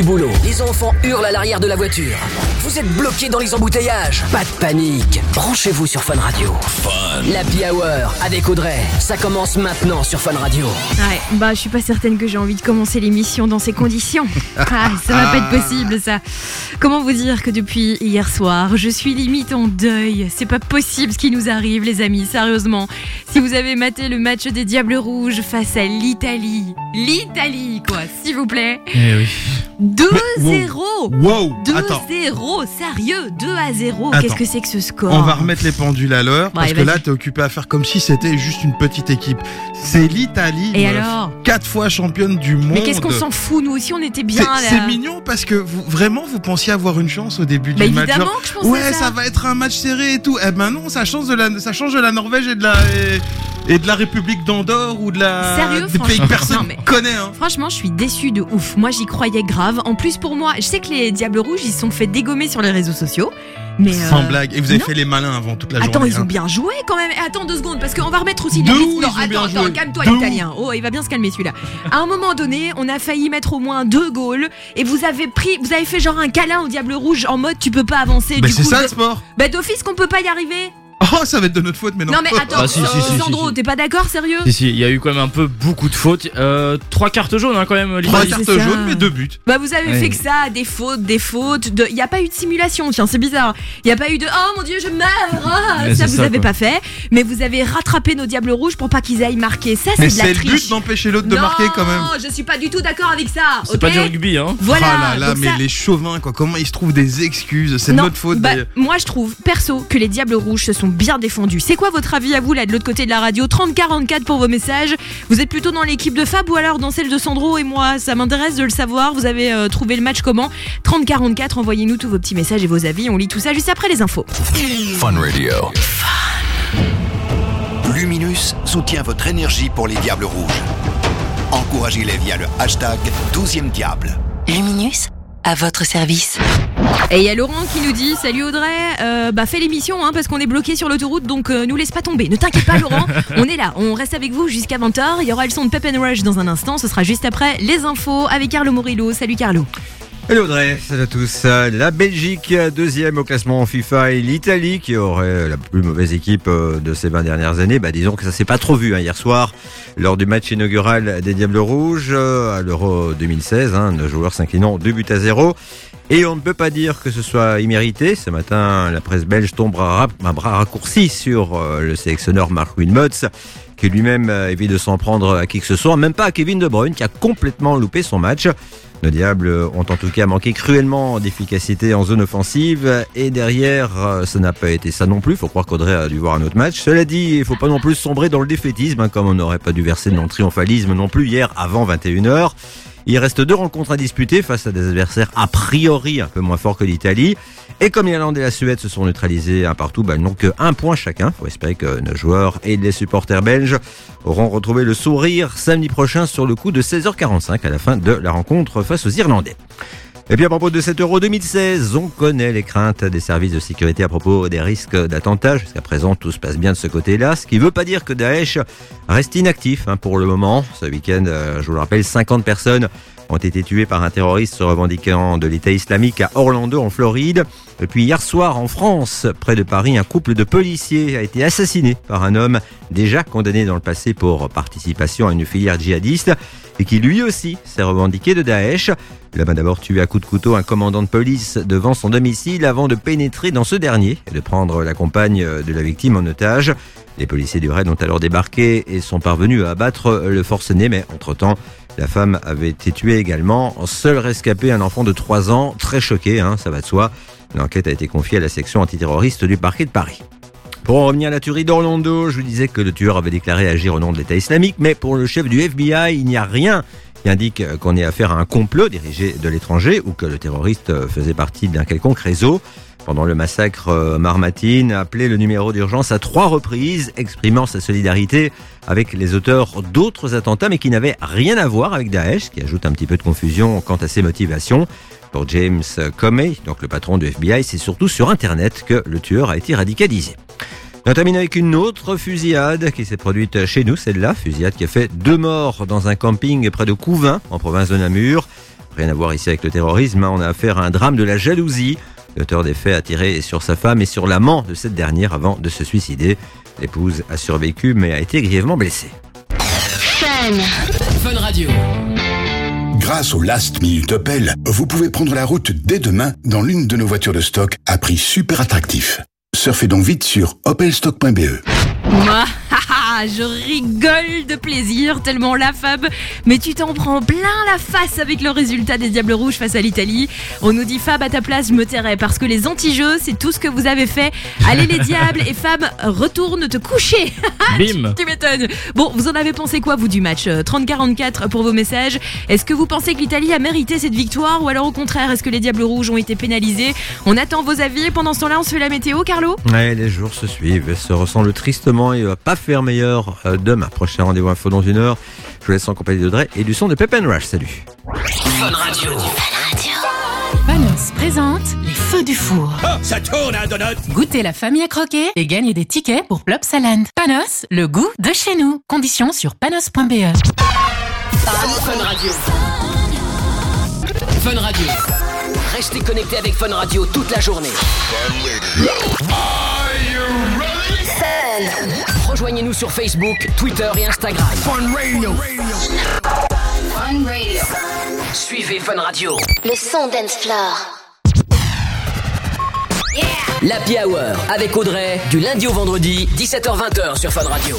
Du boulot, les enfants hurlent à l'arrière de la voiture. Vous êtes bloqué dans les embouteillages. Pas de panique. Branchez-vous sur Fun Radio. Fun. L'Happy Hour avec Audrey. Ça commence maintenant sur Fun Radio. Ouais, bah je suis pas certaine que j'ai envie de commencer l'émission dans ces conditions. Ah, ça va pas être possible ça. Comment vous dire que depuis hier soir, je suis limite en deuil? C'est pas possible ce qui nous arrive les amis, sérieusement. Si vous avez maté le match des Diables Rouges face à l'Italie, l'Italie quoi, s'il vous plaît. Eh oui. 2-0 Wow 2-0, sérieux, 2 à 0. Attends. Qu'est-ce que c'est que ce score On va remettre les pendules à l'heure parce Ouais, que là t'es occupé à faire comme si c'était juste une petite équipe. C'est l'Italie, Et alors quatre fois championne du monde. Mais qu'est-ce qu'on s'en fout Nous aussi on était bien C'est là. c'est mignon parce que vous, vraiment vous pensiez avoir une chance au début Bah du match. évidemment genre, que je pensais ouais, ça. ça va être un match serré et tout. Eh ben non, ça change de la, ça change de la Norvège et de la et, et de la République d'Andorre ou de la Sérieux, des pays que personne Non, mais- connaît. Hein. Franchement, je suis déçue de ouf. Moi, j'y croyais grave. En plus, pour moi, je sais que les Diables Rouges, ils se sont fait dégommer sur les réseaux sociaux. Mais euh, Sans blague. Et vous avez non. fait les malins avant toute la Attends, journée. ils ont hein. bien joué quand même. Et attends deux secondes, parce qu'on va remettre aussi les ils Non, ont attends, attends, calme-toi l'italien. Oh, il va bien se calmer celui-là. À un moment donné, on a failli mettre au moins deux goals et vous avez pris, vous avez fait genre un câlin au Diable Rouge en mode tu peux pas avancer. Du c'est ça le sport. Bah d'office qu'on peut pas y arriver. Oh, ça va être de notre faute, mais non. Non, mais attends, Ah, si, si, euh, si, si, Sandro, si. t'es pas d'accord, sérieux Si, si, il y a eu quand même un peu beaucoup de fautes. Euh, trois cartes jaunes, hein, quand même, Trois c'est cartes ça. jaunes, mais deux buts. Bah vous avez Ouais. fait que ça, des fautes, des fautes, de... il n'y a pas eu de simulation, tiens c'est bizarre, il n'y a pas eu de oh mon dieu je meurs, ah, Ouais, ça c'est vous ça, avez quoi. pas fait, mais vous avez rattrapé nos diables rouges pour pas qu'ils aillent marquer, ça Mais c'est de c'est la le triche. but d'empêcher l'autre de non, marquer quand même. je suis pas du tout d'accord avec ça, C'est ok pas du rugby, hein. Voilà, oh là là, donc mais ça- les chauvins, quoi. Comment ils se trouvent des excuses? C'est de Non, notre faute. bah, moi je trouve perso que les Diables Rouges se sont bien défendus. C'est quoi votre avis à vous là de l'autre côté de la radio? 3044 pour vos messages. Vous êtes plutôt dans l'équipe de Fab ou alors dans celle de Sandro et moi? Ça m'intéresse de le savoir. Vous avez euh, trouvé le match comment? 3044, envoyez-nous tous vos petits messages et vos avis. On lit tout ça juste après les infos. Fun Radio. Luminus soutient votre énergie pour les Diables Rouges. Encouragez-les via le hashtag 12e Diable. Luminus, à votre service. Et il y a Laurent qui nous dit Salut Audrey, euh, bah fais l'émission hein, parce qu'on est bloqué sur l'autoroute donc euh, nous laisse pas tomber. Ne t'inquiète pas Laurent, on est là, on reste avec vous jusqu'à 20h. Il y aura le son de Pep and Rush dans un instant, ce sera juste après les infos avec Carlo Morillo. Salut Carlo. Hello Audrey, salut à tous. La Belgique, deuxième au classement FIFA, et l'Italie, qui aurait la plus mauvaise équipe euh, de ces 20 dernières années, bah, disons que ça s'est pas trop vu hein, hier soir, lors du match inaugural des Diables Rouges euh, à l'Euro 2016, hein, nos joueurs s'inclinant 2 buts à 0. Et on ne peut pas dire que ce soit immérité. Ce matin, la presse belge tombe à, bras raccourcis sur euh, le sélectionneur Mark Wilmots, qui lui-même évite de s'en prendre à qui que ce soit, même pas à Kevin De Bruyne, qui a complètement loupé son match. Nos Diables ont en tout cas manqué cruellement d'efficacité en zone offensive et derrière, euh, ça n'a pas été ça non plus. Faut croire qu'Audrey a dû voir un autre match. Cela dit, il faut pas non plus sombrer dans le défaitisme, hein, comme on n'aurait pas dû verser dans le triomphalisme non plus hier avant 21h. Il reste deux rencontres à disputer face à des adversaires a priori un peu moins forts que l'Italie. Et comme l'Irlande et la Suède se sont neutralisés un partout, bah, n'ont que un point chacun. Faut espérer que nos joueurs et les supporters belges auront retrouvé le sourire samedi prochain sur le coup de 16h45 à la fin de la rencontre face aux Irlandais. Et puis à propos de cet Euro 2016, on connaît les craintes des services de sécurité à propos des risques d'attentats. Jusqu'à présent, tout se passe bien de ce côté-là, ce qui ne veut pas dire que Daesh reste inactif hein, pour le moment. Ce week-end, euh, je vous le rappelle, 50 personnes ont été tuées par un terroriste se revendiquant de l'État islamique à Orlando, en Floride. Et puis hier soir, en France, près de Paris, un couple de policiers a été assassiné par un homme déjà condamné dans le passé pour participation à une filière djihadiste et qui lui aussi s'est revendiqué de Daesh. L'homme a d'abord tué à coups de couteau un commandant de police devant son domicile avant de pénétrer dans ce dernier et de prendre la compagne de la victime en otage. Les policiers du raid ont alors débarqué et sont parvenus à abattre le forcené, mais entre-temps, la femme avait été tuée également. Seul rescapé, un enfant de 3 ans, très choqué, hein, ça va de soi. L'enquête a été confiée à la section antiterroriste du parquet de Paris. Pour en revenir à la tuerie d'Orlando, je vous disais que le tueur avait déclaré agir au nom de l'État islamique, mais pour le chef du FBI, il n'y a rien qui indique qu'on ait affaire à un complot dirigé de l'étranger ou que le terroriste faisait partie d'un quelconque réseau. Pendant le massacre, euh, Marmatine a appelé le numéro d'urgence à trois reprises, exprimant sa solidarité avec les auteurs d'autres attentats, mais qui n'avaient rien à voir avec Daesh, qui ajoute un petit peu de confusion quant à ses motivations. Pour James Comey, donc le patron du FBI, c'est surtout sur Internet que le tueur a été radicalisé. On termine avec une autre fusillade qui s'est produite chez nous, celle-là, fusillade qui a fait deux morts dans un camping près de Couvin, en province de Namur. Rien à voir ici avec le terrorisme, hein. on a affaire à un drame de la jalousie. L'auteur des faits a tiré sur sa femme et sur l'amant de cette dernière avant de se suicider. L'épouse a survécu mais a été grièvement blessée. Fun Radio. Grâce au Last Minute Opel, vous pouvez prendre la route dès demain dans l'une de nos voitures de stock à prix super attractif. Surfez donc vite sur opelstock.be. Moi, je rigole de plaisir tellement la Fab, mais tu t'en prends plein la face avec le résultat des Diables Rouges face à l'Italie. On nous dit Fab à ta place, je me tairai parce que les anti-jeux, c'est tout ce que vous avez fait. Allez les Diables et Fab, retourne te coucher. Bim Tu m'étonnes. Bon, vous en avez pensé quoi vous du match Euh, 30-44 pour vos messages? Est-ce que vous pensez que l'Italie a mérité cette victoire ou alors au contraire, est-ce que les Diables Rouges ont été pénalisés? On attend vos avis. Pendant ce temps-là, on se fait la météo, Carlo? Ouais, les jours se suivent et se ressemblent tristement. Il va pas faire meilleur euh, demain. Prochain rendez-vous info dans une heure. Je vous laisse en compagnie de Dre et du son de Pep Rush. Salut. Fun Radio. Panos présente les feux du four. ça tourne à donut? Goûtez la famille à croquer et gagnez des tickets pour Plopsaland. Panos, le goût de chez nous. Conditions sur panos.be. Fun Radio. Fun Radio. Restez connectés avec Fun Radio toute la journée. Fun. Rejoignez-nous sur Facebook, Twitter et Instagram. Fun Radio. Fun Radio. Suivez Fun Radio. Le son dance floor. L'Happy Hour avec Audrey du lundi au vendredi 17h20h sur Fun Radio.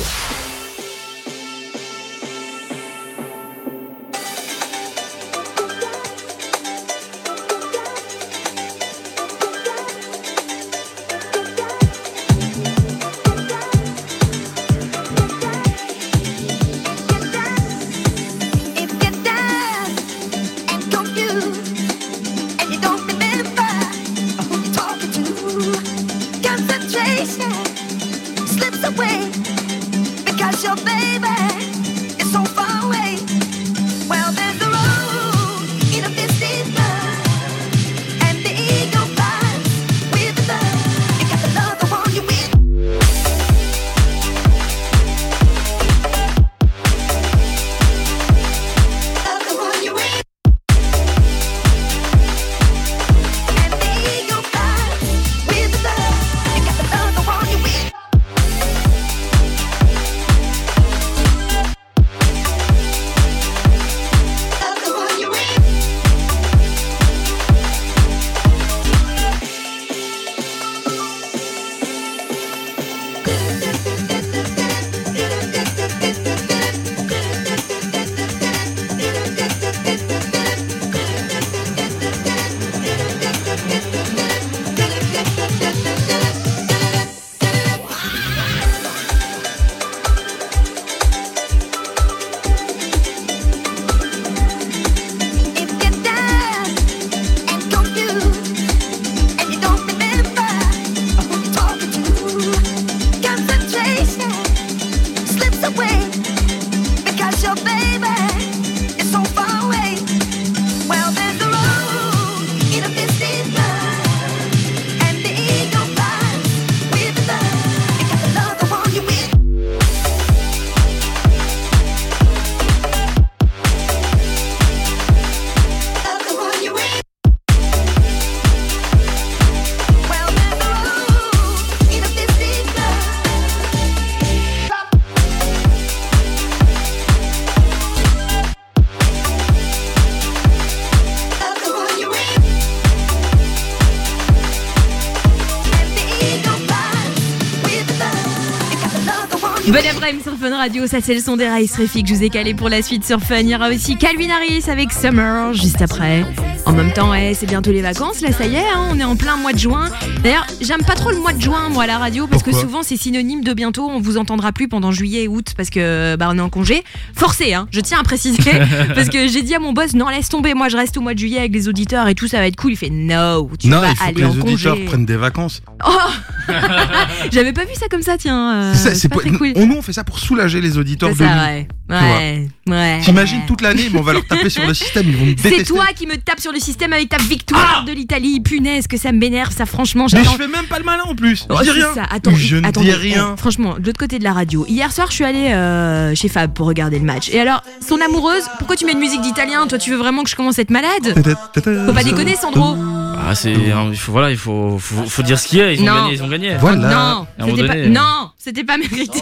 Radio, ça c'est le son des Rice Refix que je vous ai calé pour la suite sur Fun. Il y aura aussi Calvin Harris avec Summer juste après. En même temps, ouais, c'est bientôt les vacances, là ça y est, hein, on est en plein mois de juin. D'ailleurs, j'aime pas trop le mois de juin moi à la radio parce que souvent c'est synonyme de bientôt, on vous entendra plus pendant juillet et août parce que bah on est en congé. Forcé, hein, je tiens à préciser parce que j'ai dit à mon boss non laisse tomber, moi je reste au mois de juillet avec les auditeurs et tout ça va être cool. Il fait no, tu non, vas il faut que aller les en auditeurs congé. prennent des vacances. Oh J'avais pas vu ça comme ça, tiens. euh, C'est ça, c'est pas très cool. on, nous, on fait ça pour soulager les auditeurs de ça, nous. ouais. Ouais, ouais. T'imagines toute l'année, mais on va leur taper sur le système, ils vont me détester. C'est toi qui me tapes sur le système avec ta victoire de l'Italie. Punaise, que ça m'énerve, ça franchement. Mais je fais même pas le malin en plus. Oh, je dis rien. ça. Attends, je ne dis rien. eh, franchement, de l'autre côté de la radio. Hier soir, je suis allée euh, chez Fab pour regarder le match. Et alors, son amoureuse, pourquoi tu mets une musique d'italien? Toi, tu veux vraiment que je commence à être malade? Faut pas déconner, Sandro. Ah, c'est, il faut, voilà, il faut, faut, faut dire ce qu'il y a. Ils ont Non. gagné, ils ont gagné. Voilà. Non, À un moment c'était pas, donné, non, c'était pas mérité.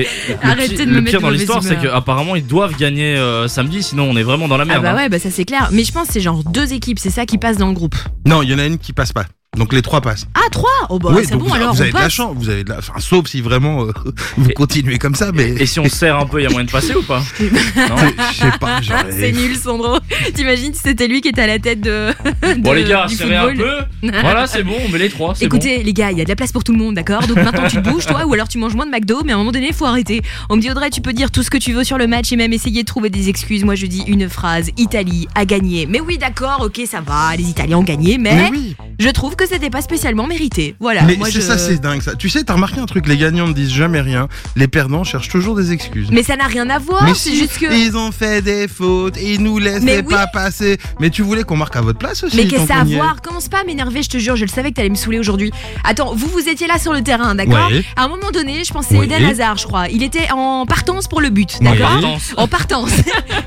Et Arrêtez de me le mettre pire de dans mauvaise l'histoire, c'est humeur. qu'apparemment ils doivent gagner euh, samedi, sinon on est vraiment dans la Ah merde. bah hein. ouais, bah ça c'est clair. Mais je pense que c'est genre deux équipes, c'est ça qui passe dans le groupe. Non, il y en a une qui passe pas. Donc les trois passent. Ah, trois? Oh bah oui, c'est bon vous, alors, vous on avez de la chance, vous avez de la... enfin, sauf si vraiment euh, vous continuez comme ça, mais Et si on se serre un peu, il y a moyen de passer ou pas? Non je sais pas. C'est nul, Sandro. T'imagines si c'était lui qui était à la tête de. Bon de- les gars, serrez un peu. Voilà, c'est bon, on met les trois. Écoutez, les gars, il y a de la place pour tout le monde, d'accord? Donc maintenant tu te bouges, toi, ou alors tu manges moins de McDo, mais à un moment donné, faut arrêter. On me dit, Audrey, tu peux dire tout ce que tu veux sur le match et même essayer de trouver des excuses. Moi, je dis une phrase Italie a gagné. Mais oui, d'accord, ok, ça va, les Italiens ont gagné, mais, Mais oui. je trouve que c'était pas spécialement mérité. Voilà, Mais moi c'est je. ça, c'est dingue ça. Tu sais, t'as remarqué un truc, les gagnants ne disent jamais rien, les perdants cherchent toujours des excuses. Mais ça n'a rien à voir, Mais c'est si, juste que. ils ont fait des fautes, ils nous laissaient oui. pas passer. Mais tu voulais qu'on marque à votre place aussi. Mais qu'est-ce que à voir? Commence pas à m'énerver, je te jure, je le savais que t'allais me saouler aujourd'hui. Attends, vous, vous étiez là sur le terrain, d'accord? Ouais. À un moment donné, je pensais Oui. Eden Hazard, je crois. Il était en partance pour le but, d'accord? Oui. En partance.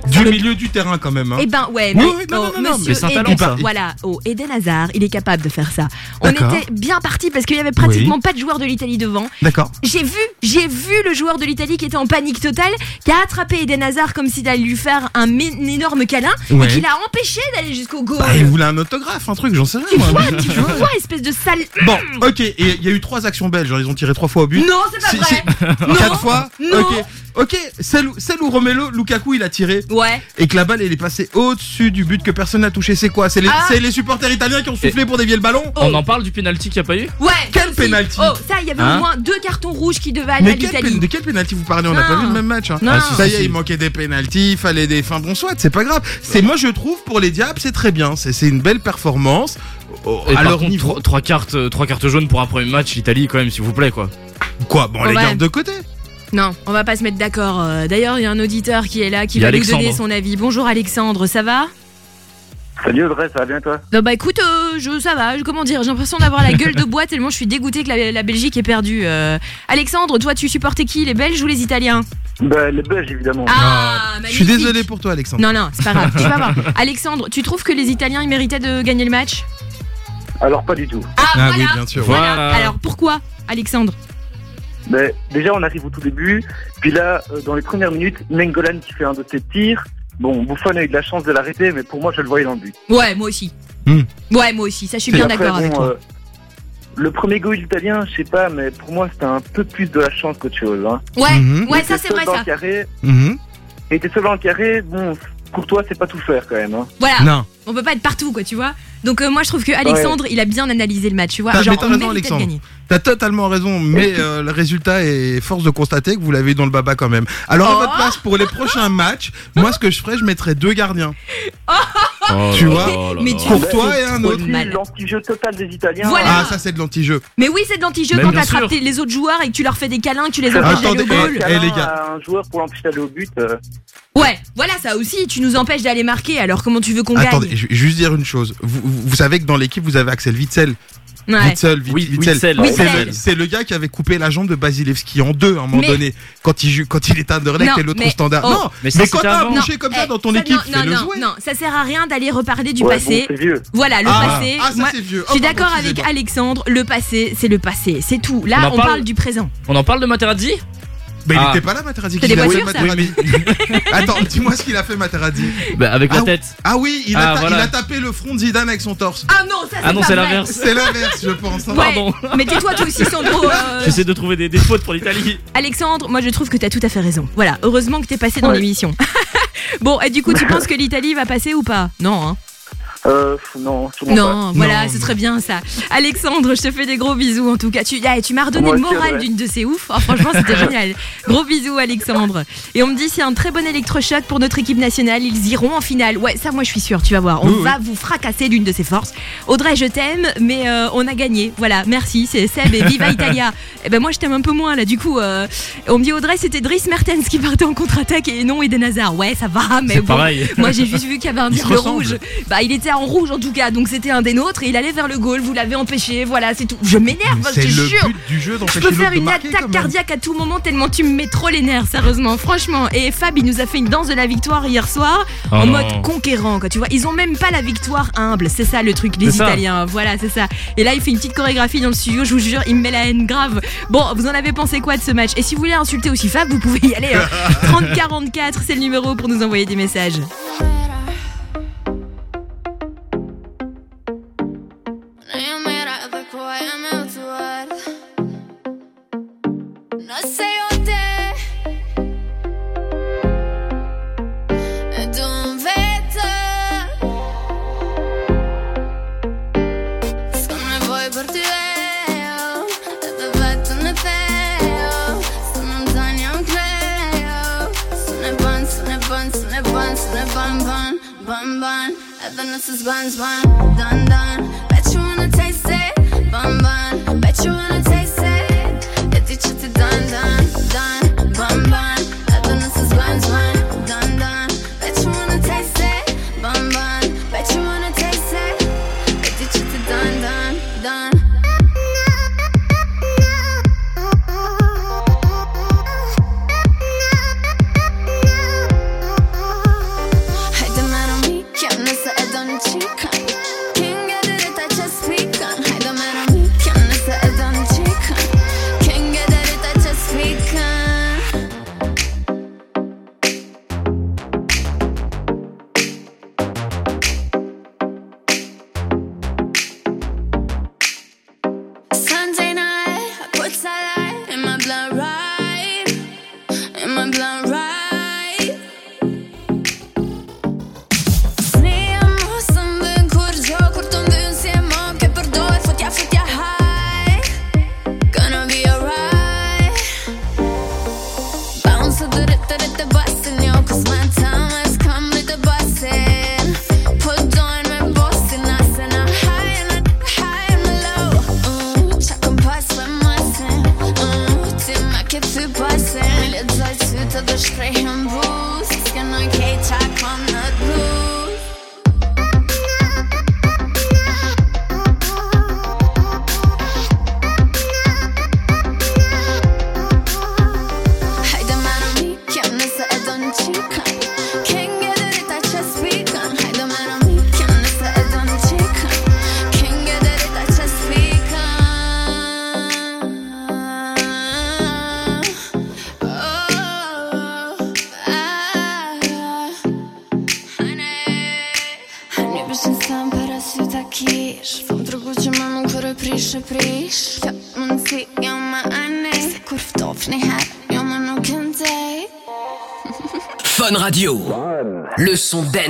Du milieu du terrain quand même. Hein. Eh ben ouais, Oui, mais oui, non, oh, non, non, non, monsieur mais Eden, ça. voilà, oh, Eden Hazard, il est capable de faire ça. On était bien parti parce qu'il y avait pratiquement pas de joueur de l'Italie devant. D'accord. J'ai vu, j'ai vu le joueur de l'Italie qui était en panique totale, qui a attrapé Eden Hazard comme s'il allait lui faire un, énorme câlin Ouais. et qui l'a empêché d'aller jusqu'au goal. Bah, il voulait un autographe, un truc, j'en sais rien. tu moi. vois, tu vois, espèce de sale. Bon, ok, et il y a eu trois actions belges, genre, ils ont tiré trois fois au but. Non, c'est pas Si- vrai. si- Non, Quatre fois non. Ok, celle où, celle où Romelo Lukaku il a tiré Ouais. et que la balle elle est passée au-dessus du but que personne n'a touché, c'est quoi? C'est les, Ah. c'est les supporters italiens qui ont soufflé pour dévier le ballon? On en parle du penalty qu'il n'y a pas eu? Ouais. Quel aussi. penalty? Oh, ça, il y avait Hein? au moins deux cartons rouges qui devaient aller Mais l'Italie. de quel penalty vous parlez? On n'a Non. pas vu le même match. Hein. Non. Ah, si, Ça si, y est, si. il manquait des pénalties, il fallait des. Enfin bon, soit, c'est pas grave. C'est moi je trouve pour les Diables, c'est très bien. C'est c'est une belle performance. Oh, Et à par leur contre, niveau. trois, trois cartes, euh, trois cartes jaunes pour un premier match, l'Italie quand même, s'il vous plaît quoi. Quoi? Bon, on les Ouais. garde de côté. Non, on va pas se mettre d'accord. Euh, D'ailleurs, il y a un auditeur qui est là, qui va nous donner son avis. Bonjour Alexandre, ça va? Salut Audrey, ça va bien toi? Non, Bah écoute, euh, je, ça va, je- comment dire, j'ai l'impression d'avoir la gueule de bois tellement je suis dégoûtée que la, la Belgique est perdue. Euh, Alexandre, toi tu supportais qui, les Belges ou les Italiens? Bah les Belges évidemment. Ah, Je suis désolé pour toi, Alexandre. Non, non, c'est pas grave, tu vas voir. Alexandre, tu trouves que les Italiens ils méritaient de gagner le match? Alors pas du tout. Ah, Ah voilà oui, bien sûr. Voilà. Voilà. Alors pourquoi, Alexandre? Mais déjà on arrive au tout début, puis là euh, dans les premières minutes, Nengolan qui fait un de ses tirs. Bon, Buffon a eu de la chance de l'arrêter, mais pour moi je le voyais dans le but. Ouais, moi aussi. Hmm. Ouais, moi aussi, ça je suis Puis bien après, d'accord avec toi. euh, le premier goal italien, je sais pas, mais pour moi c'était un peu plus de la chance qu'autre chose. Hein. Ouais, Mhm. ouais, ça c'est vrai ça. carré, Mhm. il était seul dans le carré, bon, Courtois c'est pas tout faire quand même. Hein. Voilà, Non. on peut pas être partout quoi, tu vois. Donc euh, moi je trouve que Alexandre, il a bien analysé le match, tu vois. T'as- raison, Alexandre. T'as totalement raison, mais euh, le résultat est force de constater que vous l'avez eu dans le baba quand même. Alors à Oh. votre place, pour les prochains matchs, moi ce que je ferais, je mettrais deux gardiens. Oh Tu là vois là là Mais Courtois et un autre. L'anti-jeu total des Italiens. Voilà. Ah, ça c'est de l'anti-jeu. Mais oui, c'est de l'anti-jeu quand t'attrapes les autres joueurs et que tu leur fais des câlins, que tu les empêches Attendez, d'aller au eh, goal. eh, les gars. Un joueur pour l'empêcher d'aller au but. euh, Ouais, voilà ça aussi, tu nous empêches d'aller marquer, alors comment tu veux qu'on Attendez, gagne je vais juste dire une chose. Vous, vous, savez que dans l'équipe, vous avez Axel Witzel. Ouais. Witzel, Wit- Oui, Witzel. Witzel. C'est le- gars qui avait coupé la jambe de Basilevski en deux à un moment Mais- donné. Quand il, joue- quand il Anderlecht Non, et l'autre mais- standard. oh. Non, Mais quand t'as un boucher comme ça Eh, dans ton ça, équipe, non, non, non, jouer. non, ça sert à rien d'aller reparler du ouais, passé. bon, vieux. voilà, le Ah, passé. ah, ça moi, c'est vieux. je suis Oh, pardon, d'accord avec. Alexandre, le passé, c'est le passé, c'est tout. On Là, on, parle parle du présent. On en parle de Materazzi? Mais il Ah. était pas là, Materazzi. C'est Qu'est-ce des qu'il a fait, voitures, ça Materazzi Attends, dis-moi ce qu'il a fait, Materazzi. Bah, Avec Ah, la tête. Ah oui, il, Ah, a, ta- voilà. il a tapé le front de Zidane avec son torse. Ah non, ça c'est Ah non, pas c'est vrai. l'inverse. C'est l'inverse, je pense. hein. Ouais, Pardon. mais tais-toi toi aussi, Sandro. euh, J'essaie de trouver des, des fautes pour l'Italie. Alexandre, moi je trouve que t'as tout à fait raison. Voilà, heureusement que t'es passé dans Ouais. l'émission. bon, et du coup, tu penses que l'Italie va passer ou pas? Non, hein Euh, non, sûrement Non, pas. voilà, Non, c'est très bien ça. Alexandre, je te fais des gros bisous en tout cas. Tu, ah, tu m'as redonné Moi le moral d'une de ces ouf. Oh, franchement, c'était génial. Gros bisous, Alexandre. Et on me dit c'est un très bon électrochoc pour notre équipe nationale. Ils iront en finale. Ouais, ça, moi, je suis sûre. Tu vas voir. On Oui, va vous fracasser d'une de ses forces. Audrey, je t'aime, mais euh, on a gagné. Voilà, merci. C'est Seb et Viva Italia. Et ben moi, je t'aime un peu moins là. Du coup, euh, on me dit Audrey, c'était Driss Mertens qui partait en contre-attaque et non Eden Hazard. Ouais, ça va, mais bon. pareil. Moi, j'ai juste vu qu'il y avait un rouge. Bah, il était en rouge en tout cas, donc c'était un des nôtres et il allait vers le goal. Vous l'avez empêché, voilà, c'est tout. Je m'énerve, je C'est te le jure. but du jeu Je peux faire une marquer, attaque cardiaque à tout moment tellement tu me mets trop les nerfs, sérieusement, franchement. Et Fab, il nous a fait une danse de la victoire hier soir Oh en non. mode conquérant, quoi. Tu vois, ils ont même pas la victoire humble, c'est ça le truc, les. Italiens. Voilà, c'est ça. Et là, il fait une petite chorégraphie dans le studio, je vous jure, il me met la haine grave. Bon, vous en avez pensé quoi de ce match? Et si vous voulez insulter aussi Fab, vous pouvez y aller. hein. 3044, c'est le numéro pour nous envoyer des messages. bun bun. Evanescence buns bun dun dun. Bet you wanna taste it, bun bun. Bet you wanna taste it. Yeah, did you dun dun dun.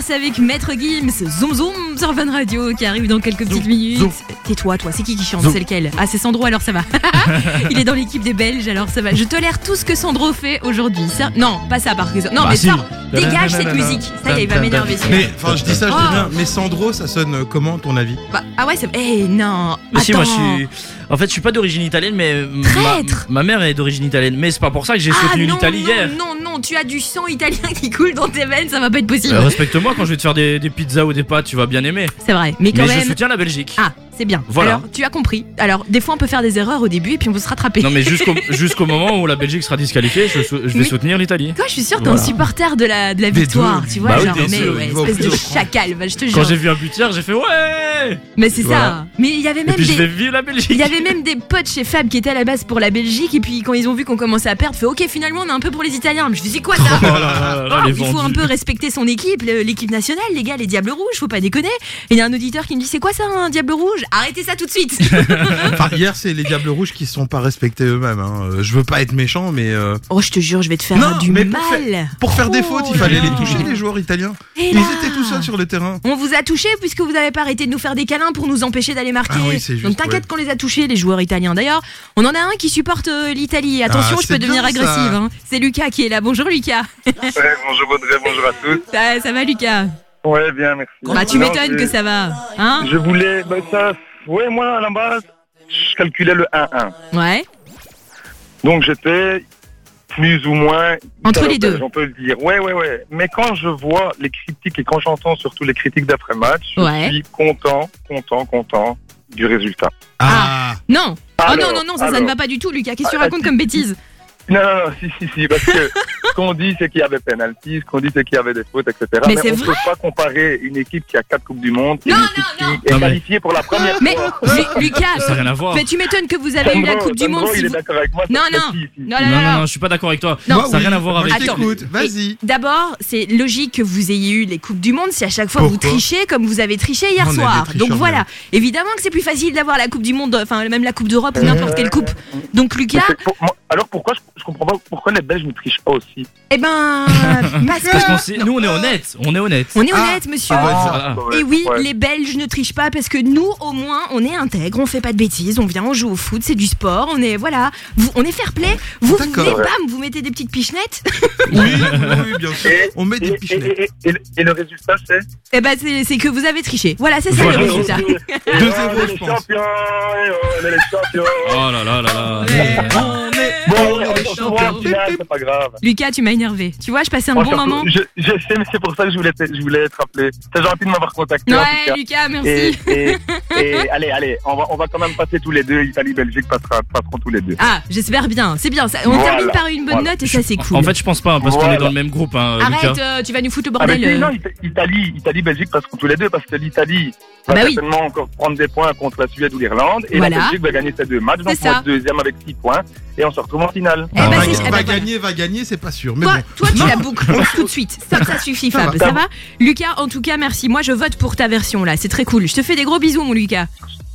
C'est avec Maître Gims, Zoom Zoom sur Fun Radio qui arrive dans quelques petites minutes. Tais-toi, toi, c'est qui qui chante. C'est lequel Ah, c'est Sandro, alors ça va. il est dans l'équipe des Belges, alors ça va. Je tolère tout ce que Sandro fait aujourd'hui. Ça- Non, pas ça par exemple. Non, Bah mais si. dégage cette musique. Ça y est, il va m'énerver. Mais enfin, je dis ça, je dis Oh. bien. Mais Sandro, ça sonne comment, ton avis? Bah, ah ouais, c'est. Eh non. Mais si, moi je Attends. suis. En fait, je suis pas d'origine italienne, mais ma, Traître. ma mère est d'origine italienne. Mais c'est pas pour ça que j'ai Ah soutenu non, l'Italie non, hier. non, non, tu as du sang italien qui coule dans tes veines, ça va pas être possible. Euh, Respecte-moi quand je vais te faire des, des pizzas ou des pâtes, tu vas bien aimer. C'est vrai, mais quand je même. soutiens la Belgique. Ah, c'est bien. Voilà. Alors, tu as compris. Alors, des fois, on peut faire des erreurs au début et puis on peut se rattraper. Non, mais jusqu'au moment où la Belgique sera disqualifiée, je, sou- je vais Mais- soutenir l'Italie. Toi, je suis sûre que t'es Voilà. un supporter de la, de la Des victoire, tu vois, Bah oui, genre, bien mais sûr, ouais, espèce de chacal, va, je te jure. Quand j'ai vu un buteur, j'ai fait ouais Mais c'est Voilà. ça. Mais il y avait Et même puis je des. vais vivre la Belgique. Il y avait même des potes chez Fab qui étaient à la base pour la Belgique et puis quand ils ont vu qu'on commençait à perdre, fait ok finalement on est un peu pour les Italiens. Mais je me suis dit quoi ça Oh là là là là, Oh, Il faut vendus. un peu respecter son équipe, l'équipe nationale, les gars, les Diables Rouges, faut pas déconner. Et il y a un auditeur qui me dit c'est quoi ça un Diable Rouge? Arrêtez ça tout de suite. Enfin, hier, c'est les Diables Rouges qui se sont pas respectés eux-mêmes. hein. Euh, Je veux pas être méchant, mais. euh, oh je te jure, je vais te faire Non, du mais mal. pour faire- Pour faire des fautes, il Oh fallait les toucher, les joueurs italiens. Et Ils là étaient tout seuls sur le terrain. On vous a touché puisque vous n'avez pas arrêté de nous faire des câlins pour nous empêcher d'aller marquer. Ah oui, c'est juste, Donc t'inquiète ouais. qu'on les a touchés, les joueurs italiens. D'ailleurs, on en a un qui supporte euh, l'Italie. Attention, Ah, je peux devenir agressive. hein. C'est Lucas qui est là. Bonjour Lucas. bonjour Audrey, bonjour à tous. ça, ça va Lucas Ouais, bien, merci. Bah tu m'étonnes que ça va. Hein Je voulais, bah, ça, ouais, moi à la base, je calculais le 1-1. Ouais. Donc j'étais plus ou moins Entre les deux. On peut le dire. Ouais, ouais, ouais. Mais quand je vois les critiques et quand j'entends surtout les critiques d'après-match, je suis content, content, content du résultat. Ah, Non. oh Alors, non, non, non, ça, ça ne va pas du tout Lucas. Qu'est-ce que tu Ah, racontes si, comme bêtises Non, non, non, si, si, si, parce que ce qu'on dit, c'est qu'il y avait penalty, ce qu'on dit, c'est qu'il y avait des fautes, etc. Mais on ne peut pas comparer une équipe qui a quatre Coupes du Monde et Non, une équipe qui est Non, mais- qualifiée pour la première Mais fois. Lu- Lucas, Ça n'a rien à voir. mais tu m'étonnes que vous avez eu la Coupe du Monde. si est vous- d'accord avec moi. Non, c'est- non. si, si. Non, Non, non, non, non, non, je suis pas d'accord avec toi. Non. Moi, ça n'a oui. rien à voir avec. t'écoute, vas-y. D'abord, c'est logique que vous ayez eu les Coupes du Monde si à chaque fois vous trichez comme vous avez triché hier On est soir. Donc voilà, évidemment que c'est plus facile d'avoir la Coupe du Monde, enfin même la Coupe d'Europe ou n'importe quelle coupe. Donc Mais Lucas, alors pourquoi je, je comprends pas pourquoi les Belges ne trichent pas aussi eh ben, parce Parce qu'on que sait- nous on est honnête, on est honnête. on est Ah. honnête, monsieur. Ah. Et oui, ouais. les Belges ne trichent pas parce que nous, au moins, on est intègre, on fait pas de bêtises, on vient, on joue au foot, c'est du sport, on est voilà, vous, on est fair play. Vous, vous D'accord. venez, bam, vous mettez des petites pichenettes. Oui, oui, bien sûr. Et- On met et, des et- pichenettes. et- et- et le résultat c'est Eh ben, c'est c'est que vous avez triché. Voilà, c'est ça Voilà. le résultat. 2-0, on est je les pense. champions, on est les champions. Oh là là là là. On est Bon, on est on c'est pas grave. Lucas, tu m'as énervé. Tu vois, je passais un Moi, bon surtout, moment. Je, je sais, mais c'est pour ça que je voulais, te- je voulais être appelé. C'est gentil de m'avoir contacté. en tout Ouais, cas. Lucas, merci. Et, et, et allez, allez, on va, on va quand même passer tous les deux. Italie, Belgique passera, passeront tous les deux. Ah, j'espère bien. C'est bien. Ça, on Voilà. termine par une bonne Voilà. note et ça, c'est cool. En fait, je pense pas, parce qu'on est dans le même groupe, hein, Arrête, Lucas. euh, tu vas nous foutre le Ah, mais bordel. euh. non, Ita- Italie, Italie, Belgique passeront tous les deux parce que l'Italie va Bah oui. certainement encore prendre des points contre la Suède ou l'Irlande et Voilà. la Belgique va gagner ses deux matchs. Donc, on ça. va être deuxième avec six points et on se retrouve en finale. Eh ben, va, c'est- va eh ben, voilà. gagner, va gagner, c'est pas sûr. Mais Toi, bon. toi, tu la boucles tout de suite. Stop, ça suffit, Ça Fab. va. Ça va Lucas, en tout cas, merci. Moi, je vote pour ta version là. C'est très cool. Je te fais des gros bisous, mon Lucas.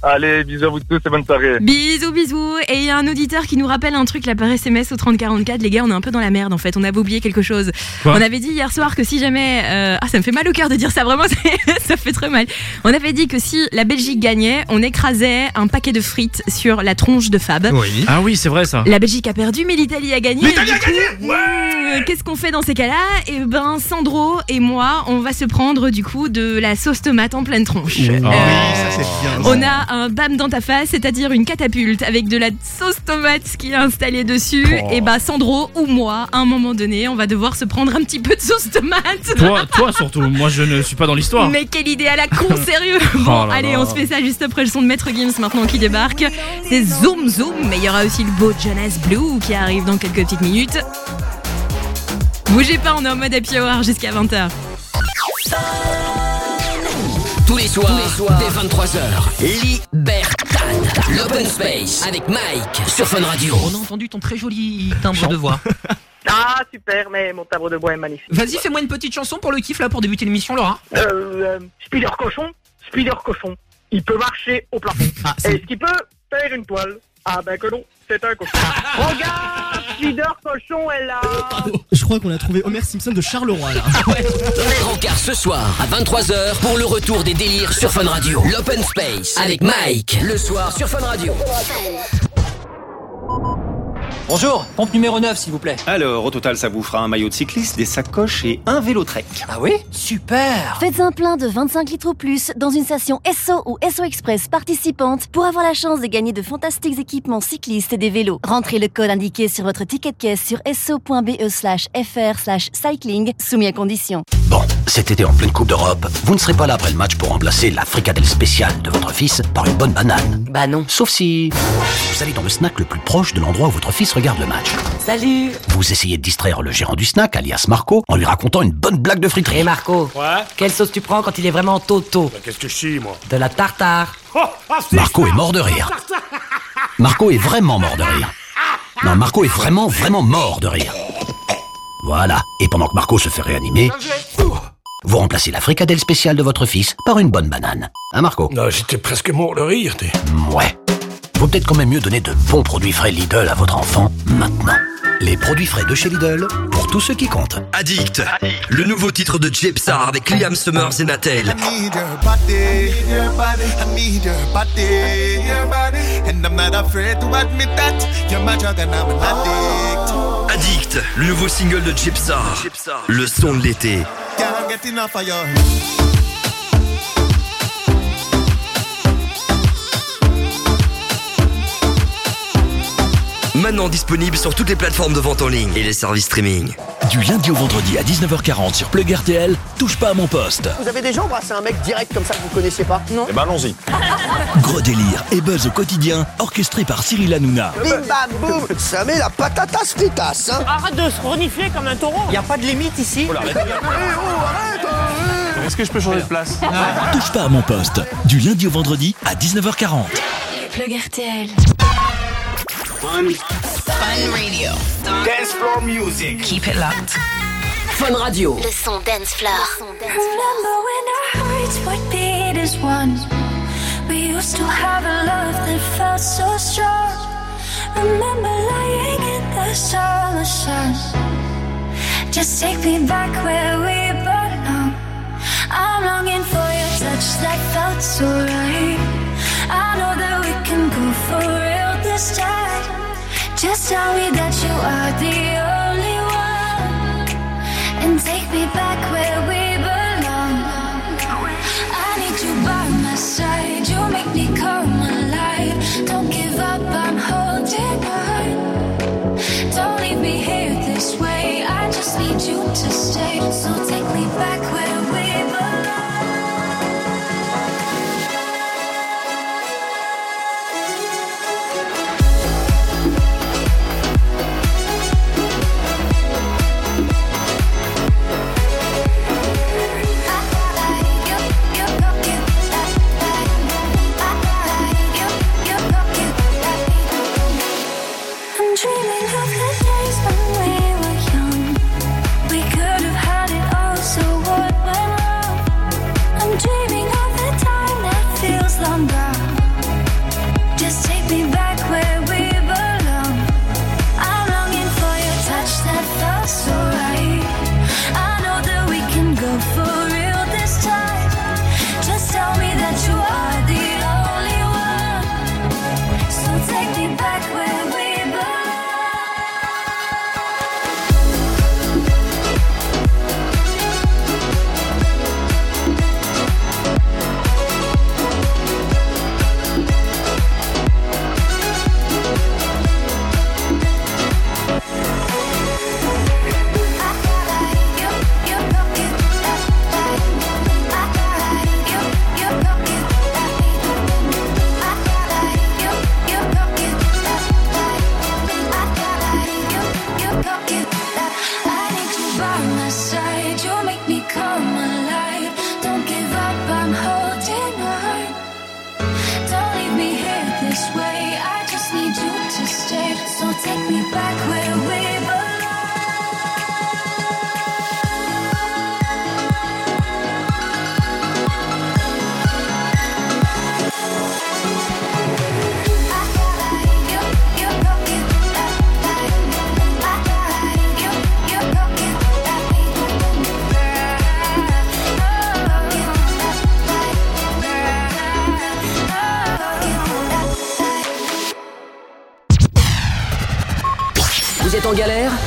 Allez, bisous à vous tous et bonne soirée. Bisous, bisous. Et il y a un auditeur qui nous rappelle un truc là par SMS au 3044. Les gars, on est un peu dans la merde en fait. On avait oublié quelque chose. Quoi on avait dit hier soir que si jamais. euh, Ah, ça me fait mal au cœur de dire ça, vraiment, c'est- ça fait très mal. On avait dit que si la Belgique gagnait, on écrasait un paquet de frites sur la tronche de Fab. Oui. Ah oui, c'est vrai ça. La Belgique a perdu, mais l'Italie a gagné. L'Italie a coup, euh, Qu'est-ce qu'on fait dans ces cas-là? Eh ben, Sandro et moi, on va se prendre du coup de la sauce tomate en pleine tronche. Ah. Euh, Oui, ça c'est bien. on a un bam dans ta face, c'est-à-dire une catapulte avec de la sauce tomate qui est installée dessus. Oh. Et bah Sandro ou moi, à un moment donné, on va devoir se prendre un petit peu de sauce tomate. Toi, toi surtout, moi je ne suis pas dans l'histoire. Mais quelle idée à la con, sérieux Bon, Oh là allez, là. on se fait ça juste après le son de Maître Gims maintenant qui débarque. C'est Zoom Zoom, mais il y aura aussi le beau Jonas Blue qui arrive dans quelques petites minutes. Bougez pas, on est en mode happy hour jusqu'à 20h. Tous les soirs, dès 23h, Libertad, l'open space avec Mike sur Fun Radio. On a entendu ton très joli timbre de voix. Ah, super, mais mon tableau de bois est magnifique. Vas-y, fais-moi une petite chanson pour le kiff là pour débuter l'émission, Laura. Euh, euh, Spider Cochon, Spider Cochon, il peut marcher au plafond. Ah, Est-ce qu'il peut faire une toile? Ah ben que non, c'est un cochon. Regarde, Spider Cochon est là Je crois qu'on a trouvé Homer Simpson de Charleroi là. Les rencarts ce soir à 23h pour le retour des délires sur Fun Radio. L'open space avec Mike le soir sur Fun Radio. Bonjour, pompe numéro 9 s'il vous plaît. Alors, au total, ça vous fera un maillot de cycliste, des sacoches et un vélo trek. Ah oui Super Faites un plein de 25 litres ou plus dans une station SO ou SO Express participante pour avoir la chance de gagner de fantastiques équipements cyclistes et des vélos. Rentrez le code indiqué sur votre ticket de caisse sur so.be slash fr slash cycling, soumis à condition. Bon, cet été en pleine Coupe d'Europe, vous ne serez pas là après le match pour remplacer la fricadelle spéciale de votre fils par une bonne banane. Bah non. Sauf si vous allez dans le snack le plus proche de l'endroit où votre fils regarde le match. Salut Vous essayez de distraire le gérant du snack, alias Marco, en lui racontant une bonne blague de friterie. Et Marco Ouais Quelle sauce tu prends quand il est vraiment toto? Qu'est-ce que je suis, moi? De la tartare Marco est mort de rire. Marco est vraiment mort de rire. Non, Marco est vraiment, vraiment mort de rire. Voilà. Et pendant que Marco se fait réanimer, vous remplacez la fricadelle spéciale de votre fils par une bonne banane. Hein, Marco? Non, j'étais presque mort de rire, t'es. Ouais. Vaut peut-être quand même mieux donner de bons produits frais Lidl à votre enfant maintenant. Les produits frais de chez Lidl, pour tous ceux qui comptent. Addict, le nouveau titre de Jepsar avec Liam Summers et Natel. Addict, le nouveau single de Jepsar. Le son de l'été. Maintenant disponible sur toutes les plateformes de vente en ligne et les services streaming. Du lundi au vendredi à 19h40 sur Plug RTL, touche pas à mon poste. Vous avez déjà embrassé un mec direct comme ça que vous connaissiez pas Non. Eh ben allons-y. Gros délire et buzz au quotidien, orchestré par Cyril Hanouna. Bim bam boum, ça met la patatas fritas. Hein. Arrête de se renifler comme un taureau. Y a pas de limite ici. Est-ce que je peux changer de place Touche pas à mon poste, du lundi au vendredi à 19h40. Plug RTL. Fun. Fun Radio. Dance floor music. Keep it locked. Fun Radio. Le son dance floor. Remember when our hearts would beat as one? We used to have a love that felt so strong. Remember lying in the summer sun. Just take me back where we belong. I'm longing for your touch that felt so right. I know that we can go for just tell me that you are the only one, and take me back where we belong. I need you by my side, you make me come alive. Don't give up, I'm holding on. Don't leave me here this way, I just need you to stay.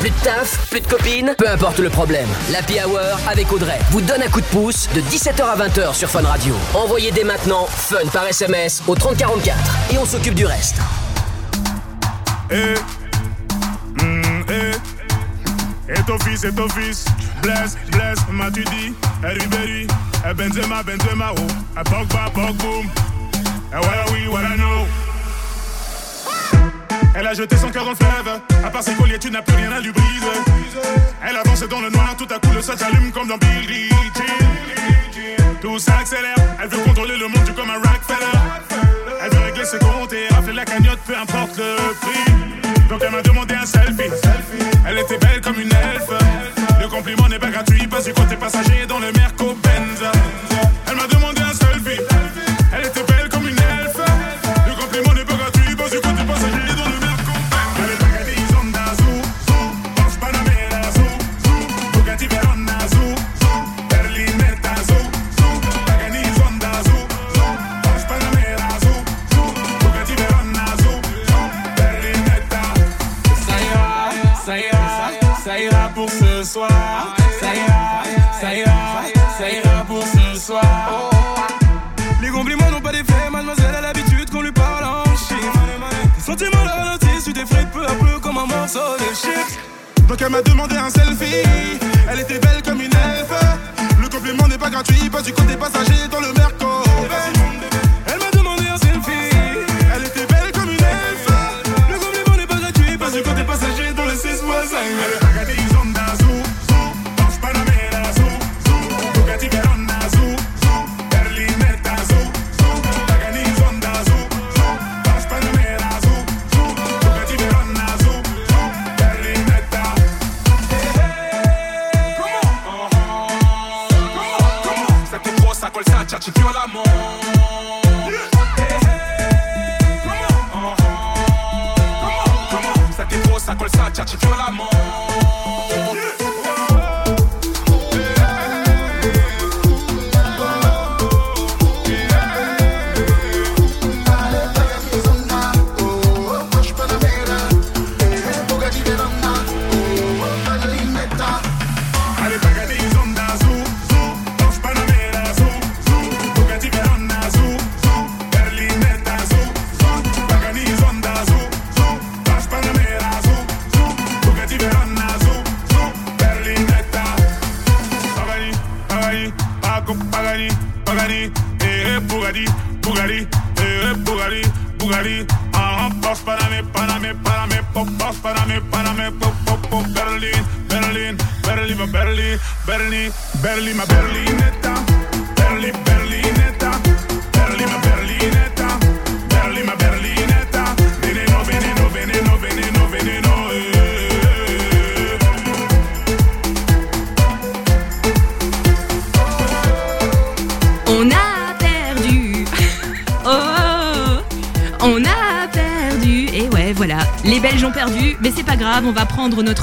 Plus de taf Plus de copines Peu importe le problème. L'Happy Hour avec Audrey vous donne un coup de pouce de 17h à 20h sur Fun Radio. Envoyez dès maintenant Fun par SMS au 3044 et on s'occupe du reste. Eh, mm, eh. Et ton fils, et ton fils. Bless, bless, m'as-tu dit? Eh, Ribéry, eh, Benzema, Benzema, oh. Eh, Pogba, Pogboom. Eh, voilà, oui, voilà, no. Elle a jeté son cœur en fleuve. À part ses colliers, tu n'as plus rien à lui briser. Elle avance dans le noir, tout à coup le sol s'allume comme dans Billie Jean. Tout s'accélère. Elle veut contrôler le monde, tu comme un Rockefeller. Elle veut régler ses comptes et rafler la cagnotte, peu importe le prix. Donc elle m'a demandé un selfie. Elle était belle comme une elfe. Le compliment n'est pas gratuit, pas du côté passager dans le Merco Benz. Elle m'a demandé un selfie. Donc elle m'a demandé un selfie. Elle était belle comme une elfe. Le compliment n'est pas gratuit, pas du côté passager dans le Merco.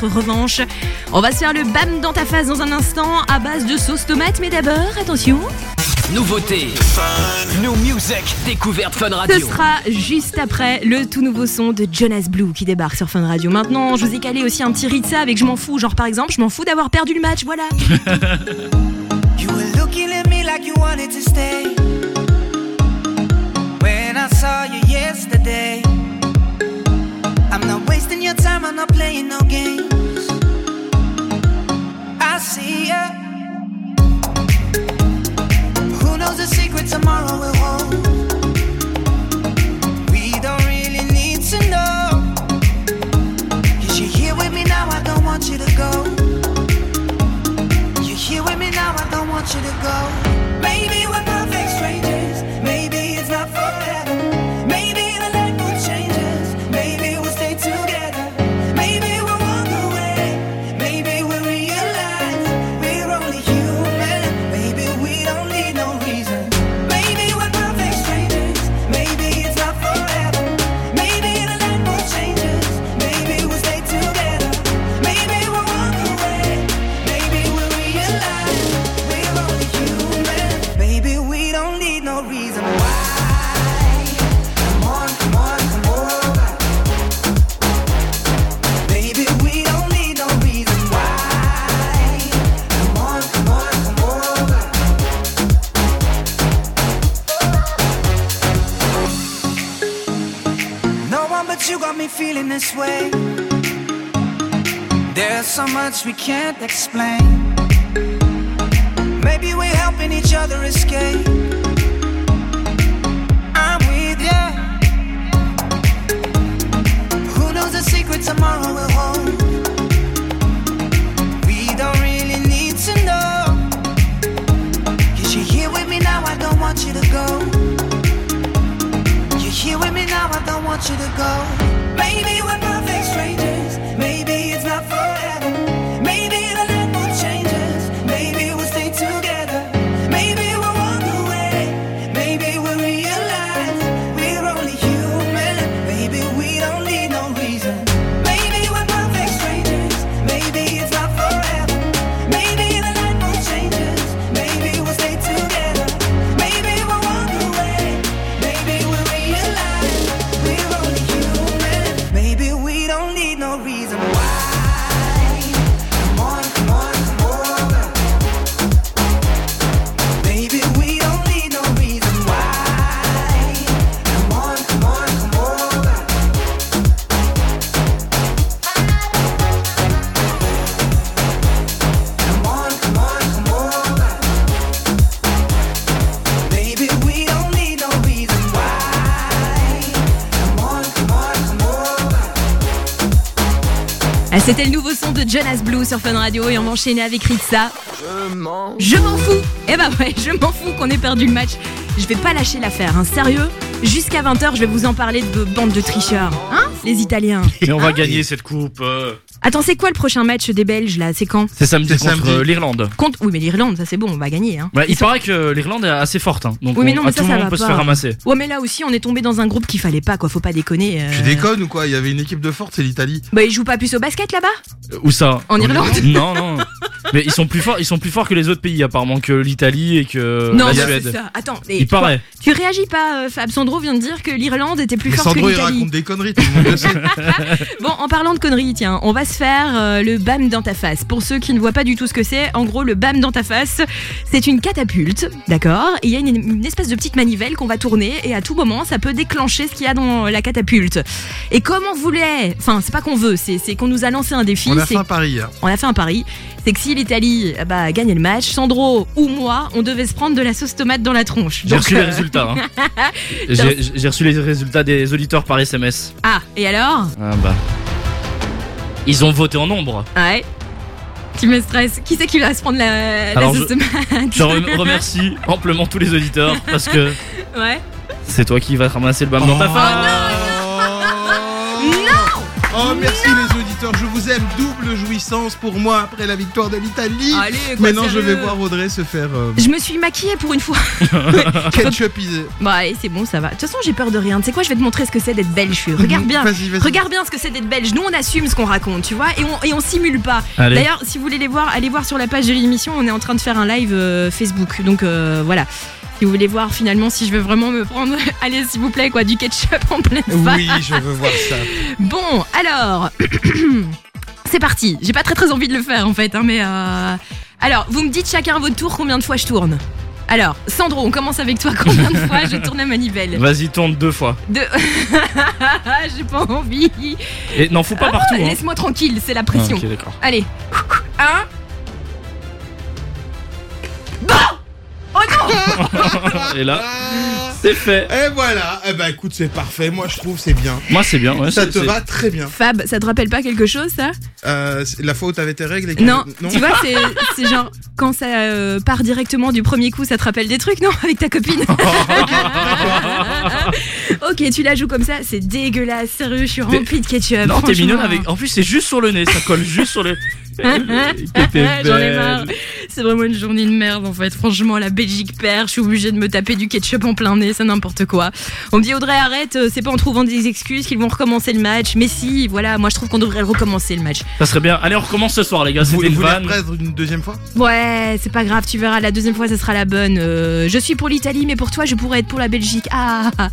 Revanche. On va se faire le bam dans ta face dans un instant à base de sauce tomate, mais d'abord, attention. Nouveauté. New Music. Découverte Fun Radio. Ce sera juste après le tout nouveau son de Jonas Blue qui débarque sur Fun Radio. Maintenant, je vous ai calé aussi un petit Ritza avec Je m'en fous. Genre, par exemple, je m'en fous d'avoir perdu le match, voilà. C'était le nouveau son de Jonas Blue sur Fun Radio et on va enchaîner avec Ritza. Je m'en. Je m'en fous Eh bah ouais, je m'en fous qu'on ait perdu le match. Je vais pas lâcher l'affaire, hein. sérieux? Jusqu'à 20h, je vais vous en parler de vos bandes de tricheurs. Hein Les Italiens. Et on va Hein gagner cette coupe. euh. Attends, c'est quoi le prochain match des Belges là? C'est quand? C'est samedi contre euh, l'Irlande. Contre... Oui, mais l'Irlande, ça c'est bon, on va gagner. Hein. Ouais, il paraît que l'Irlande est assez forte, hein. donc oui, mais on- non, mais tout ça, ça moment va on peut se faire ramasser. Ouais, mais là aussi, on est tombé dans un groupe qu'il fallait pas, quoi. Faut pas déconner. euh. Tu déconnes ou quoi? Il y avait une équipe de forte, c'est l'Italie. Bah, ils jouent pas plus au basket là-bas? Euh, Où ça? En Irlande? Non, non. Mais ils sont plus forts, ils sont plus forts que les autres pays, apparemment que l'Italie et que Non, la Suède. c'est ça. Attends, mais Il quoi paraît. Tu réagis pas, euh, Fab. Sandro vient de dire que l'Irlande était plus Mais forte Sandro, que il l'Italie. raconte des conneries, tout le monde le sait. Bon, en parlant de conneries, tiens, on va se faire euh, le BAM dans ta face. Pour ceux qui ne voient pas du tout ce que c'est, en gros, le BAM dans ta face, c'est une catapulte, d'accord? Et il y a une, une espèce de petite manivelle qu'on va tourner et à tout moment, ça peut déclencher ce qu'il y a dans la catapulte. Et comme on voulait, enfin, c'est pas qu'on veut, c'est qu'on nous a lancé un défi. On a c'est- fait un pari hier. On a fait un pari, c'est que si l'Italie euh, bah, gagnait le match, Sandro ou moi, on devait se prendre de la sauce tomate dans la tronche. J'ai reçu les euh, résultats. hein. J'ai reçu les résultats des auditeurs par SMS. ah, et alors? Ah bah. Ils ont voté en nombre. Ouais. Tu me stresses. Qui c'est qui va se prendre la, sauce je- tomate Je rem- remercie amplement tous les auditeurs parce que Ouais. c'est toi qui vas ramasser le bam dans ta face. Non Oh merci les auditeurs, je vous aime. Double jouissance pour moi après la victoire de l'Italie. Allez, quoi, Maintenant je vais voir Audrey se faire euh, Je me suis maquillée pour une fois. ketchupisé. Bah allez, c'est bon, ça va. De toute façon, j'ai peur de rien. Tu sais quoi, je vais te montrer ce que c'est d'être belge. Regarde bien. Vas-y, vas-y. Regarde bien ce que c'est d'être belge. Nous, on assume ce qu'on raconte, tu vois, et on, et on simule pas. Allez. D'ailleurs, si vous voulez les voir, allez voir sur la page de l'émission. On est en train de faire un live euh, Facebook. Donc euh, voilà. Si vous voulez voir finalement si je veux vraiment me prendre, allez s'il vous plaît, quoi, du ketchup en pleine face. Oui, je veux voir ça. Bon, alors, c'est parti. J'ai pas très très envie de le faire en fait, hein, mais euh... alors, vous me dites chacun à votre tour combien de fois je tourne? Alors, Sandro, on commence avec toi. Combien de fois je tourne la manivelle? Vas-y, tourne deux fois. Deux. J'ai pas envie. Et n'en fous pas Ah, partout. hein. Laisse-moi tranquille, c'est la pression. Ah, ok, d'accord. Allez. Un. Oh non Et là, c'est fait. Et voilà, eh ben écoute, c'est parfait. Moi je trouve c'est bien. Moi, c'est bien. ouais, ça c'est- te c'est- va très bien. Fab, ça te rappelle pas quelque chose ça? Euh, c'est la fois où t'avais tes règles et que- non, tu vois, c'est- c'est genre quand ça euh, part directement du premier coup, ça te rappelle des trucs, non? Avec ta copine Ok, tu la joues comme ça, c'est dégueulasse, sérieux, je suis remplie de ketchup. Non, t'es franchement. mignonne avec. En plus, c'est juste sur le nez, ça colle juste sur le. J'en ai marre. C'est vraiment une journée de merde en fait. Franchement, la Belgique perd. Je suis obligée de me taper du ketchup en plein nez. C'est n'importe quoi. On me dit Audrey, arrête. euh, C'est pas en trouvant des excuses qu'ils vont recommencer le match. Mais si, voilà. Moi, je trouve qu'on devrait le recommencer le match. Ça serait bien. Allez, on recommence ce soir, les gars. Vous C'était une voulez vanne. une deuxième fois? Ouais, c'est pas grave. Tu verras. La deuxième fois, ce sera la bonne. Euh, je suis pour l'Italie, mais pour toi, je pourrais être pour la Belgique. Ah. eh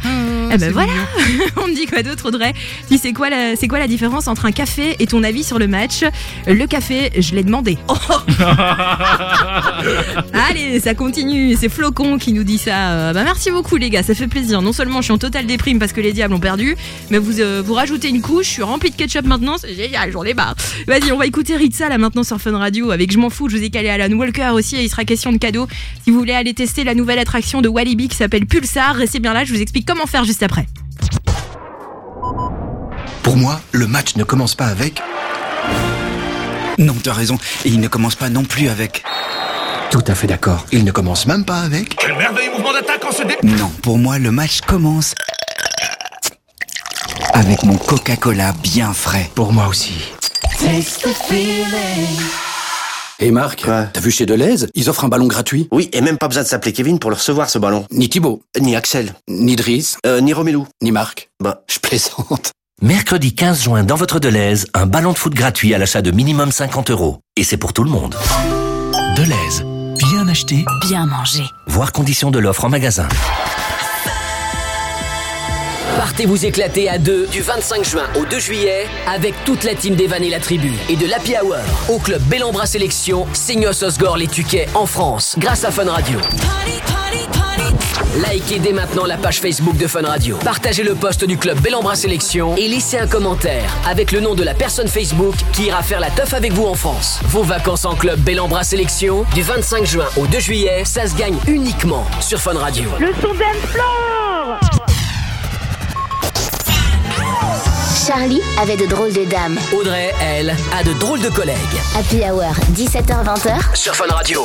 ben c'est voilà. On me dit quoi d'autre, Audrey? Tu sais quoi la- C'est quoi la différence entre un café et ton avis sur le match? Le café, je l'ai demandé. Allez, ça continue. C'est Flocon qui nous dit ça. Euh, bah merci beaucoup les gars, ça fait plaisir. Non seulement je suis en totale déprime parce que les diables ont perdu, mais vous euh, rajoutez une couche. Je suis rempli de ketchup maintenant. C'est génial, j'en ai marre. Vas-y, on va écouter Ritza là maintenant sur Fun Radio avec Je m'en fous. Je vous ai calé Alan Walker aussi. Et il sera question de cadeau. Si vous voulez aller tester la nouvelle attraction de Walibi qui s'appelle Pulsar, restez bien là. Je vous explique comment faire juste après. Pour moi, le match ne commence pas avec. Non, t'as raison. Et il ne commence pas non plus avec. Tout à fait d'accord. Il ne commence même pas avec. Quel merveilleux mouvement d'attaque en ce dé... Non, pour moi, le match commence. Avec mon Coca-Cola bien frais. Pour moi aussi. Et Marc, t'as vu chez Deleuze Ils offrent un ballon gratuit Oui, et même pas besoin de s'appeler Kevin pour le recevoir ce ballon. Ni Thibaut, Ni Axel, ni Driss, euh, ni Romélou. ni Marc. Bah, Je plaisante. Mercredi 15 juin, dans votre Deleuze, un ballon de foot gratuit à l'achat de minimum 50 euros. Et c'est pour tout le monde. Deleuze. Bien acheté. Bien manger. Voir conditions de l'offre en magasin. Partez vous éclater à deux du 25 juin au 2 juillet avec toute la team d'Evan et la tribu et de l'Happy Hour au club Bellambra Sélection, Seignos Osgore les Tuquets en France grâce à Fun Radio. Likez dès maintenant la page Facebook de Fun Radio. Partagez le post du club Bellambra Sélection et laissez un commentaire avec le nom de la personne Facebook qui ira faire la teuf avec vous en France. Vos vacances en club Bellambra Sélection du 25 juin au 2 juillet, ça se gagne uniquement sur Fun Radio. Le son Charlie avait de drôles de dames. Audrey, elle, a de drôles de collègues. Happy Hour, 17h-20h. Sur Fun Radio.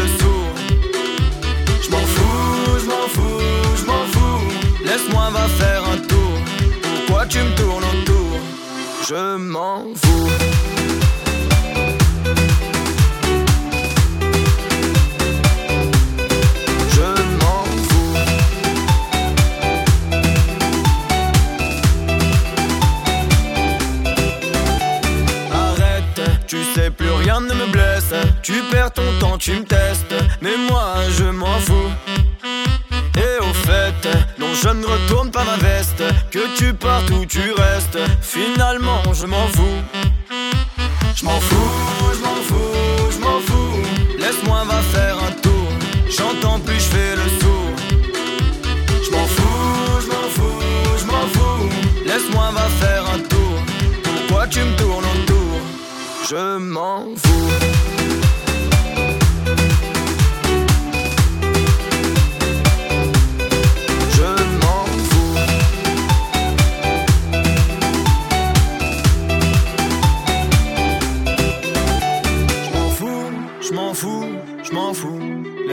Je m'en fous. Arrête, tu sais plus rien ne me blesse. Tu perds ton temps, tu me testes. Mais moi je m'en fous. Et au fait, non, je ne retourne pas ma veste. Que tu partes ou tu restes, finalement, je m'en fous. Je m'en fous, je m'en fous, je m'en fous. Laisse-moi va faire un tour. J'entends plus, je fais le sourd. Je m'en fous, je m'en fous, je m'en fous. Laisse-moi va faire un tour. Pourquoi tu me tournes autour? Je m'en fous.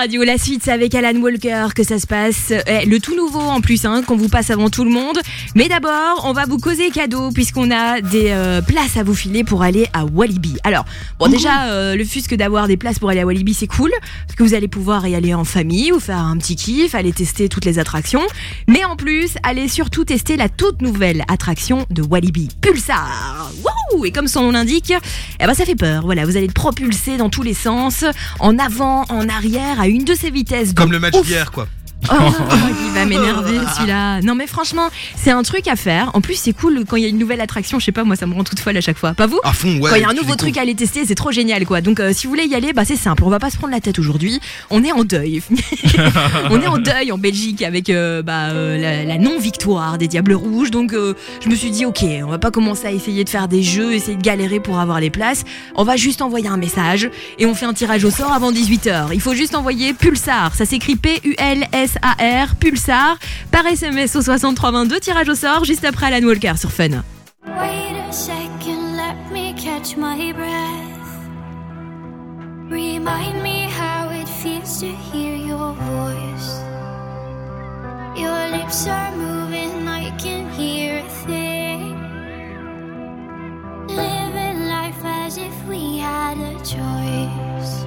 Radio. La suite, c'est avec Alan Walker que ça se passe. Eh, le tout nouveau en plus, hein, qu'on vous passe avant tout le monde. Mais d'abord, on va vous causer cadeau puisqu'on a des euh, places à vous filer pour aller à Walibi. Alors, bon, déjà, euh, le fusque d'avoir des places pour aller à Walibi, c'est cool parce que vous allez pouvoir y aller en famille ou faire un petit kiff, aller tester toutes les attractions. Mais en plus, allez surtout tester la toute nouvelle attraction de Walibi, Pulsar. Wouhou Et comme son nom l'indique, eh ben ça fait peur. Voilà, vous allez être propulsé dans tous les sens, en avant, en arrière, à une de ces vitesses. Comme le match d'hier, quoi. Oh, il va m'énerver celui-là. Non mais franchement, c'est un truc à faire. En plus, c'est cool quand il y a une nouvelle attraction. Je sais pas, moi ça me rend toute folle à chaque fois. Pas vous À fond, ouais. Quand il y a un nouveau truc à aller tester, c'est trop génial quoi. Donc euh, si vous voulez y aller, bah c'est simple. On va pas se prendre la tête aujourd'hui. On est en deuil. on est en deuil en Belgique avec euh, bah, euh, la, la non-victoire des Diables Rouges. Donc je me suis dit ok, on va pas commencer à essayer de faire des jeux, essayer de galérer pour avoir les places. On va juste envoyer un message et on fait un tirage au sort avant 18h. Il faut juste envoyer Pulsar. Ça s'écrit P-U-L-S-A-R, Pulsar, par SMS au 6322. Tirage au sort juste après Alan Walker sur Fun. Wait a second, let me catch my breath. Remind me how it feels to hear your voice. Your lips are moving, I can hear a thing. Living life as if we had a choice.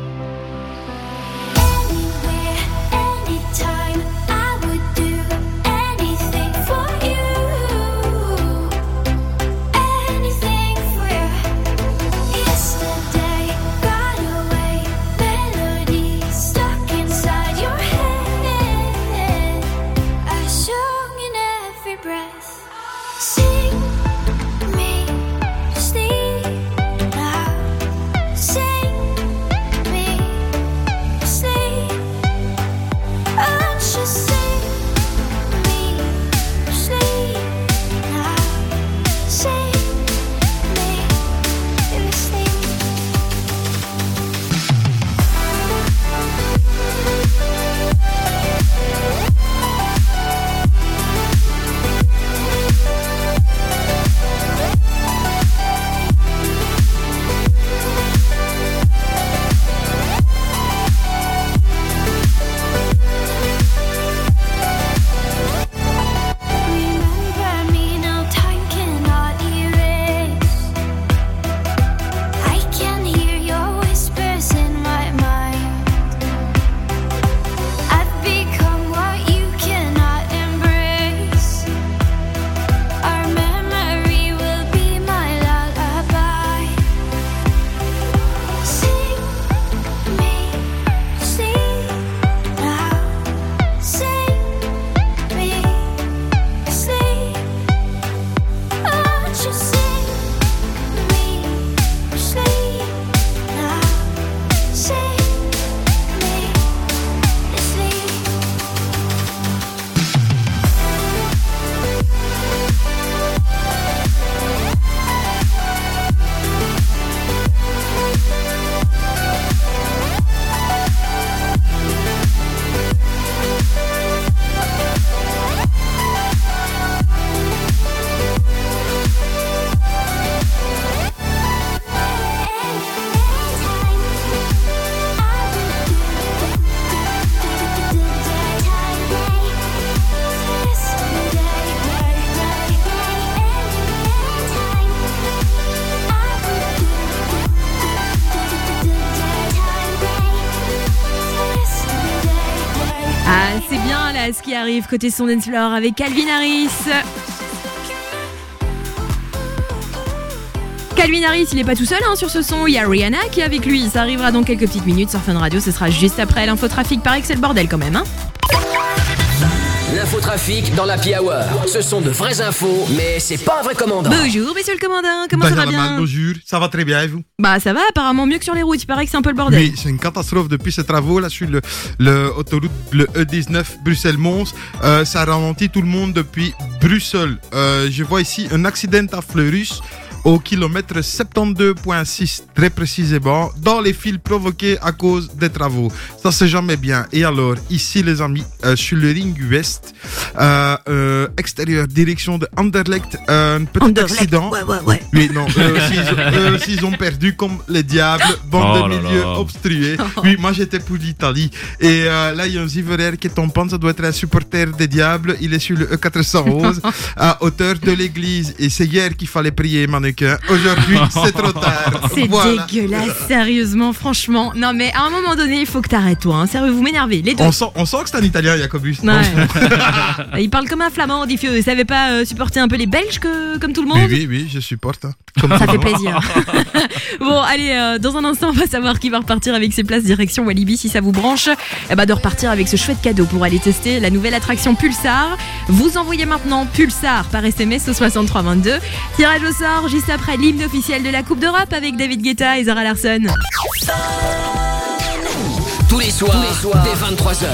Qui arrive côté son dance floor avec Calvin Harris. Calvin Harris, il est pas tout seul hein, sur ce son, il y a Rihanna qui est avec lui. Ça arrivera dans quelques petites minutes sur Fun Radio, ce sera juste après l'infotrafic. Paraît que c'est le bordel quand même. Hein L'infotrafic dans la Hour. Ce sont de vraies infos, mais c'est pas un vrai commandant. Bonjour, monsieur le commandant, comment ça va bien bonjour. Ça va très bien et vous Bah ça va, apparemment mieux que sur les routes, il paraît que c'est un peu le bordel. Oui, c'est une catastrophe depuis ces travaux là sur le, le autoroute le E19 Bruxelles-Mons. Euh, ça ralentit tout le monde depuis Bruxelles. Euh, je vois ici un accident à Fleurus. Au kilomètre 72.6 très précisément, dans les fils provoqués à cause des travaux. Ça c'est jamais bien. Et alors, ici les amis, euh, sur le ring ouest, euh, euh, extérieur, direction de Anderlecht, euh, un petit Anderlecht, accident. ouais, ouais, ouais. Oui, non, eux aussi, ils ont, perdu comme les diables, bande Oh de milieux obstrués. Oui, moi j'étais pour l'Italie. Et euh, là, il y a un Ziveraire qui est en panne, ça doit être un supporter des diables. Il est sur le E411, à hauteur de l'église. Et c'est hier qu'il fallait prier, mannequin. Aujourd'hui, c'est trop tard. C'est Voilà. dégueulasse, sérieusement, franchement. Non, mais à un moment donné, il faut que t'arrêtes, toi. Hein. Sérieux, vous m'énervez, les deux. On sent, on sent que c'est un Italien, Jacobus. Ouais. il parle comme un flamand, dit Fieu. Il savait pas euh, supporter un peu les Belges que, comme tout le monde Mais oui, oui, je supporte. hein. Comme Ça fait plaisir. bon, allez, euh, dans un instant, on va savoir qui va repartir avec ses places direction Walibi si ça vous branche. Eh ben, de repartir avec ce chouette cadeau pour aller tester la nouvelle attraction Pulsar. Vous envoyez maintenant Pulsar par SMS au 6322. Tirage au sort juste après l'hymne officiel de la Coupe d'Europe avec David Guetta et Zara Larson. Tous les soirs, dès 23h,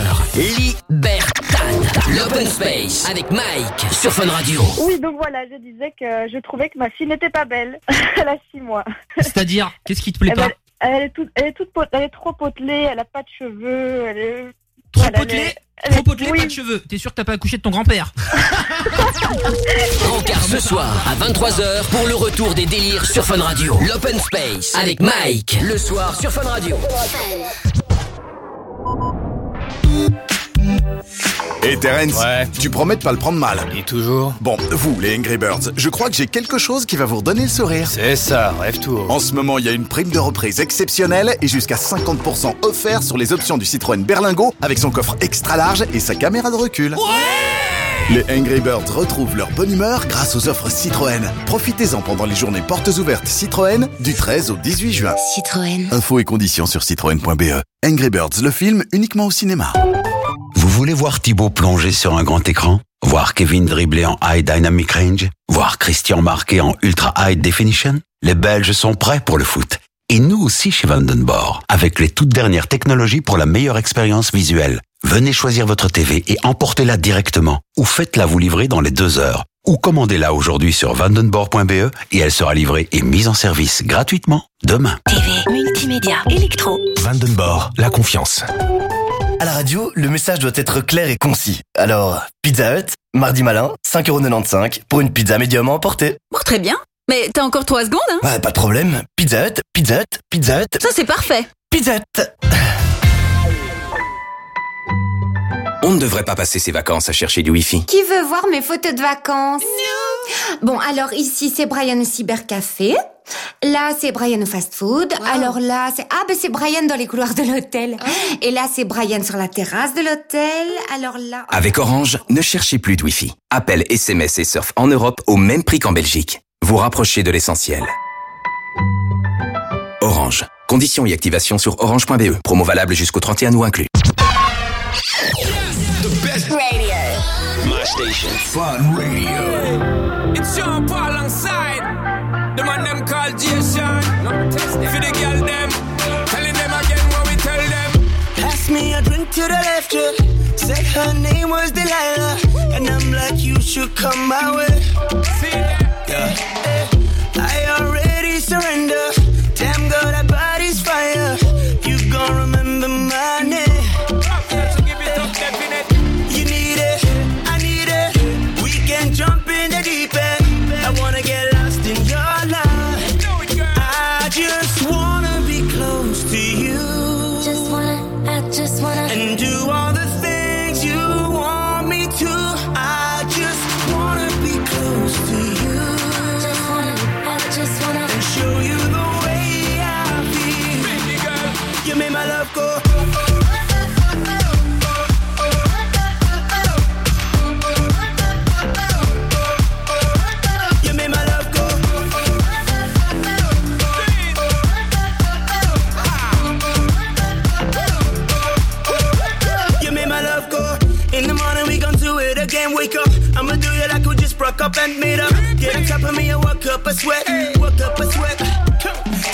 Libertad, l'open space avec Mike sur Fun Radio. Oui, donc voilà, je disais que je trouvais que ma fille n'était pas belle. elle a 6 mois. C'est-à-dire, qu'est-ce qui te plaît Eh ben, pas? elle, est toute, elle, est toute elle est trop potelée, elle a pas de cheveux, elle est... Trop elle potelé elle Trop potelé, oui. pas de cheveux. T'es sûr que t'as pas accouché de ton grand-père Rencard ce soir à 23h pour le retour des délires sur Fun Radio. L'open space avec Mike le soir sur Fun Radio. Et Terence, tu promets de pas le prendre mal. Et toujours. Bon, vous, les Angry Birds, je crois que j'ai quelque chose qui va vous redonner le sourire. C'est ça, rêve tout. En ce moment, il y a une prime de reprise exceptionnelle et jusqu'à 50% offert sur les options du Citroën Berlingo avec son coffre extra large et sa caméra de recul. Les Angry Birds retrouvent leur bonne humeur grâce aux offres Citroën. Profitez-en pendant les journées portes ouvertes Citroën du 13 au 18 juin. Citroën. Infos et conditions sur citroën.be. Angry Birds, le film uniquement au cinéma. Vous voulez voir Thibaut plonger sur un grand écran? Voir Kevin dribbler en High Dynamic Range? Voir Christian marquer en Ultra High Definition? Les Belges sont prêts pour le foot. Et nous aussi chez Vandenborg, avec les toutes dernières technologies pour la meilleure expérience visuelle. Venez choisir votre TV et emportez-la directement. Ou faites-la vous livrer dans les deux heures. Ou commandez-la aujourd'hui sur vandenborg.be et elle sera livrée et mise en service gratuitement demain. TV, multimédia, électro. Vandenborg, la confiance. À la radio, le message doit être clair et concis. Alors, Pizza Hut, mardi malin, 5,95€ pour une pizza médium à emporter. Bon, très bien. Mais t'as encore 3 secondes, hein? Ouais, pas de problème. Pizza Hut, Pizza Hut, Pizza Hut. Ça, c'est parfait. Pizza Hut. On ne devrait pas passer ses vacances à chercher du Wi-Fi. Qui veut voir mes photos de vacances? Bon, alors ici c'est Brian cybercafé. Là c'est Brian au fast food. Alors là c'est ah ben c'est Brian dans les couloirs de l'hôtel. Et là c'est Brian sur la terrasse de l'hôtel. Alors là Avec Orange, ne cherchez plus de Wi-Fi. Appel, SMS et surf en Europe au même prix qu'en Belgique. Vous rapprochez de l'essentiel. Orange. Conditions et activation sur orange.be. Promo valable jusqu'au 31 août inclus. My station. Fun Radio. It's Paul to the left, yeah. Said her name was Delilah. And I'm like, you should come my way. See that? Yeah. Wake up, I'ma do you like we just broke up and made up. Get on top of me and work up a sweat, work up a sweat.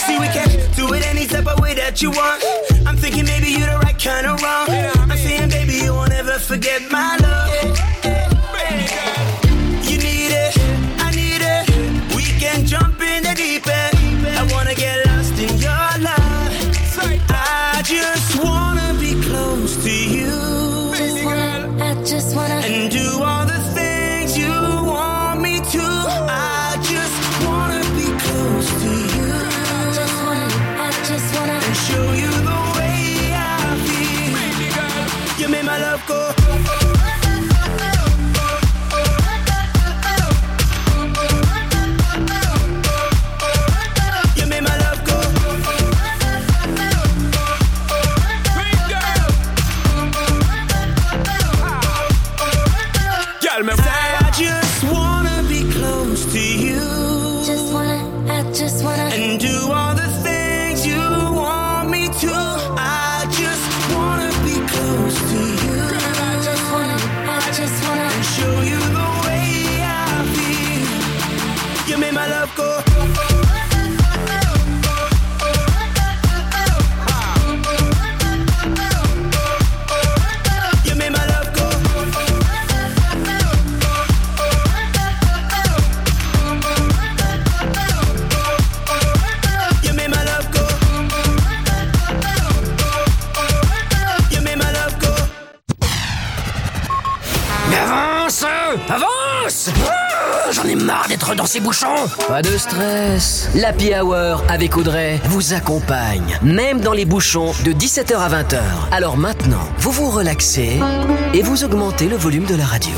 See we can do it any type of way that you want. I'm thinking maybe you're the right kind of wrong. I'm saying baby you won't ever forget my love. love go Pas de stress. L'Happy Hour avec Audrey vous accompagne, même dans les bouchons de 17h à 20h. Alors maintenant, vous vous relaxez et vous augmentez le volume de la radio.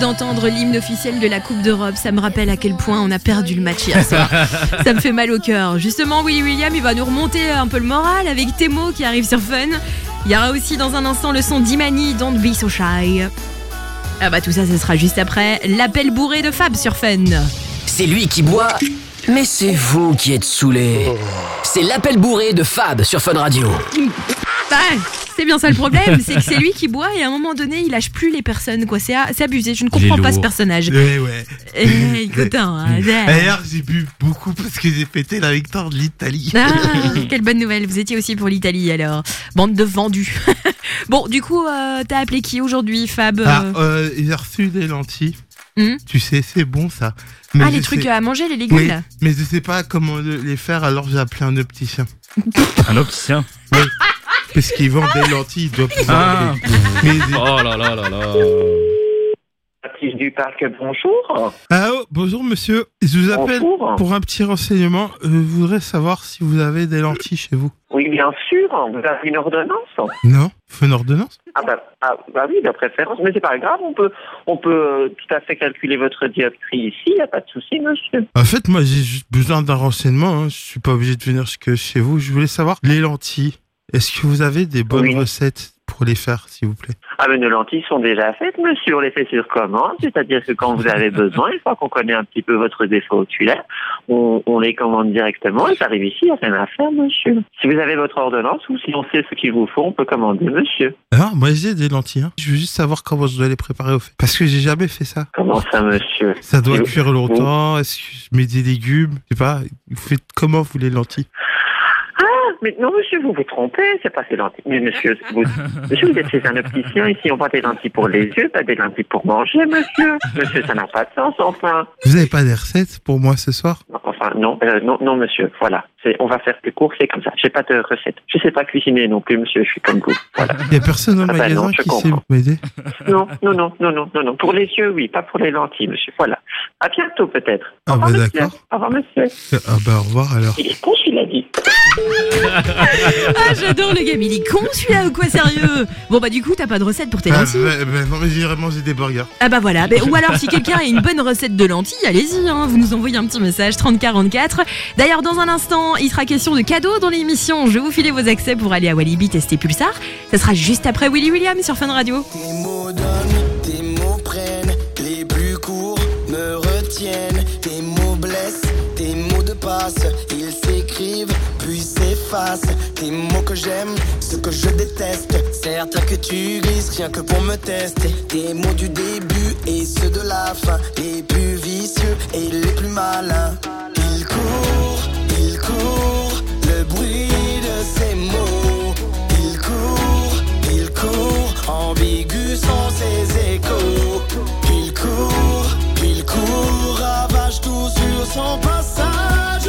D'entendre l'hymne officiel de la Coupe d'Europe, ça me rappelle à quel point on a perdu le match hier soir. ça me fait mal au cœur. Justement, Willy William, il va nous remonter un peu le moral avec Temo qui arrive sur Fun. Il y aura aussi dans un instant le son d'Imani, Don't Be So Shy. Ah bah tout ça, ce sera juste après l'appel bourré de Fab sur Fun. C'est lui qui boit, mais c'est vous qui êtes saoulé. C'est l'appel bourré de Fab sur Fun Radio. Bah, c'est bien ça le problème, c'est que c'est lui qui boit et à un moment donné, il lâche plus les personnes, quoi. C'est c'est abusé, je ne comprends pas ce personnage. Ouais, ouais. Eh, écoute, hein, ouais. D'ailleurs, j'ai bu beaucoup parce que j'ai fêté la victoire de l'Italie. Ah, quelle bonne nouvelle, vous étiez aussi pour l'Italie alors. Bande de vendus. bon, du coup, euh, t'as appelé qui aujourd'hui, Fab Ah, euh euh, j'ai reçu des lentilles. Hmm Tu sais, c'est bon ça. Ah, je les trucs sais- à manger, les légumes Oui, là mais je sais pas comment le- les faire, alors j'ai appelé un opticien. Un opticien Oui. Parce qu'ils vendent des lentilles, ils doivent pouvoir. Ah. Mais- Oh là là là là. Baptiste du Parc, bonjour. Ah, oh, bonjour monsieur. Je vous appelle Bonjour. pour un petit renseignement. Euh, je voudrais savoir si vous avez des lentilles chez vous. Oui, bien sûr, vous avez une ordonnance Non Faut une ordonnance ah bah, ah bah oui, de préférence, mais c'est pas grave, on peut, on peut euh, tout à fait calculer votre dioptrie ici, il n'y a pas de souci, monsieur. En fait, moi, j'ai juste besoin d'un renseignement. Hein. Je suis pas obligé de venir chez vous. Je voulais savoir les lentilles. Est-ce que vous avez des bonnes recettes pour les faire, s'il vous plaît? Ah mais nos lentilles sont déjà faites, monsieur, on les fait sur commande, c'est-à-dire que quand vous avez besoin, une fois qu'on connaît un petit peu votre défaut oculaire, on, on les commande directement et ça arrive ici, il n'y a rien à faire, monsieur. Si vous avez votre ordonnance ou si on sait ce qu'il vous faut, on peut commander, monsieur. Ah, moi, j'ai des lentilles. Hein. Je veux juste savoir comment je dois les préparer au fait. Parce que j'ai jamais fait ça. Comment ça, monsieur? Ça doit cuire longtemps. Est-ce que je mets des légumes? Je sais pas. Vous faites comment, vous, les lentilles? Mais non, monsieur, vous vous trompez, c'est pas ces lentilles. Mais monsieur, vous, monsieur, vous êtes chez un opticien, ici, on vend des lentilles pour les yeux, pas des lentilles pour manger, monsieur. Monsieur, ça n'a pas de sens, enfin. Vous avez pas des recettes pour moi ce soir? Enfin, non, euh, non, non, monsieur, voilà. C'est, on va faire des cours, c'est comme ça. J'ai pas de recette. Je sais pas cuisiner non plus, monsieur, je suis comme vous. Voilà. Il y a personne au Ah bah magasin non, je qui sait comprends. m'aider Non, non, non, non, non, non, non. Pour les yeux, oui, pas pour les lentilles, monsieur. Voilà. À bientôt, peut-être. Ah Au revoir, bah monsieur. d'accord. Au revoir, monsieur. Ah bah au revoir alors. Il est con, celui-là dit. Ah, j'adore le game, il est con celui-là ou quoi, sérieux? Bon, bah, du coup, t'as pas de recette pour tes Ah, lentilles? bah, bah, non mais j'ai vraiment mangé des burgers. Ah bah voilà, Bah, ou alors si quelqu'un a une bonne recette de lentilles, allez-y, hein, vous nous envoyez un petit message 3044. D'ailleurs, dans un instant, évidemment, il sera question de cadeaux dans l'émission. Je vais vous filer vos accès pour aller à Walibi tester Pulsar. Ça sera juste après Willy William sur Fun Radio. Tes mots donnent, tes mots prennent, les plus courts me retiennent. Tes mots blessent, tes mots de passe, ils s'écrivent puis s'effacent. Tes mots que j'aime, ce que je déteste. Certes que tu glisses rien que pour me tester. Tes mots du début et ceux de la fin, les plus vicieux et les plus malins. Ils courent le bruit de ses mots. Il court, il court, ambigu sont ses échos. Il court, il court, ravage tout sur son passage.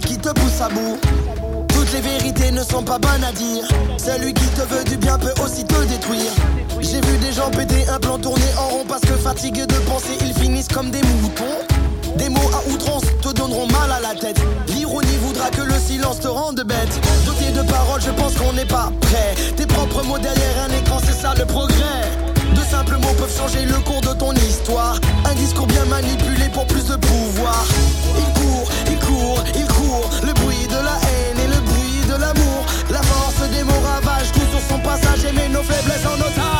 Qui te poussent à bout. Toutes les vérités ne sont pas bonnes à dire. Celui qui te veut du bien peut aussi te détruire. J'ai vu des gens péter un plan tourner en rond parce que fatigués de penser, ils finissent comme des moutons. Des mots à outrance te donneront mal à la tête. L'ironie voudra que le silence te rende bête. Doté de paroles, je pense qu'on n'est pas prêt. Tes propres mots derrière un écran, c'est ça le progrès. Mots peuvent changer le cours de ton histoire. Un discours bien manipulé pour plus de pouvoir. Il court, il court, il court. Le bruit de la haine et le bruit de l'amour. La force des mots ravage tout sur son passage et met nos faiblesses en otage.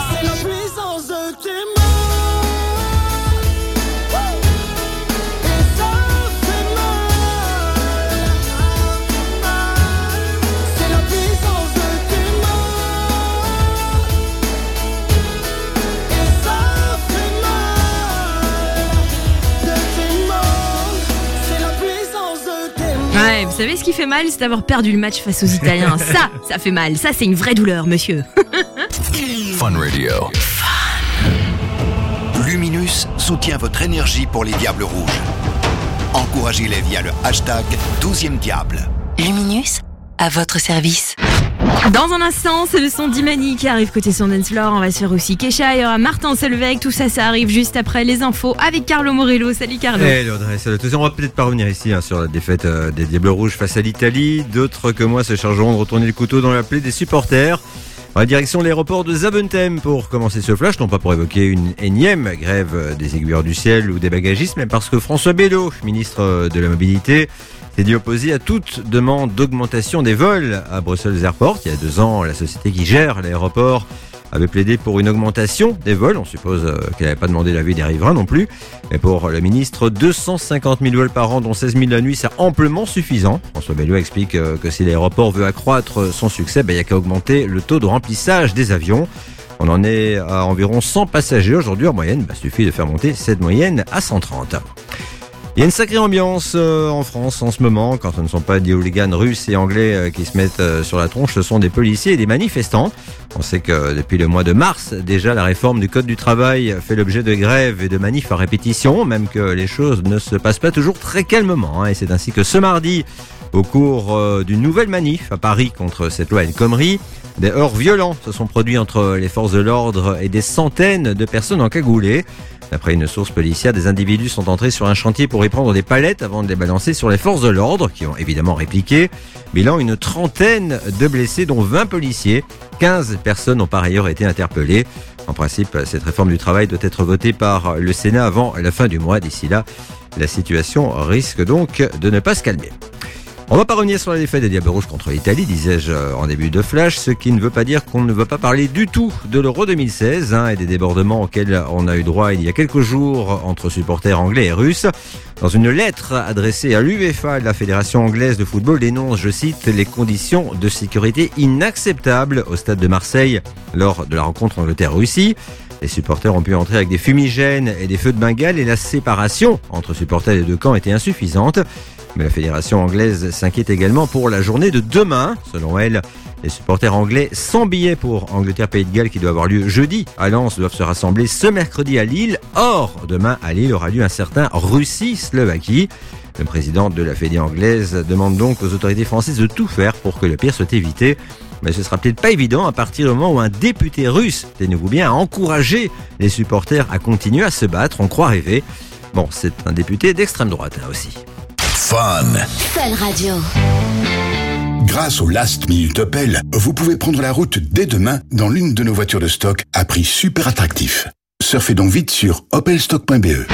Savez ce qui fait mal, c'est d'avoir perdu le match face aux Italiens. ça, ça fait mal. Ça, c'est une vraie douleur, monsieur. Fun Radio. Luminus soutient votre énergie pour les Diables Rouges. Encouragez-les via le hashtag 12e Diable. Luminus, à votre service. Dans un instant, c'est le son d'Imani qui arrive côté son dance floor. On va se faire aussi Kesha, il y aura Martin Solveig. Tout ça, ça arrive juste après les infos avec Carlo Morello. Salut Carlo. Hello salut tous. On va peut-être pas revenir ici hein, sur la défaite euh, des Diables Rouges face à l'Italie. D'autres que moi se chargeront de retourner le couteau dans la plaie des supporters. En direction l'aéroport de Zaventem pour commencer ce flash, non pas pour évoquer une énième grève des aiguilleurs du ciel ou des bagagistes, mais parce que François Bello, ministre de la Mobilité, s'est dit opposé à toute demande d'augmentation des vols à Brussels Airport. Il y a deux ans, la société qui gère l'aéroport avait plaidé pour une augmentation des vols. On suppose euh, qu'elle n'avait pas demandé l'avis des riverains non plus. Mais pour le ministre, 250 000 vols par an, dont 16 000 la nuit, c'est amplement suffisant. François Bello explique euh, que si l'aéroport veut accroître son succès, ben, il n'y a qu'à augmenter le taux de remplissage des avions. On en est à environ 100 passagers aujourd'hui en moyenne. Il suffit de faire monter cette moyenne à 130. Il y a une sacrée ambiance euh, en France en ce moment, quand ce ne sont pas des hooligans russes et anglais euh, qui se mettent euh, sur la tronche, ce sont des policiers et des manifestants. On sait que depuis le mois de mars, déjà la réforme du Code du travail fait l'objet de grèves et de manifs à répétition, même que les choses ne se passent pas toujours très calmement. hein. Et c'est ainsi que ce mardi, au cours d'une nouvelle manif à Paris contre cette loi El Khomri, des heurts violents se sont produits entre les forces de l'ordre et des centaines de personnes encagoulées. D'après une source policière, des individus sont entrés sur un chantier pour y prendre des palettes avant de les balancer sur les forces de l'ordre, qui ont évidemment répliqué. Bilan, une trentaine de blessés, dont 20 policiers. 15 personnes ont par ailleurs été interpellées. En principe, cette réforme du travail doit être votée par le Sénat avant la fin du mois. D'ici là, la situation risque donc de ne pas se calmer. On va pas revenir sur la défaite des Diables Rouges contre l'Italie, disais-je euh, en début de flash, ce qui ne veut pas dire qu'on ne va pas parler du tout de l'Euro 2016 hein, et des débordements auxquels on a eu droit il y a quelques jours entre supporters anglais et russes. Dans une lettre adressée à l'UEFA, la Fédération anglaise de football dénonce, je cite, les conditions de sécurité inacceptables au stade de Marseille lors de la rencontre Angleterre-Russie. Les supporters ont pu entrer avec des fumigènes et des feux de Bengale et la séparation entre supporters des deux camps était insuffisante. Mais la fédération anglaise s'inquiète également pour la journée de demain. Selon elle, les supporters anglais sans billets pour Angleterre-Pays de Galles qui doit avoir lieu jeudi à Lens doivent se rassembler ce mercredi à Lille. Or, demain à Lille aura lieu un certain Russie-Slovaquie. Le président de la Fédé anglaise demande donc aux autorités françaises de tout faire pour que le pire soit évité. Mais ce sera peut-être pas évident à partir du moment où un député russe, tenez-vous bien, a encouragé les supporters à continuer à se battre, on croit rêver. Bon, c'est un député d'extrême droite hein, aussi. Fun. Fun Radio. Grâce au Last Minute Opel, vous pouvez prendre la route dès demain dans l'une de nos voitures de stock à prix super attractif. Surfez donc vite sur opelstock.be.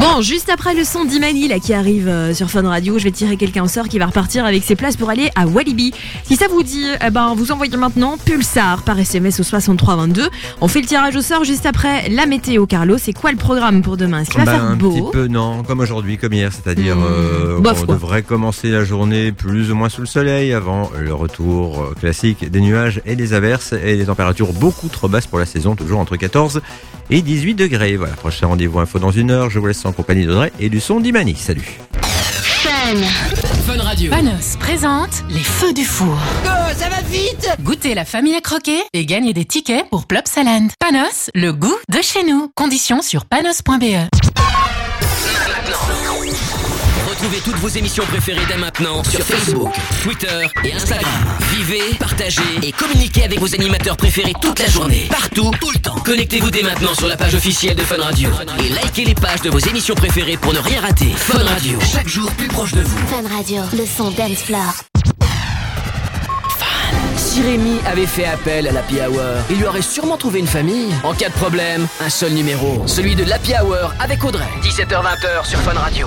Bon, juste après le son d'Imani là qui arrive euh, sur Fun Radio, je vais tirer quelqu'un au sort qui va repartir avec ses places pour aller à Walibi. Si ça vous dit, eh ben vous envoyez maintenant Pulsar par SMS au 6322. On fait le tirage au sort juste après la météo. Carlo, c'est quoi le programme pour demain? Est-ce qu'il va Ben, faire un beau? petit peu, non, comme aujourd'hui, comme hier, c'est-à-dire Mmh. euh, on quoi. devrait commencer la journée plus ou moins sous le soleil avant le retour euh, classique des nuages et des averses et des températures beaucoup trop basses pour la saison, toujours entre 14 et 18 degrés. Voilà, prochain rendez-vous info dans une heure. Je vous laisse en compagnie d'Audrey et du son d'Imani. Salut. Fun. Fun Radio. Panos présente les feux du four. Go, ça va vite Goûtez la famille à croquer et gagnez des tickets pour Plopsaland. Panos, le goût de chez nous. Conditions sur panos.be. Retrouvez toutes vos émissions préférées dès maintenant sur Facebook, Twitter et Instagram. Vivez, partagez et communiquez avec vos animateurs préférés toute la journée. Partout, tout le temps. Connectez-vous dès maintenant sur la page officielle de Fun Radio. Et likez les pages de vos émissions préférées pour ne rien rater. Fun Radio, chaque jour plus proche de vous. Fun Radio. Le son dance floor. Si Rémi avait fait appel à l'Happy Hour, il lui aurait sûrement trouvé une famille. En cas de problème, un seul numéro, celui de l'Happy Hour avec Audrey. 17h-20h sur Fun Radio.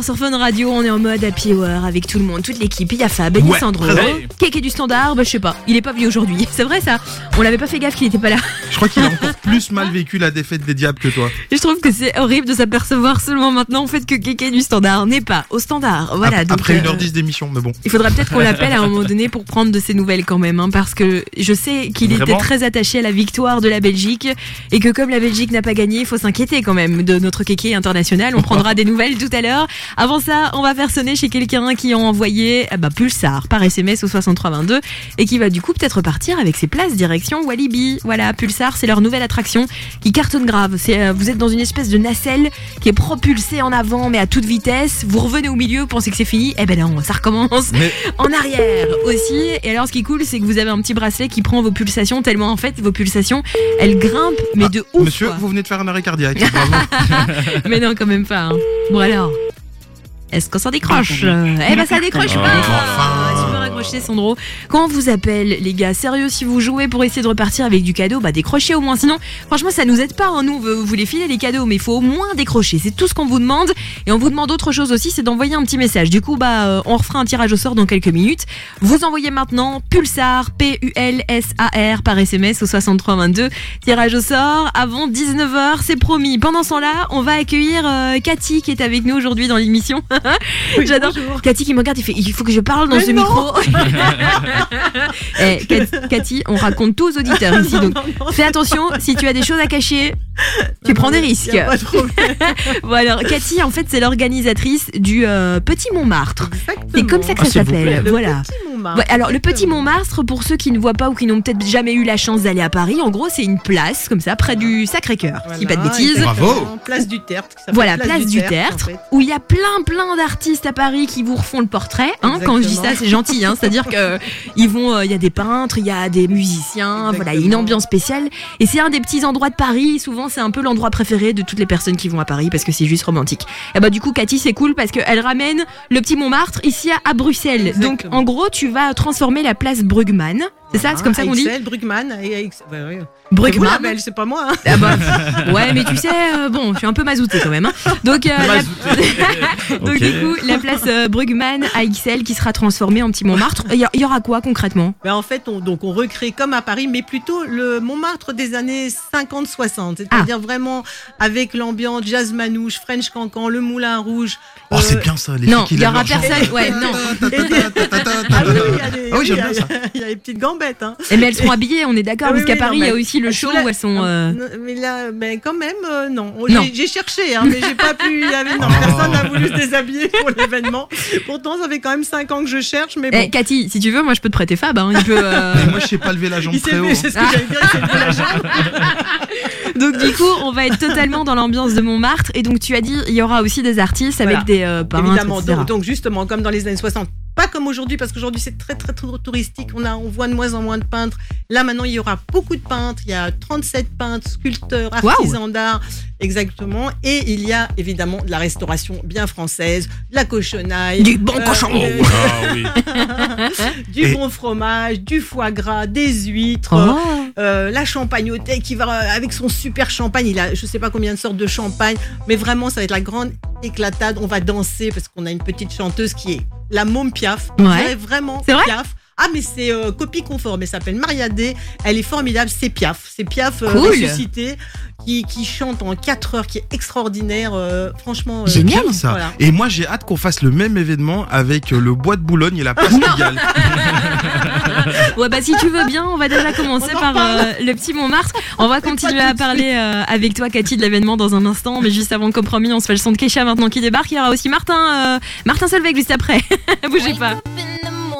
Hour sur Fun Radio, on est en mode Happy Hour avec tout le monde, toute l'équipe. Il y a Fab, il y a Sandro. Kéké du standard, bah je sais pas, il est pas venu aujourd'hui. C'est vrai ça On l'avait pas fait gaffe qu'il était pas là. Je crois qu'il a encore plus mal vécu la défaite des diables que toi. Je trouve que c'est horrible de s'apercevoir seulement maintenant en fait que Kéké du standard n'est pas au standard. Voilà, Ap- donc, Après euh, 1h10 d'émission, mais bon. Il faudrait peut-être qu'on l'appelle à un moment donné pour prendre de ses nouvelles quand même, hein, parce que je sais qu'il était très attaché à la victoire de la Belgique et que comme la Belgique n'a pas gagné, il faut s'inquiéter quand même de notre kéké international. On prendra des nouvelles tout à l'heure. Avant ça, on va faire sonner chez quelqu'un qui a envoyé eh ben, Pulsar par SMS au 6322 et qui va du coup peut-être partir avec ses places direction Walibi. Voilà, Pulsar, c'est leur nouvelle attraction qui cartonne grave. C'est, euh, vous êtes dans une espèce de nacelle qui est propulsée en avant mais à toute vitesse. Vous revenez au milieu, vous pensez que c'est fini. Eh ben non, ça recommence Mais en arrière aussi. Et alors, ce qui est cool, c'est que vous avez un petit bracelet qui prend vos pulsations tellement en fait, vos pulsations, elles grimpent, mais de ouf. Monsieur, quoi. vous venez de faire un arrêt cardiaque. Mais non, quand même pas. hein. Bon alors. Est-ce que ça décroche Euh, Eh ben ça décroche pas Tu peux raccrocher Sandro. Quand on vous appelle les gars, sérieux si vous jouez pour essayer de repartir avec du cadeau, bah décrochez au moins. Sinon, franchement ça nous aide pas. hein. Nous, on veut vous les filer les cadeaux, mais il faut au moins décrocher. C'est tout ce qu'on vous demande. Et on vous demande autre chose aussi, c'est d'envoyer un petit message. Du coup, bah euh, on refera un tirage au sort dans quelques minutes. Vous envoyez maintenant Pulsar P-U-L-S-A-R par SMS au 6322. Tirage au sort avant 19h, c'est promis. Pendant ce temps-là, on va accueillir euh, Cathy qui est avec nous aujourd'hui dans l'émission. J'adore. Cathy qui me regarde, il fait il faut que je parle dans Mais ce non. micro. Eh, Cat- Cathy, on raconte tout aux auditeurs ici, donc fais attention. Si tu as des choses à cacher, tu prends des risques. pas de bon alors, Cathy, en fait, c'est l'organisatrice du euh, Petit Montmartre. C'est comme ça que Ah, ça s'appelle. Le Voilà. Petit Montmartre, Ouais, alors, le Petit Montmartre, pour ceux qui ne voient pas ou qui n'ont peut-être jamais eu la chance d'aller à Paris, en gros, c'est une place comme ça, près du Sacré-Cœur. si pas de bêtises. exactement. Place du Tertre. Voilà, place, du en Tertre, fait. où il y a plein plein d'artistes à Paris qui vous refont le portrait. Hein, quand je dis ça, Exactement. c'est gentil. Hein, C'est-à-dire que ils vont, euh, il y a des peintres, il y a des musiciens, voilà, il y a une ambiance spéciale. Et c'est un des petits endroits de Paris. Souvent, c'est un peu l'endroit préféré de toutes les personnes qui vont à Paris parce que c'est juste romantique. Et bah du coup, Cathy, c'est cool parce qu'elle ramène le petit Montmartre ici à, à Bruxelles. Donc en gros, tu vas transformer la place Brugmann. C'est ça, c'est comme ça qu'on dit. AXL, Brugman et AXL. Ouais, ouais. Brugman. C'est pas moi. hein. Ah bah, ouais, mais tu sais, euh, bon, je suis un peu mazouté quand même. hein. Donc, euh, la... Donc du coup, la place euh, Brugmann à XL qui sera transformée en petit Montmartre. Il y, aura quoi concrètement? Ben, en fait, on, donc on recrée comme à Paris, mais plutôt le Montmartre des années 50-60. C'est-à-dire Ah. vraiment avec l'ambiance jazz manouche, French cancan, le moulin rouge. Oh, Euh, c'est bien ça, les Non, il y aura personne. Ouais, non. Ah oui, il y a des, Ah oui, gambettes. Hein. Et mais elles seront habillées, on est d'accord, Ah parce oui, qu'à oui, Paris, il y a mais- aussi le show Là- où elles sont. euh, Mais là, ben quand même, euh, non. Non. J'ai- cherché, hein, mais j'ai pas pu. y non, personne n'a voulu se déshabiller pour l'événement. Pourtant, ça fait quand même 5 ans que je cherche, mais bon. Eh, Cathy, si tu veux, moi je peux te prêter Fab. Hein, il peut, euh, Mais moi, je sais pas lever la jambe Il très haut. c'est ce que j'allais dire, il s'est levé la jambe. Donc du coup, on va être totalement dans l'ambiance de Montmartre. Et donc tu as dit, il y aura aussi des artistes avec Voilà. des euh, peintres, Évidemment, donc justement, comme dans les années 60. Pas comme aujourd'hui, parce qu'aujourd'hui c'est très, très très touristique. On, a, on voit de moins en moins de peintres. Là maintenant, il y aura beaucoup de peintres. Il y a 37 peintres, sculpteurs, artisans d'art. Exactement. Et il y a évidemment de la restauration bien française, de la cochonaille. Du bon cochon. euh, ah oui. du Et- bon fromage, du foie gras, des huîtres, Oh. euh, la champagnothèque qui va euh, avec son super champagne. Il a je sais pas combien de sortes de champagne, mais vraiment ça va être la grande éclatade. On va danser parce qu'on a une petite chanteuse qui est la môme Piaf. On Ouais. dirait vraiment C'est vrai Piaf. Ah mais c'est euh, copie conforme, elle s'appelle Maria D. Elle est formidable, c'est Piaf, c'est Piaf euh, Cool. ressuscité qui, qui chante en 4 heures, qui est extraordinaire. euh, franchement, euh, C'est bien ça. Voilà. Et moi, j'ai hâte qu'on fasse le même événement avec euh, le bois de Boulogne et la place Pigalle. Ouais, bah si tu veux bien, on va déjà commencer par euh, le petit Montmartre. On va continuer à parler euh, avec toi, Cathy, de l'événement dans un instant. Mais juste avant le compromis, on se fait le son de Kesha maintenant qui débarque. Il y aura aussi Martin, euh, Martin Solveig juste après. Bougez pas.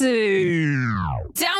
Don't stop,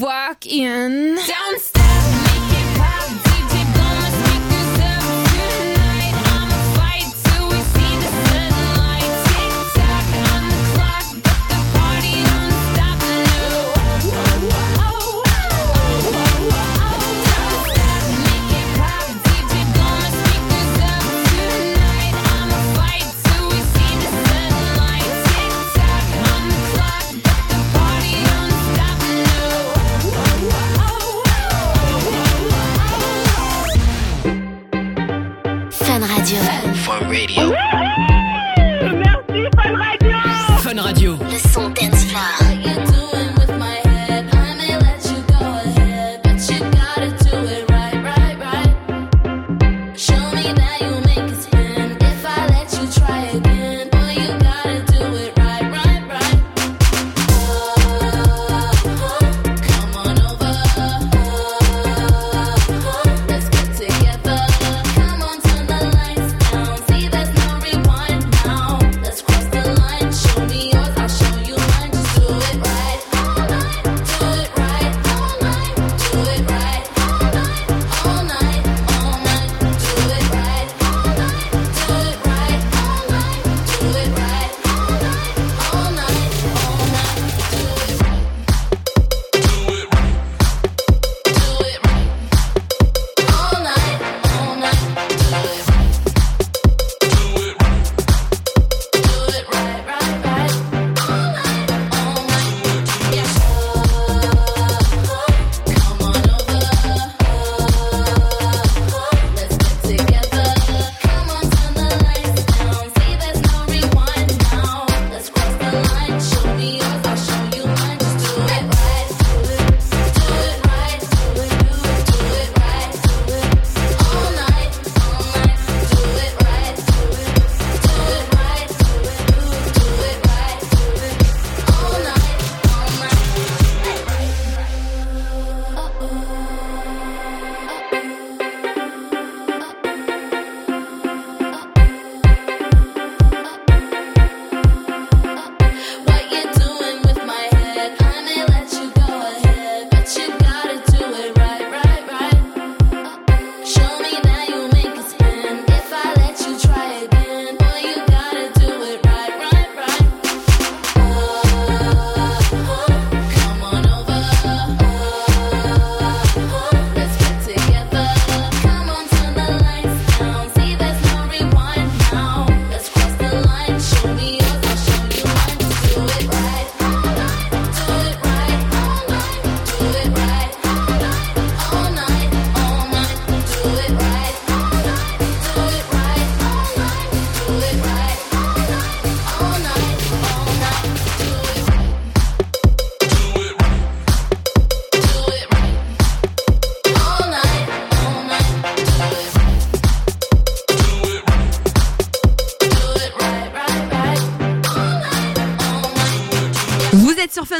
walk in downstairs.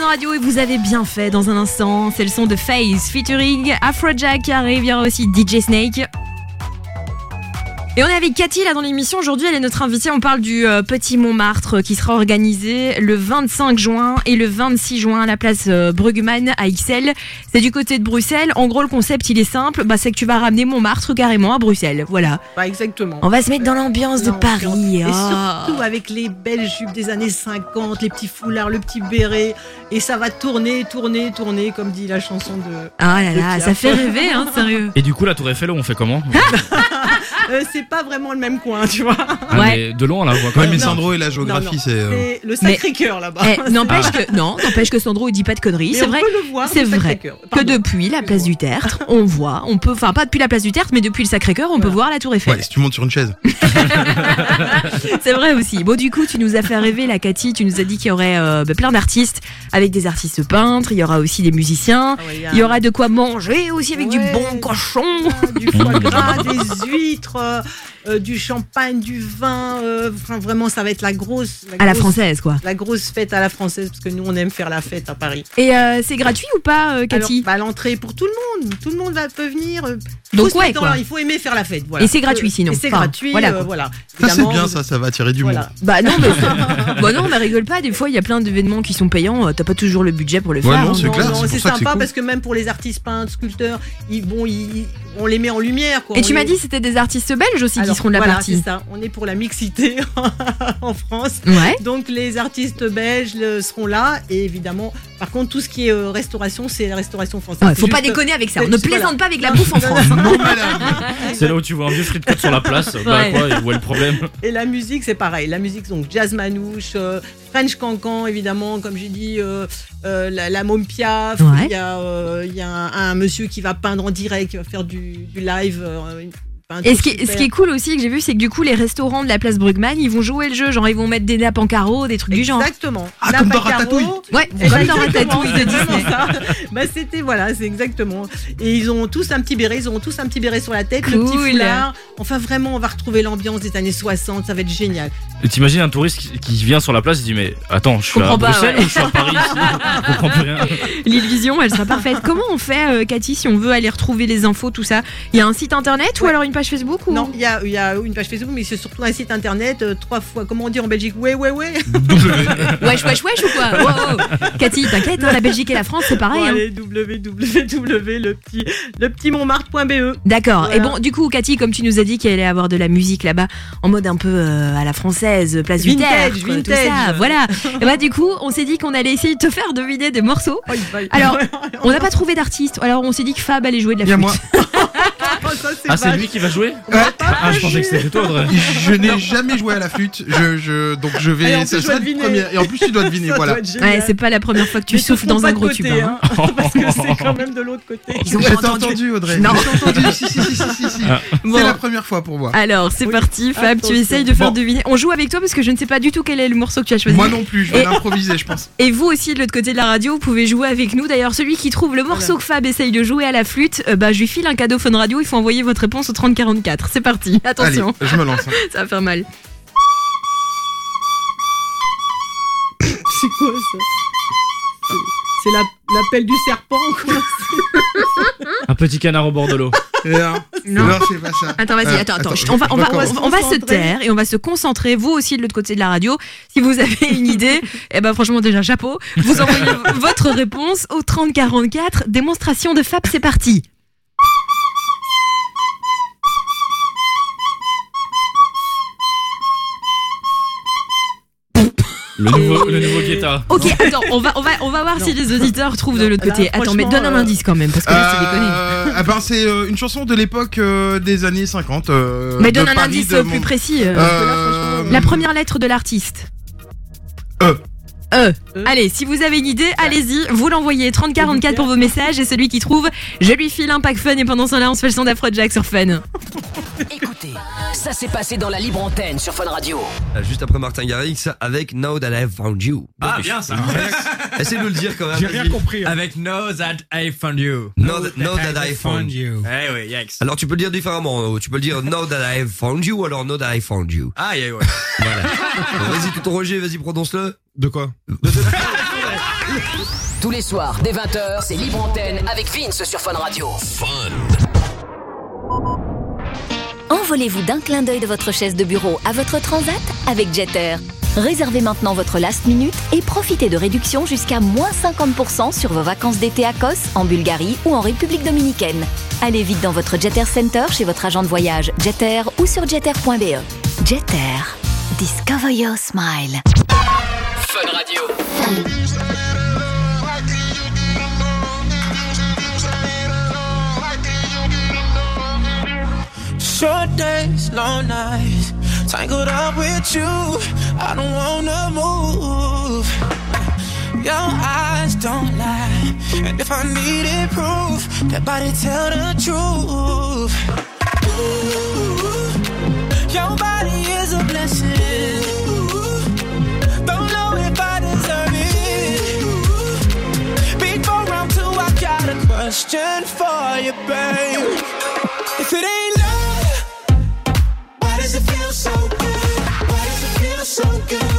Radio et vous avez bien fait dans un instant. C'est le son de Face featuring Afrojack qui arrive. Il y aura aussi DJ Snake. Et on est avec Cathy là dans l'émission. Aujourd'hui, elle est notre invitée. On parle du euh, Petit Montmartre euh, qui sera organisé le 25 juin et le 26 juin à la place euh, Brugman à XL. C'est du côté de Bruxelles. En gros, le concept, il est simple. Bah, c'est que tu vas ramener Montmartre carrément à Bruxelles. Voilà. Pas exactement. On va se mettre dans l'ambiance de Paris. Et Ah. surtout avec les belles jupes des années 50, les petits foulards, le petit béret. Et ça va tourner, tourner, tourner, comme dit la chanson de. Ah là là, ça fait rêver, hein, sérieux. Et du coup, la Tour Eiffel, on fait comment? Euh, c'est pas vraiment le même coin, tu vois. Ah, mais De loin, on la voit quand même. mais Sandro et la géographie, c'est. euh, C'est le Sacré-Cœur là-bas. Eh, n'empêche que non, n'empêche que Sandro il dit pas de conneries. Mais C'est on vrai, peut le voir, c'est le vrai Sacré-Cœur. que depuis la place du Tertre, on voit, on peut, enfin pas depuis la place du Tertre, mais depuis le Sacré-Cœur, on peut voir la Tour Eiffel. Ouais, si tu montes sur une chaise. C'est vrai aussi. Bon, du coup, tu nous as fait rêver, la Cathy. Tu nous as dit qu'il y aurait euh, bah, plein d'artistes avec des artistes peintres. Il y aura aussi des musiciens. Ah ouais, il y a- Il y aura de quoi manger aussi avec du Ouais. bon cochon. du foie gras, des huîtres, euh, euh, du champagne, du vin. euh, enfin, vraiment, ça va être la grosse. À la grosse- française, quoi. La grosse fête à la française, parce que nous, on aime faire la fête à Paris. Et euh, c'est gratuit ou pas, euh, Cathy Alors, bah, L'entrée pour tout le monde. Tout le monde va peut venir. il Donc, ouais, quoi. la- Il faut aimer faire la fête. Voilà. Et c'est gratuit, sinon. Et c'est Enfin, gratuit. voilà, euh. Voilà. Ça, c'est bien, ça, ça va attirer du monde. Bah non, mais bah non, mais rigole pas. Des fois, il y a plein d'événements qui sont payants. T'as pas toujours le budget pour le Ouais, faire. non, hein. c'est non, c'est sympa cool. parce que même pour les artistes peintres, sculpteurs, ils, bon, ils- ils- on les met en lumière. Quoi. Et On tu m'as dit c'était des artistes belges aussi qui Alors, seront de la voilà, partie. c'est ça. On est pour la mixité en France. Ouais. Donc les artistes belges le- seront là et évidemment, par contre, tout ce qui est euh, restauration, c'est la restauration française. Ouais, faut pas juste- déconner avec ça. On ne voilà. plaisante pas avec la bouffe en France. non. C'est là où tu vois un vieux frites côte sur la place. Bah Ouais. quoi, où est le problème? Et la musique, c'est pareil. La musique, donc jazz manouche, euh, French cancan, évidemment, comme j'ai dit, euh, euh, la, la môme Piaf. Ouais. Il y a, euh, il y a un, un monsieur qui va peindre en direct, qui va faire du, du live. Et ce qui, est, super. ce qui est cool aussi que j'ai vu, c'est que du coup, les restaurants de la place Brugman, ils vont jouer le jeu. Genre, ils vont mettre des nappes en carreau, des trucs du genre. Exactement. Ah, comme dans Ratatouille. Ouais, comme dans Ratatouille de Disney. ça. Bah, c'était voilà, c'est exactement. Et ils ont tous un petit béret, ils auront tous un petit béret sur la tête, le petit foulard. Enfin vraiment, on va retrouver l'ambiance des années 60, ça va être génial. T'imagines un touriste qui, qui vient sur la place et dit Mais attends, je suis à Comprends pas, Bruxelles ouais. ou je suis à Paris ici? Je comprends plus rien. L'île Vision, elle sera parfaite. Comment on fait, euh, Cathy, si on veut aller retrouver les infos, tout ça? Il y a un site internet ou Ouais. alors une page Facebook ou... Non, il y a, il y a une page Facebook, mais c'est surtout un site internet, euh, trois fois, comment on dit en Belgique? Ouais, ouais, ouais. Wesh, wesh, wesh ou quoi? Wow, wow. Cathy, t'inquiète, hein, la Belgique et la France, c'est pareil. Hein. allez, www, le petit, le petit Montmartre.be. D'accord. Voilà. Et bon, du coup, Cathy, comme tu nous as dit qu'il allait avoir de la musique là-bas, en mode un peu euh, à la française, place du Vintage, Tertre, tout vintage. ça, voilà. Et bah du coup, on s'est dit qu'on allait essayer de te faire deviner des morceaux. Alors, on n'a pas trouvé d'artiste. Alors, on s'est dit que Fab allait jouer de la flûte. Oh, ça, Ah, c'est lui qui va jouer Ouais. Ah, je pensais que c'était toi, Audrey. Je n'ai jamais joué à la flûte, je, je, donc je vais. Et en plus, ça. Et en plus, tu dois deviner, Ça voilà. Ouais, c'est pas la première fois que tu Mais souffles dans un gros côté, tube. hein. hein, parce que c'est quand même de l'autre côté. T'ai entendu. entendu, Audrey. Non. Entendu. Si, si, si, si, si, si. Ah. Bon. C'est la première fois pour moi. Alors, c'est Oui. parti, Fab. Tu essayes de faire Bon. deviner. On joue avec toi parce que je ne sais pas du tout quel est le morceau que tu as choisi. Moi non plus, je vais l'improviser, je pense. Et vous aussi, de l'autre côté de la radio, vous pouvez jouer avec nous. D'ailleurs, celui qui trouve le morceau que Fab essaye de jouer à la flûte, euh, bah, je lui file un cadeau Fun Radio. Il faut envoyer votre réponse au 3044. C'est parti. Attention. Allez, je me lance. hein. Ça va faire mal. C'est quoi ça C'est- C'est la- l'appel du serpent, quoi. Un petit canard au bord de l'eau. Non, Non. non, c'est pas ça. Attends, vas-y, Euh, attends, attends. on va, je on va, recommence. on, on va se taire et on va se concentrer. Vous aussi de l'autre côté de la radio. Si vous avez une idée, eh ben franchement déjà chapeau. Vous envoyez votre réponse au 3044. Démonstration de Fab, c'est parti. Le nouveau, le nouveau Guetta. Ok, attends, on va, on va, on va voir si les auditeurs trouvent de l'autre Là, côté. Attends, mais donne un franchement, indice quand même, parce que là, c'est déconné. Euh, ah ben, c'est euh, une chanson de l'époque euh, des années 50. euh, Mais de donne un Paris, indice de euh, mon- plus précis. euh. Euh, La première lettre de l'artiste. E. E. E. Allez, si vous avez une idée, allez-y, vous l'envoyez 3044 pour vos messages et celui qui trouve, je lui file un pack fun et pendant ce temps-là, on se fait le son d'Afrojack sur Fun. Écoutez, ça s'est passé dans la libre antenne sur Fun Radio. Euh, Juste après Martin Garrix avec Now That I've Found You. Ah, bien ça. Essaye de le dire quand même. J'ai rien compris. Avec Know That I Found You. Know that- know that I found you. Eh oui, yes. Alors tu peux le dire différemment. Tu peux le dire Know That I've Found You ou alors Know That I Found You. Ah, yeah, ouais. Voilà. Vas-y, tout ton Roger, vas-y, prononce-le. De quoi Tous les soirs, dès 20h, c'est Libre Antenne avec Vince sur Fun Radio. Envolez-vous d'un clin d'œil de votre chaise de bureau à votre transat avec Jeter. Réservez maintenant votre last minute et profitez de réductions jusqu'à moins 50% sur vos vacances d'été à Kos, en Bulgarie ou en République dominicaine. Allez vite dans votre Jeter Center chez votre agent de voyage Jeter ou sur jeter.be. Jeter. Discover your smile. Fun Radio. Short days, long nights, tangled up with you. I don't wanna move. Your eyes don't lie, and if I needed proof, that body tell the truth. Ooh, your body is a blessing. Question for you, babe. If it ain't love, why does it feel so good? Why does it feel so good?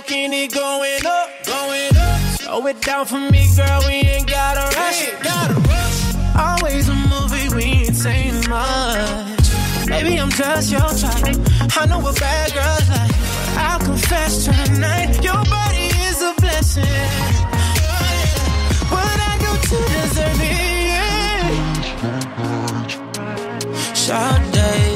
As you walk in, it going up, going up. Slow it down for me, girl. We ain't gotta rush it. Gotta rush. Always a movie, we ain't saying much. Maybe I'm just your type. I know what bad girls like. I'll confess tonight, your body is a blessing. What I do to deserve it? Short days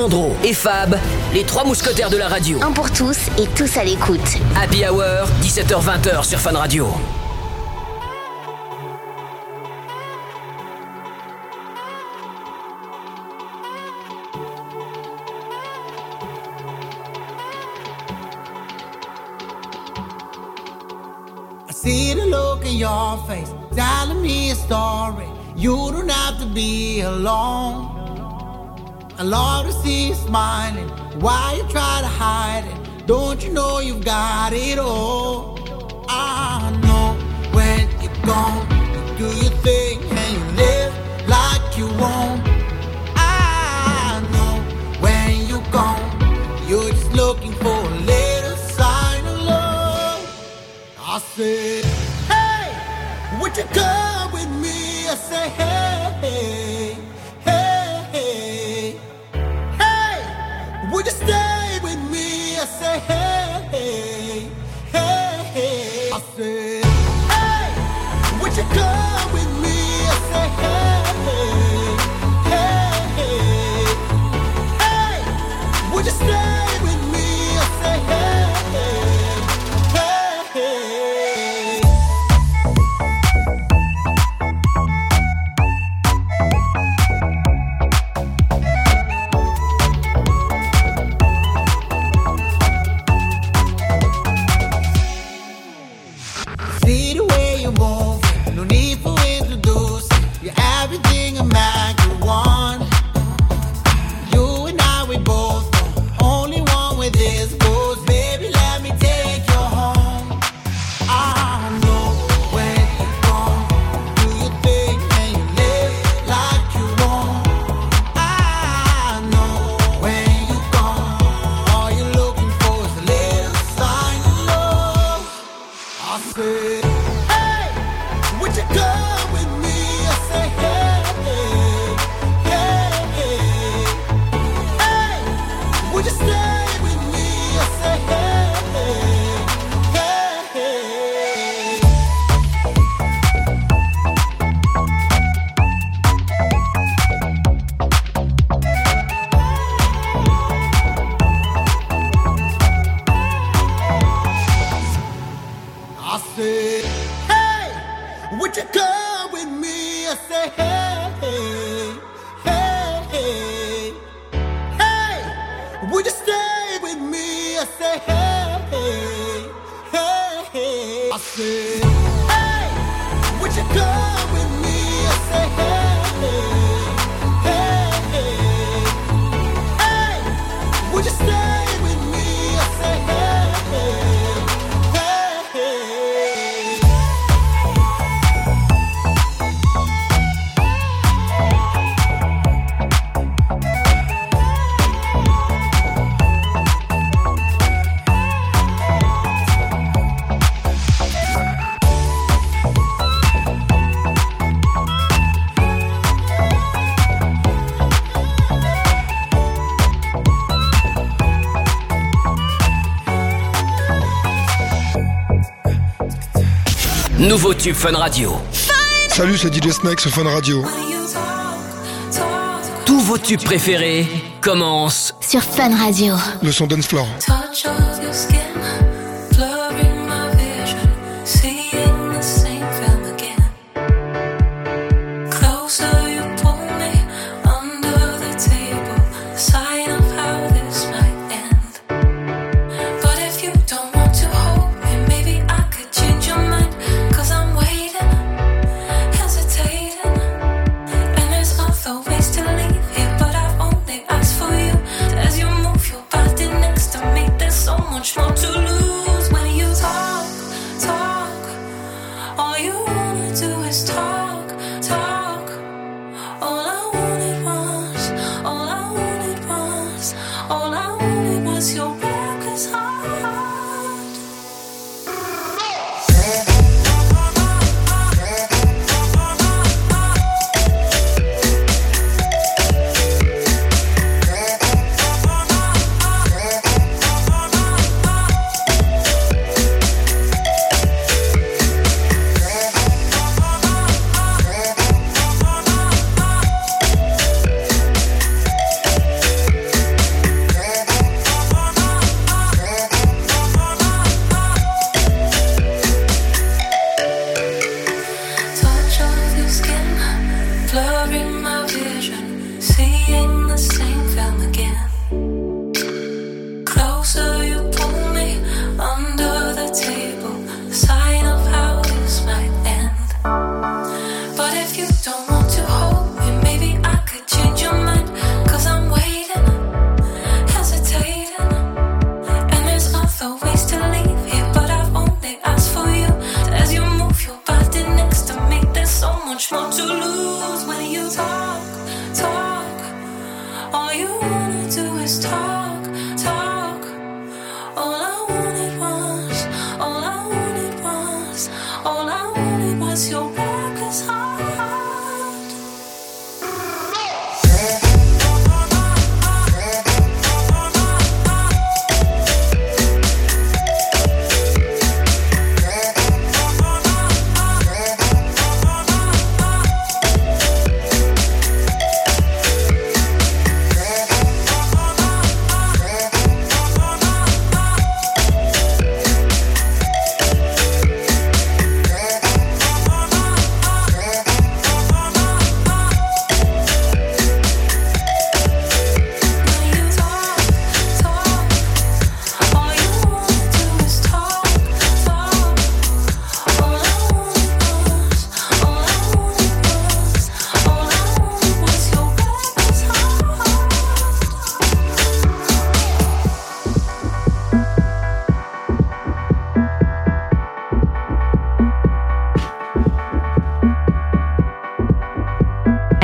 Sandro et Fab, les trois mousquetaires de la radio. Un pour tous et tous à l'écoute. Happy Hour, 17h-20h sur Fun Radio. I see the look in your face, telling me a story. You don't have to be alone. I love to see you smiling. Why you try to hide it? Don't you know you've got it all? I know when you're gone, you do your thing and you live like you won't. I know when you're gone, you're just looking for a little sign of love. I said, hey, would you come with me? I hey, hey, me? I say, Nouveau tube Fun Radio. Salut, c'est DJ Snake sur Fun Radio. Tous vos tubes préférés commencent Sur Fun Radio. Le son dance floor.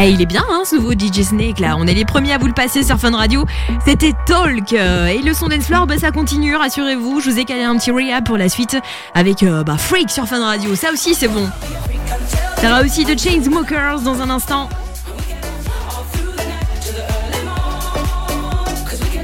Ah, il est bien, hein, ce nouveau DJ Snake là. On est les premiers à vous le passer sur Fun Radio. C'était Talk. Euh, Et le son dance bah, ça continue, rassurez-vous. Je vous ai calé un petit rehab pour la suite avec euh, bah, Freak sur Fun Radio. Ça aussi, c'est bon. Ça aura aussi de Chainsmokers dans un instant.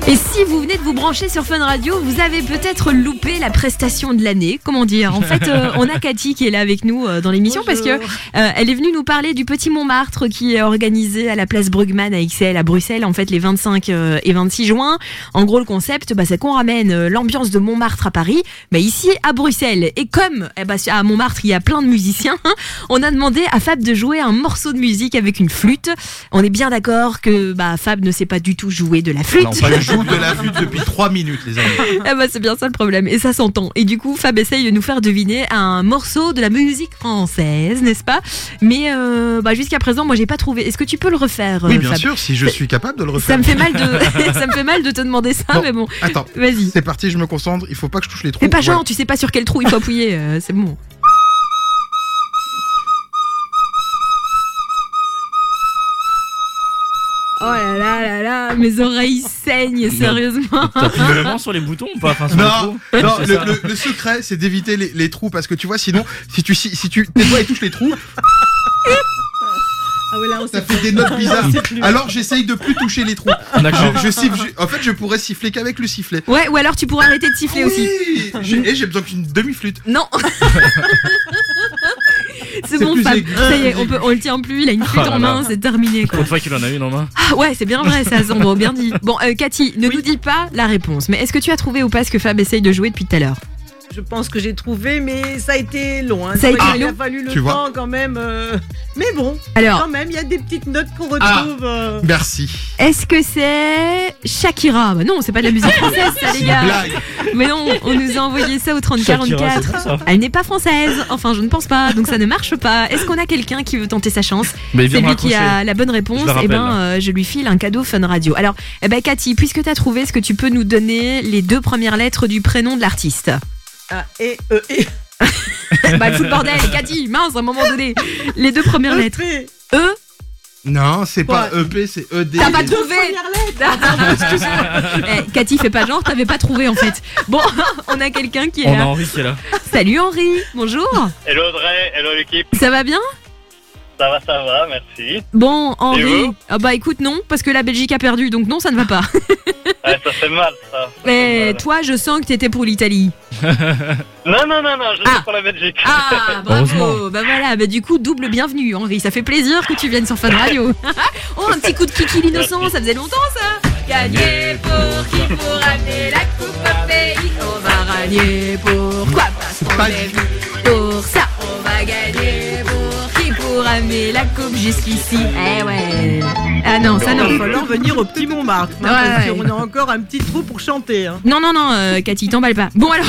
Et si vous venez de vous brancher sur Fun Radio, vous avez peut-être loupé la prestation de l'année. Comment dire En fait, euh, on a Cathy qui est là avec nous euh, dans l'émission parce que euh, elle est venue nous parler du Petit Montmartre qui est organisé à la place Brugman à XL à Bruxelles en fait les 25 euh, et 26 juin. En gros, le concept, bah, c'est qu'on ramène euh, l'ambiance de Montmartre à Paris, mais ici à Bruxelles. Et comme eh bah, à Montmartre il y a plein de musiciens, on a demandé à Fab de jouer un morceau de musique avec une flûte. On est bien d'accord que bah, Fab ne sait pas du tout jouer de la flûte. Non, pas je joue de la flûte depuis 3 minutes, les amis. Ah bah c'est bien ça le problème et ça s'entend. Et du coup Fab essaye de nous faire deviner un morceau de la musique française, n'est-ce pas? Mais euh, bah, jusqu'à présent moi j'ai pas trouvé. Est-ce que tu peux le refaire Oui, euh, bien Fab? sûr, si je suis capable de le Ça refaire. me fait mal de ça me fait mal de te demander ça, mais bon. Attends, Vas-y. c'est parti, je me concentre. Il faut pas que je touche les trous. Fais pas genre, tu sais pas sur quel trou il faut appuyer, euh, c'est bon. Oh là là là là, mes oreilles saignent, sérieusement. T'appuies vraiment sur les boutons ou pas enfin, sur les Non, trous non le, le- le secret c'est d'éviter les, les trous parce que tu vois sinon si tu si, si tu tes doigts ils touchent les trous Ah ouais, là, on ça fait des notes bizarres. Alors j'essaye de plus toucher les trous. D'accord. Je, je siffle, je- en fait je pourrais siffler qu'avec le sifflet. Ouais, ou alors tu pourrais arrêter de siffler aussi. Oui, et j'ai besoin qu'une demi flûte. Non. C'est bon, Fab. Ça y est, on, peut, on le tient plus. Il a une flûte Oh là en main, c'est terminé. Quoi. De fois qu'il en a une en main. Ah ouais, c'est bien vrai, ça, Sandro, bien dit. Bon, euh, Cathy, ne nous dis pas la réponse, mais est-ce que tu as trouvé ou pas ce que Fab essaye de jouer depuis tout à l'heure? Je pense que j'ai trouvé, mais ça a été long. hein. Ça a été il a fallu le vois temps quand même. euh, Mais bon, Alors- quand même, il y a des petites notes qu'on retrouve. Ah. euh, Merci. Est-ce que c'est Shakira? Bah non, c'est pas de la musique française, ça, les gars. Blague. Mais non, on nous a envoyé ça au Shakira, 3044. c'est bon, ça. Elle n'est pas française. Enfin, je ne pense pas, donc ça ne marche pas. Est-ce qu'on a quelqu'un qui veut tenter sa chance? C'est lui qui a la bonne réponse. Et rappelle, ben, euh, je lui file un cadeau Fun Radio. Alors, eh ben, Cathy, puisque tu as trouvé, est-ce que tu peux nous donner les deux premières lettres du prénom de l'artiste? Ah, et, euh, et, Bah, fous le bordel, Cathy, mince, à un moment donné. Les deux premières lettres. EP. E? Non, c'est pas EP, c'est E ED. T'as pas trouvé lettres. Eh, Cathy, fais pas genre, t'avais pas trouvé en fait. Bon, on a quelqu'un qui est On a là. Henri qui est là. Salut Henri, bonjour. Hello Audrey, hello l'équipe, Ça va bien? Ça va, ça va, merci. Bon, Henri. Ah bah écoute, non, parce que la Belgique a perdu, donc non, ça ne va pas. Ouais, ça fait mal ça. Mais mal. toi, je sens que t'étais pour l'Italie. Non, non, non, non, je Ah. suis pour la Belgique. Ah, bravo. Bah voilà, bah du coup, double bienvenue, Henri. Ça fait plaisir que tu viennes sur Fun Radio. oh, un petit coup de kiki l'innocent, ça faisait longtemps ça. Gagner pour qui pour amener la coupe au pays. On va rallier pourquoi Parce qu'on est venu pour ça. On va gagner pour amener la coupe jusqu'ici. Eh ouais. Ah non, ça Il non. va falloir venir au petit Montmartre. hein, Ouais, parce ouais. qu'on a encore un petit trou pour chanter. hein. Non, non, non, euh, Cathy, t'emballe pas. Bon alors,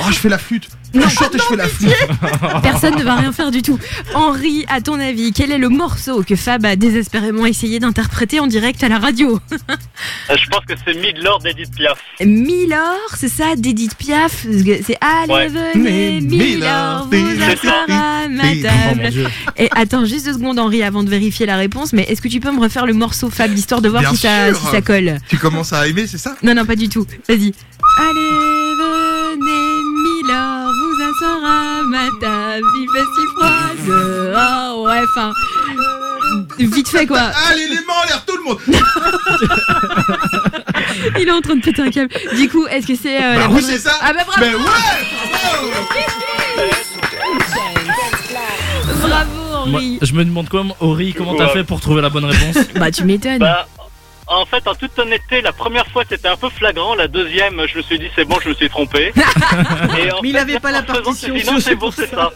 Oh, je fais la flûte. Je chante et je fais la flûte. personne ne va rien faire du tout. Henri, à ton avis, quel est le morceau que Fab a désespérément essayé d'interpréter en direct à la radio Euh, Je pense que c'est Midlord d'Edith Piaf. Milor, c'est ça, d'Edith Piaf C'est Allez, Ouais. venez, Mais Milor, Milor, vous asseoir à ma Oh. Et attends, juste deux secondes, Henri, avant de vérifier la réponse, mais est-ce que tu peux me refaire le morceau Fab, histoire de voir Bien si ça, sûr. si ça colle Tu commences à aimer, c'est ça? Non, non, pas du tout. Vas-y. Allez, venez, Milord, asseoir à ma table. Il fait si froid dehors. Ouais, enfin. Vite fait, quoi. Allez, les mains en l'air, tout le monde Il est en train de péter un câble. Du coup, est-ce que c'est. euh, Bah la oui, bonne- c'est ça Ah, bah bravo Mais ouais Bravo, Moi, Henri. je me demande quoi, Henri, comment t'as fait pour trouver la bonne réponse? Bah, tu m'étonnes. Bah, en fait, en toute honnêteté, la première fois c'était un peu flagrant, la deuxième, je me suis dit c'est bon, je me suis trompé. Et en Mais il fait, avait pas la partition je me suis dit, Non, sous- c'est bon, c'est ça.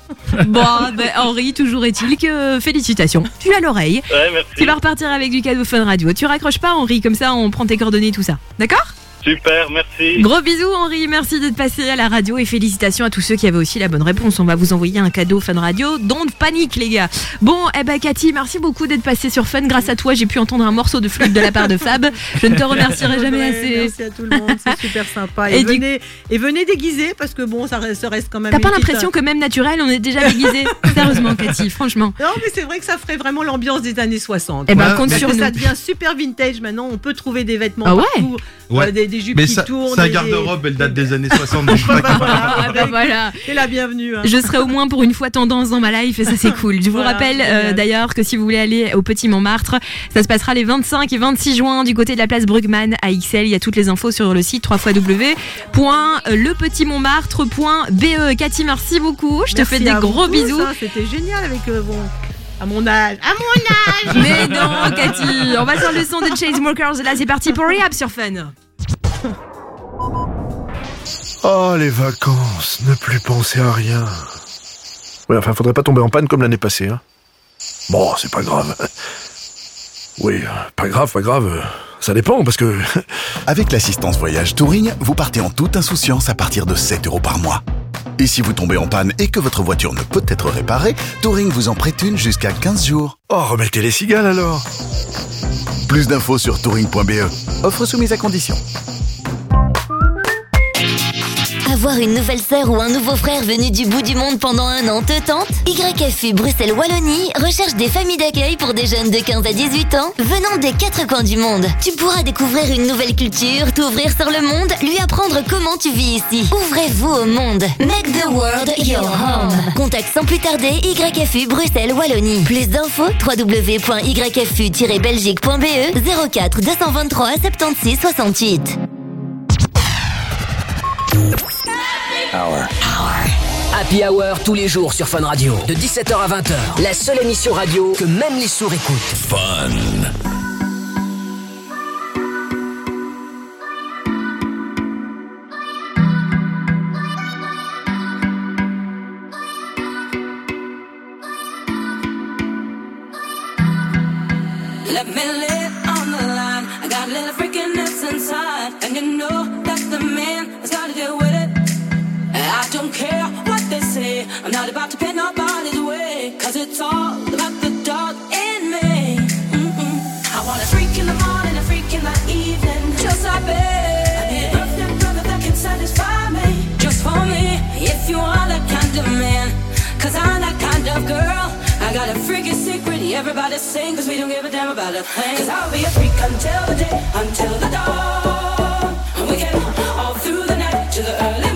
Bon, bah, Henri, toujours est-il que félicitations. Tu as l'oreille. Ouais, merci. Tu vas repartir avec du cadeau Fun Radio. Tu raccroches pas, Henri, comme ça on prend tes coordonnées, tout ça. D'accord? Super, merci. Gros bisous, Henri. Merci d'être passé à la radio et félicitations à tous ceux qui avaient aussi la bonne réponse. On va vous envoyer un cadeau Fun Radio. Don't panique, les gars. Bon, eh ben, Cathy, merci beaucoup d'être passé sur Fun. Grâce à toi, j'ai pu entendre un morceau de flûte de la part de Fab. Je ne te remercierai jamais Ouais, assez. Merci à tout le monde, c'est super sympa. Et, Et du- venez, et venez déguiser parce que bon, ça reste, ça reste quand même. T'as pas l'impression que même naturel, on est déjà déguisé Sérieusement, Cathy, franchement. Non, mais c'est vrai que ça ferait vraiment l'ambiance des années 60. Eh ben, Ouais, compte Parce sur que nous. ça devient super vintage maintenant. On peut trouver des vêtements Ah ouais partout, Ouais. euh, des, des jupes Mais qui sa, tournent. sa des- garde-robe, elle date des années 60. donc je crois qu'il- Ah, bah voilà. C'est la bienvenue. hein. Je serai au moins pour une fois tendance dans ma life et ça c'est cool. Je vous Voilà, rappelle euh, d'ailleurs que si vous voulez aller au Petit Montmartre, ça se passera les 25 et 26 juin du côté de la place Brugman à XL. Il y a toutes les infos sur le site www.lepetitmontmartre.be. Cathy, merci beaucoup. Je te Merci fais des gros vous, bisous. C'était génial avec euh, bon, à mon âge. À mon âge. Mais non, Cathy, on va sur le son de Chainsmokers. Là, c'est parti pour Rehab sur Fun. Oh, les vacances, ne plus penser à rien. Ouais, enfin, faudrait pas tomber en panne comme l'année passée, hein. Bon, c'est pas grave. Oui, pas grave, pas grave. Ça dépend, parce que... Avec l'assistance voyage Touring, vous partez en toute insouciance à partir de 7 euros par mois. Et si vous tombez en panne et que votre voiture ne peut être réparée, Touring vous en prête une jusqu'à 15 jours. Oh, remettez les cigales alors Plus d'infos sur touring.be. Offre soumise à condition. Avoir une nouvelle sœur ou un nouveau frère venu du bout du monde pendant un an te tente YFU Bruxelles Wallonie recherche des familles d'accueil pour des jeunes de 15 à 18 ans venant des quatre coins du monde. Tu pourras découvrir une nouvelle culture, t'ouvrir sur le monde, lui apprendre comment tu vis ici. Ouvrez-vous au monde. Make the world your home. Contacte sans plus tarder YFU Bruxelles Wallonie. Plus d'infos www.yfu-belgique.be 04 223 76 68. Happy Hour tous les jours sur Fun Radio. De 17h à 20h. La seule émission radio que même les sourds écoutent. Fun. Let me live on the line. I got a little inside, and you know. I don't care what they say. I'm not about to pin nobody's way. Cause it's all about the dog in me. I want freak in the morning, freak in the evening. Just like me. I need a brother that can satisfy me. Just for me, if you are that kind of I'm that kind of girl. I got a secret, we don't give a damn about a I'll be a freak until the day, until the dawn. We get all through the night to the early.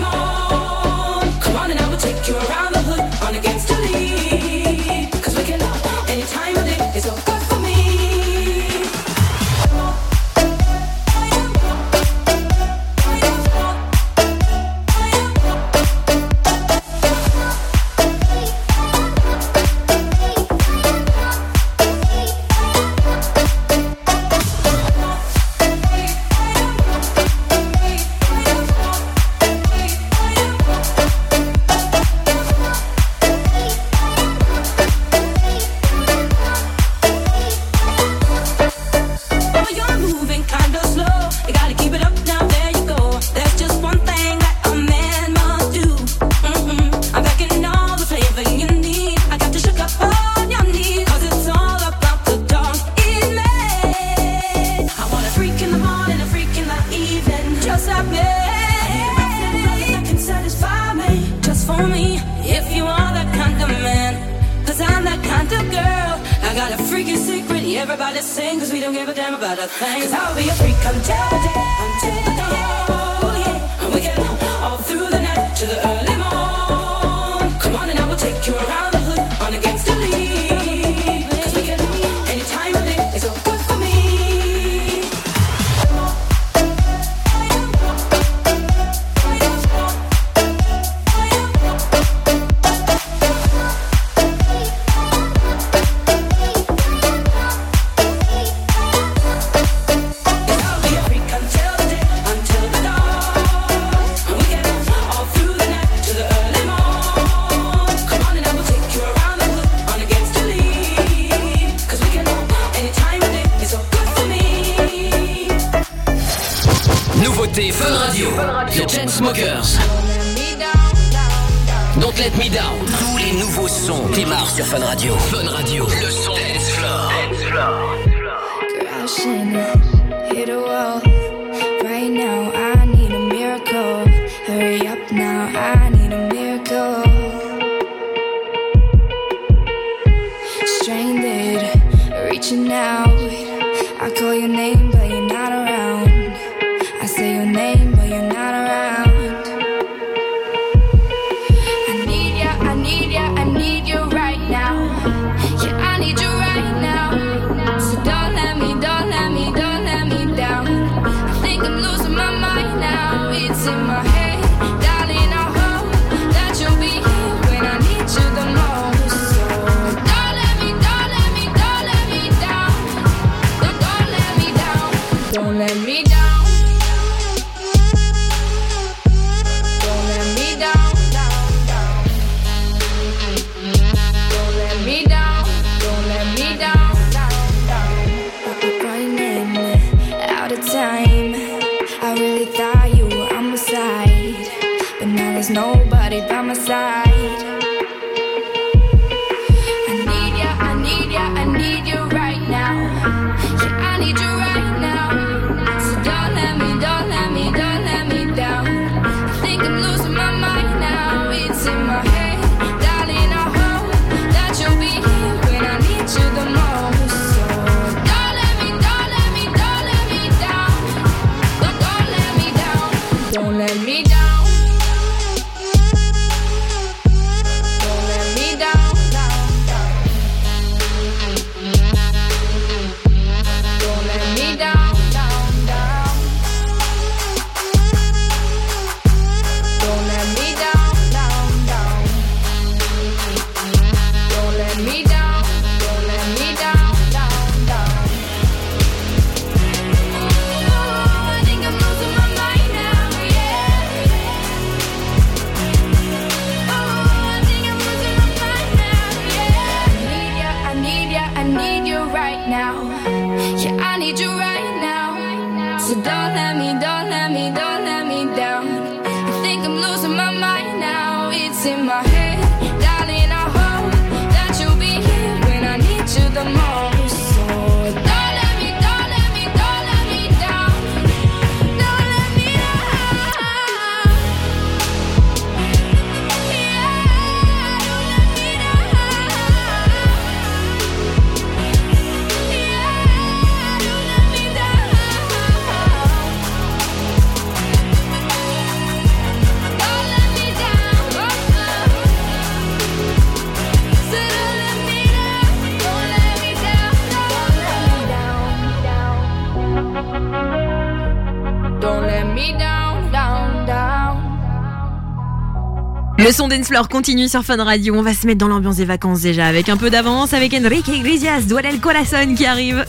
Dance floor continue sur Fun Radio. On va se mettre dans l'ambiance des vacances déjà avec un peu d'avance avec Enrique Iglesias, Duel el Corazon qui arrive.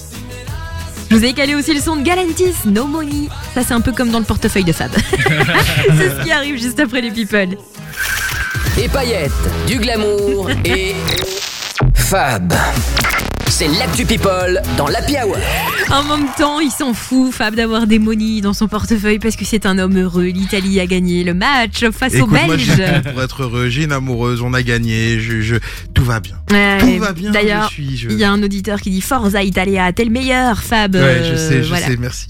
Je vous ai calé aussi le son de Galantis, No Money. Ça c'est un peu comme dans le portefeuille de Fab. c'est ce qui arrive juste après les people. Des paillettes, du glamour et Fab. C'est l'actu people dans l'Happy Hour. En même temps, il s'en fout, Fab, d'avoir des monies dans son portefeuille parce que c'est un homme heureux. L'Italie a gagné le match face aux moi, Belges. j'ai tout pour être heureux. J'ai une amoureuse, on a gagné. Je, je- tout va bien. Ouais, tout va bien. D'ailleurs, je suis. je- il y a un auditeur qui dit Forza Italia, t'es le meilleur, Fab. Ouais, je Euh, sais, je voilà. sais. Merci.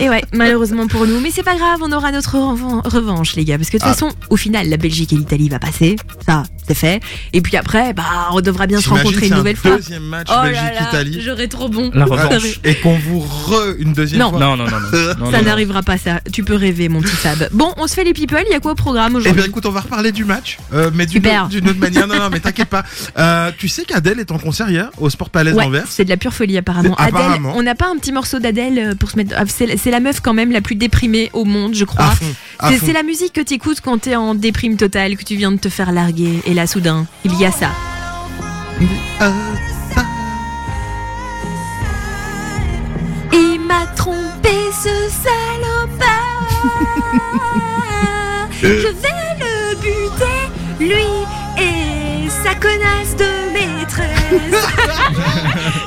Et ouais, malheureusement pour nous, mais c'est pas grave, on aura notre revan- revanche, les gars, parce que de toute Ah. façon, au final, la Belgique et l'Italie va passer, ça, c'est fait. Et puis après, bah, on devra bien se rencontrer une un nouvelle fois. deuxième match oh là Belgique-Italie. là, j'aurais trop bon. La revanche. Et qu'on vous re une deuxième Non. fois. Non, non, non, ça n'arrivera pas, ça. Tu peux rêver, mon petit Fab. Bon, on se fait les people. Il y a quoi au programme Eh aujourd'hui bien, écoute, on va reparler du match, euh, mais d'une autre, d'une autre manière. Non, non, mais t'inquiète pas. Euh, tu sais qu'Adèle est en concert hier au Sport Palace Ouais, d'Anvers. c'est de la pure folie apparemment. Adèle, on n'a pas un petit morceau d'Adèle euh, pour se mettre. ah, C'est la meuf quand même la plus déprimée au monde, je crois. C'est la musique que tu écoutes quand t'es en déprime totale, que tu viens de te faire larguer. Et là, soudain, il y a ça. Il m'a trompé ce salopard. Je vais le buter, lui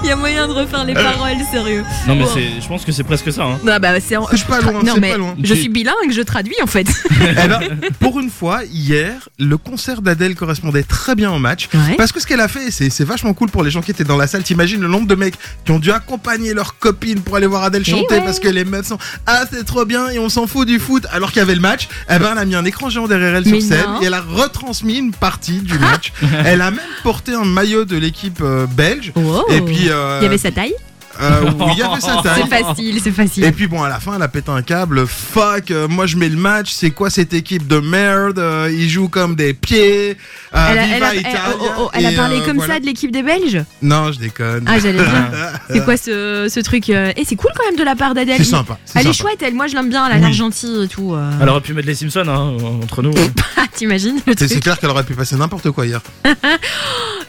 Il y a moyen de refaire les paroles, sérieux. Non, mais Bon. c'est, je pense que c'est presque ça. Hein. Bah, bah, c'est en- pas loin, Non, mais pas loin. je suis bilingue, je traduis en fait. Eh ben, pour une fois, hier, le concert d'Adèle correspondait très bien au match. Ouais. Parce que ce qu'elle a fait, c'est c'est vachement cool pour les gens qui étaient dans la salle. T'imagines le nombre de mecs qui ont dû accompagner leurs copines pour aller voir Adèle Eh chanter ouais. parce que les meufs sont Ah, c'est trop bien et on s'en fout du foot alors qu'il y avait le match. Eh ben, elle a mis un écran géant derrière elle Mais sur scène non. et elle a retransmis une partie du match. elle a même porté un maillot de l'équipe euh, belge. Wow. Et puis. euh, Il y avait sa taille euh, oui, il y avait sa taille. C'est facile, c'est facile. Et puis bon, à la fin, elle a pété un câble. Fuck, euh, moi je mets le match. C'est quoi cette équipe de merde Euh, Ils jouent comme des pieds. Euh, elle a, Viva elle a- Italia. oh, oh, oh, elle a Et, parlé euh, comme voilà. ça de l'équipe des Belges Non, je déconne. Ah, j'allais dire. C'est quoi ce, ce truc euh, Et c'est cool quand même de la part d'Adèle. C'est sympa, Elle est chouette, elle. Moi, je l'aime bien. Elle a l'air gentille et tout. euh. Elle aurait pu mettre les Simpsons hein, entre nous. Ah, T'imagines c'est clair qu'elle aurait pu passer n'importe quoi hier.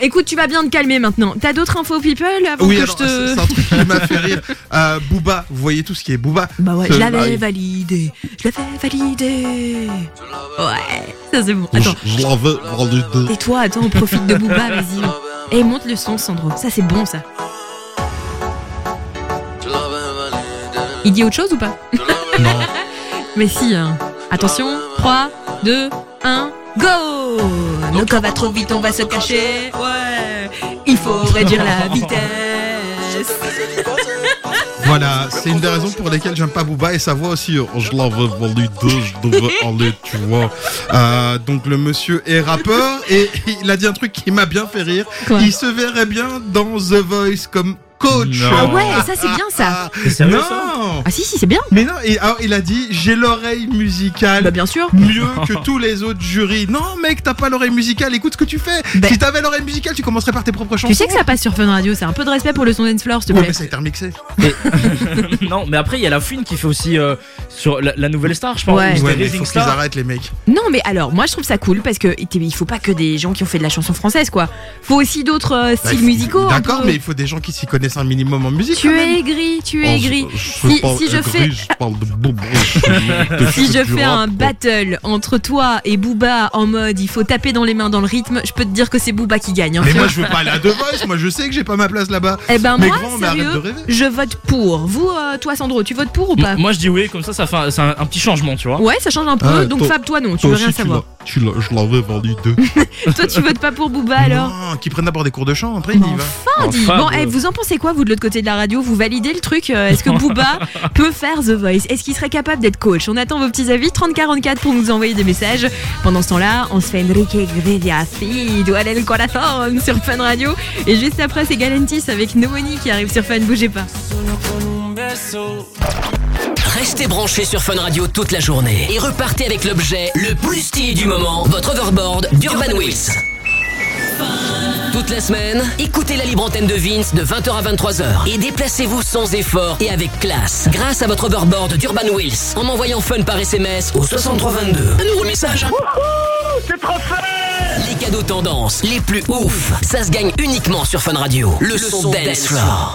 Écoute, tu vas bien te calmer maintenant. T'as d'autres infos, people avant oui, que alors, je te. c'est un truc qui m'a fait rire. Euh, Booba, vous voyez tout ce qui est Booba. Bah ouais, Ce- je l'avais bah, validé. Je l'avais validé. Ouais, ça c'est bon. Attends. Je, je l'avais validé. Et toi, attends, profite de Booba, vas-y. Et monte le son, Sandro. Ça c'est bon, ça. Il dit autre chose ou pas? Non. Mais si, hein. Attention, 3, 2, 1, go Le corps va trop vite, on va se cacher. Ouais, il faut réduire la vitesse. Voilà, c'est une des raisons pour lesquelles j'aime pas Booba et sa voix aussi. euh, Je l'avais validé, je devais aller, tu vois. Euh, donc le monsieur est rappeur et il a dit un truc qui m'a bien fait rire. Quoi? Il se verrait bien dans The Voice comme coach. Non. Ah ouais, ça c'est bien ça. C'est sérieux, non. ça Ah si, si, c'est bien. Mais non, et alors il a dit j'ai l'oreille musicale Bah bien sûr. mieux que tous les autres jurys. Non mec, t'as pas l'oreille musicale, écoute ce que tu fais. Bah- Si t'avais l'oreille musicale, tu commencerais par tes propres chansons. Tu sais que ça passe sur Fun Radio, c'est un peu de respect pour le son dance floor, s'il te Ouais, plaît. mais ça a été remixé. non, mais après, il y a la fouine qui fait aussi euh, sur la, la nouvelle star, je pense. Ouais. Ouais, mais faut qu'ils arrêtent les mecs. Non, mais alors, moi je trouve ça cool parce que il faut pas que des gens qui ont fait de la chanson française, quoi. Faut aussi d'autres euh, Bah, styles musicaux. D'accord, peu. mais il faut des gens qui s'y connaissent connaissance minimum en musique. Tu es aigri, tu es Oh, aigri. Si, je fais, je parle de boubou. de si je fais un battle entre toi et Booba en mode il faut taper dans les mains dans le rythme, je peux te dire que c'est Booba qui gagne. hein, Mais moi je veux pas aller à The Voice, moi je sais que j'ai pas ma place là-bas. Eh ben mais moi, grand, mais arrête de sérieux, rêver. je vote pour. Vous, euh, toi Sandro, tu votes pour ou pas? Moi je dis oui, comme ça ça fait un, c'est un- un petit changement, tu vois. Ouais, ça change un peu. Ah, donc Fab, toi non, tu veux rien savoir. Tu je l'avais vendu deux. toi, tu votes pas pour Booba alors? Non, qui prennent d'abord des cours de chant, après il y va. Enfin, dit. Bon, eh, vous en pensez quoi, vous, de l'autre côté de la radio Vous validez le truc euh, Est-ce que Booba peut faire The Voice Est-ce qu'il serait capable d'être coach On attend vos petits avis 3044 pour nous envoyer des messages. Pendant ce temps-là, on se fait Enrique Iglesias, sí, duele el corazón sur Fun Radio. Et juste après, c'est Galantis avec No Money qui arrive sur Fun. Bougez pas. Restez branchés sur Fun Radio toute la journée et repartez avec l'objet le plus stylé du moment, votre overboard d'Urban Wheels. Toute la semaine, écoutez la libre antenne de Vince de 20h à 23h et déplacez-vous sans effort et avec classe grâce à votre overboard d'Urban Wheels en envoyant Fun par SMS au 6322. Un nouveau message C'est trop fait Les cadeaux tendances les plus ouf, ça se gagne uniquement sur Fun Radio. Le, son, dance floor.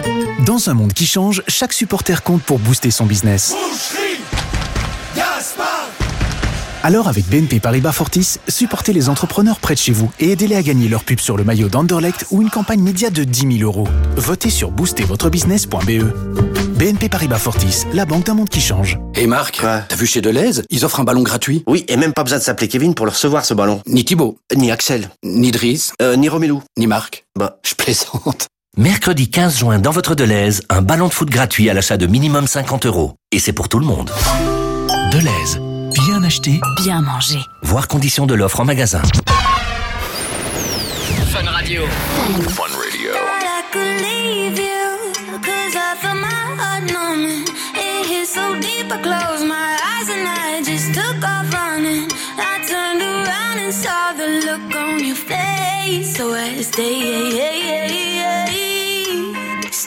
Dans un monde qui change, chaque supporter compte pour booster son business. Alors avec BNP Paribas Fortis, supportez les entrepreneurs près de chez vous et aidez-les à gagner leur pub sur le maillot d'Anderlecht ou une campagne média de 10 000 euros. Votez sur boostervotrebusiness.be. BNP Paribas Fortis, la banque d'un monde qui change. Et Marc, t'as vu chez Deleuze Ils offrent un ballon gratuit Oui, et même pas besoin de s'appeler Kevin pour le recevoir ce ballon. Ni Thibaut, Ni Axel. ni Driss, Euh, ni Romélou. ni Marc. Bah. Je plaisante. Mercredi 15 juin dans votre Deleuze, un ballon de foot gratuit à l'achat de minimum 50 euros. Et c'est pour tout le monde. Deleuze, bien acheté, Bien mangé. voir conditions de l'offre en magasin. Fun Radio. I could leave you, cause I feel my heart numbing. It hit so deep, I closed my eyes and I just took off running. I turned around and saw the look on your face. So I stay,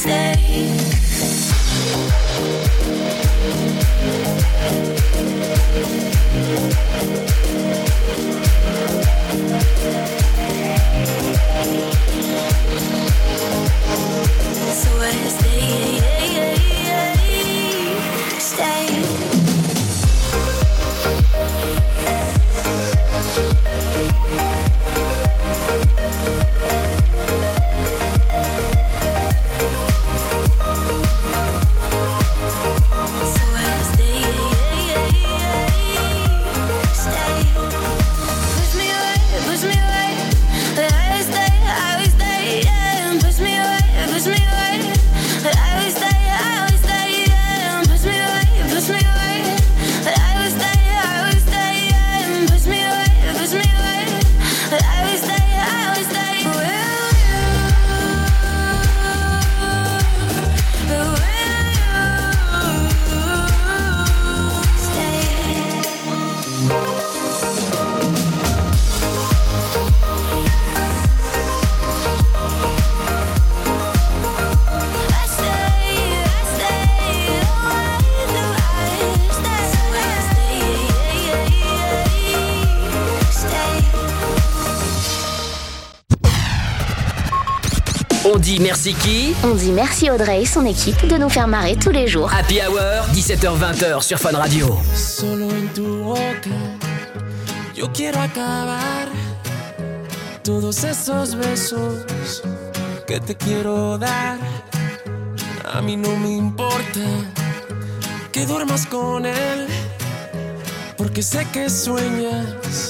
stay. Dit merci qui On dit merci Audrey et son équipe de nous faire marrer tous les jours. Happy Hour, 17h-20h sur Fun Radio. Solo en tu boca, yo quiero acabar todos esos besos que te quiero dar. A mí no me importa que duermas con él, porque sé que sueñas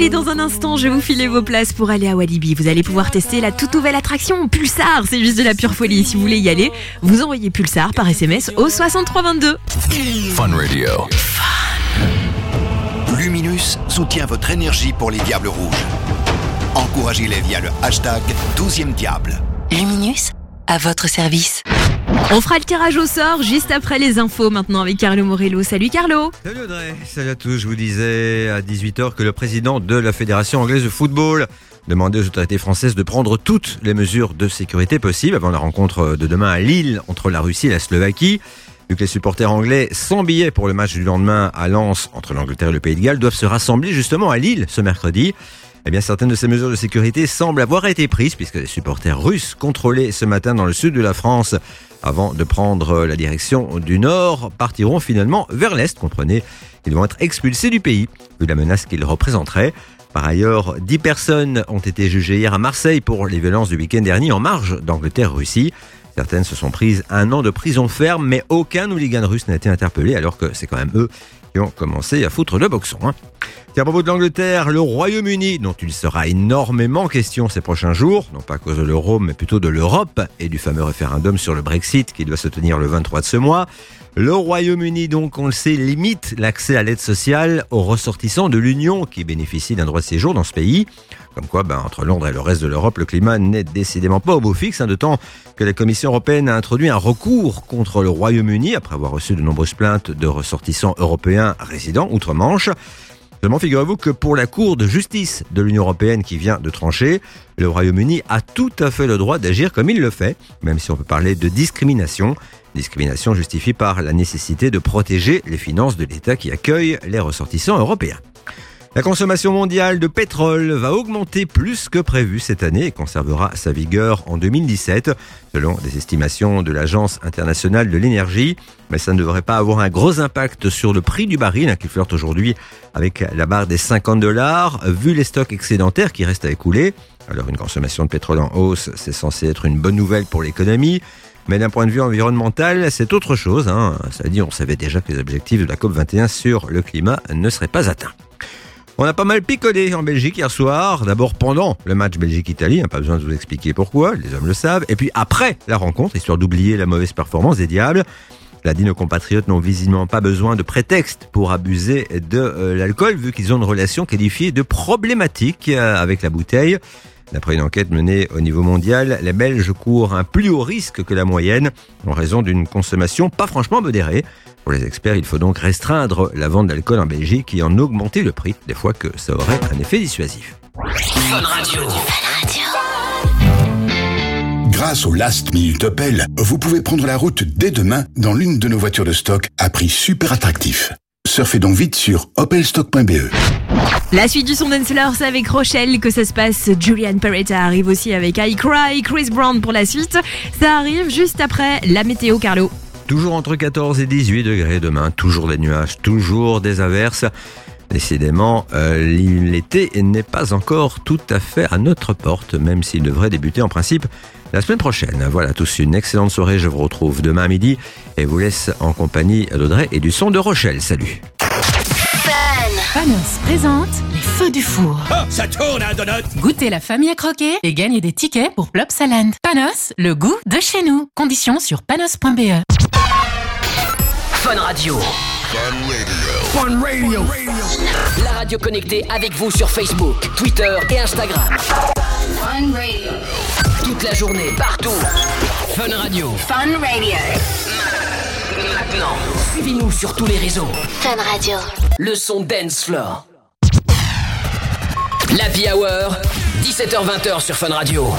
Allez, dans un instant, je vais vous filer vos places pour aller à Walibi. Vous allez pouvoir tester la toute nouvelle attraction Pulsar. C'est juste de la pure folie. Si vous voulez y aller, vous envoyez Pulsar par SMS au 6322. Fun Radio. Luminus soutient votre énergie pour les Diables Rouges. Encouragez-les via le hashtag 12e Diable. Luminus, à votre service. On fera le tirage au sort juste après les infos maintenant avec Carlo Morello. Salut Carlo Salut Audrey, salut à tous. Je vous disais à 18h que le président de la Fédération anglaise de football demandait aux autorités françaises de prendre toutes les mesures de sécurité possibles avant la rencontre de demain à Lille entre la Russie et la Slovaquie. Vu que les supporters anglais sans billets pour le match du lendemain à Lens entre l'Angleterre et le Pays de Galles doivent se rassembler justement à Lille ce mercredi. Eh bien, certaines de ces mesures de sécurité semblent avoir été prises puisque les supporters russes contrôlés ce matin dans le sud de la France avant de prendre la direction du nord partiront finalement vers l'est. Comprenez, ils vont être expulsés du pays vu la menace qu'ils représenteraient. Par ailleurs, 10 personnes ont été jugées hier à Marseille pour les violences du week-end dernier en marge d'Angleterre-Russie. Certaines se sont prises un an de prison ferme, mais aucun hooligan russe n'a été interpellé alors que c'est quand même eux qui ont commencé à foutre le boxon. Hein. Tiens, à propos de l'Angleterre, le Royaume-Uni, dont il sera énormément question ces prochains jours, non pas à cause de l'euro, mais plutôt de l'Europe et du fameux référendum sur le Brexit qui doit se tenir le 23 de ce mois. Le Royaume-Uni, donc, on le sait, limite l'accès à l'aide sociale aux ressortissants de l'Union qui bénéficient d'un droit de séjour dans ce pays. Comme quoi, ben, entre Londres et le reste de l'Europe, le climat n'est décidément pas au beau fixe, hein, de temps que la Commission européenne a introduit un recours contre le Royaume-Uni après avoir reçu de nombreuses plaintes de ressortissants européens résidant outre-Manche. Seulement, figurez-vous que pour la Cour de justice de l'Union européenne qui vient de trancher, le Royaume-Uni a tout à fait le droit d'agir comme il le fait, même si on peut parler de discrimination. Discrimination justifiée par la nécessité de protéger les finances de l'État qui accueille les ressortissants européens. La consommation mondiale de pétrole va augmenter plus que prévu cette année et conservera sa vigueur en 2017, selon des estimations de l'Agence internationale de l'énergie. Mais ça ne devrait pas avoir un gros impact sur le prix du baril, hein, qui flirte aujourd'hui avec la barre des 50 dollars, vu les stocks excédentaires qui restent à écouler. Alors une consommation de pétrole en hausse, c'est censé être une bonne nouvelle pour l'économie. Mais d'un point de vue environnemental, c'est autre chose. Hein. Ça dire, on savait déjà que les objectifs de la COP21 sur le climat ne seraient pas atteints. On a pas mal picolé en Belgique hier soir. D'abord pendant le match Belgique-Italie, hein, pas besoin de vous expliquer pourquoi, les hommes le savent. Et puis après la rencontre, histoire d'oublier la mauvaise performance des Diables. L'a dit, nos compatriotes n'ont visiblement pas besoin de prétexte pour abuser de euh, l'alcool, vu qu'ils ont une relation qualifiée de problématique euh, avec la bouteille. D'après une enquête menée au niveau mondial, les Belges courent un plus haut risque que la moyenne en raison d'une consommation pas franchement modérée. Pour les experts, il faut donc restreindre la vente d'alcool en Belgique et en augmenter le prix, des fois que ça aurait un effet dissuasif. Fun Radio. Grâce au Last Minute Opel, vous pouvez prendre la route dès demain dans l'une de nos voitures de stock à prix super attractif. Surfez donc vite sur opelstock.be. La suite du son Dancers, c'est avec Rochelle que ça se passe. Julian Peretta arrive aussi avec I Cry, Chris Brown pour la suite. Ça arrive juste après la météo, Carlo. Toujours entre 14 et 18 degrés demain, toujours des nuages, toujours des averses. Décidément, euh, l'été n'est pas encore tout à fait à notre porte, même s'il devrait débuter en principe la semaine prochaine. Voilà tous une excellente soirée, je vous retrouve demain à midi et vous laisse en compagnie d'Audrey et du son de Rochelle. Salut Panos présente les feux du four. Oh, ça tourne un donut Goûtez la famille à croquer et gagnez des tickets pour Plopsaland. Panos, le goût de chez nous. Conditions sur panos.be. Fun Radio. Fun Radio La radio connectée avec vous sur Facebook, Twitter et Instagram. Fun Radio. Toute la journée, partout. Fun Radio. Fun Radio. Maintenant, suivez-nous sur tous les réseaux. Fun Radio. Le son Dance Floor. La Vie Hour, 17h-20h sur Fun Radio.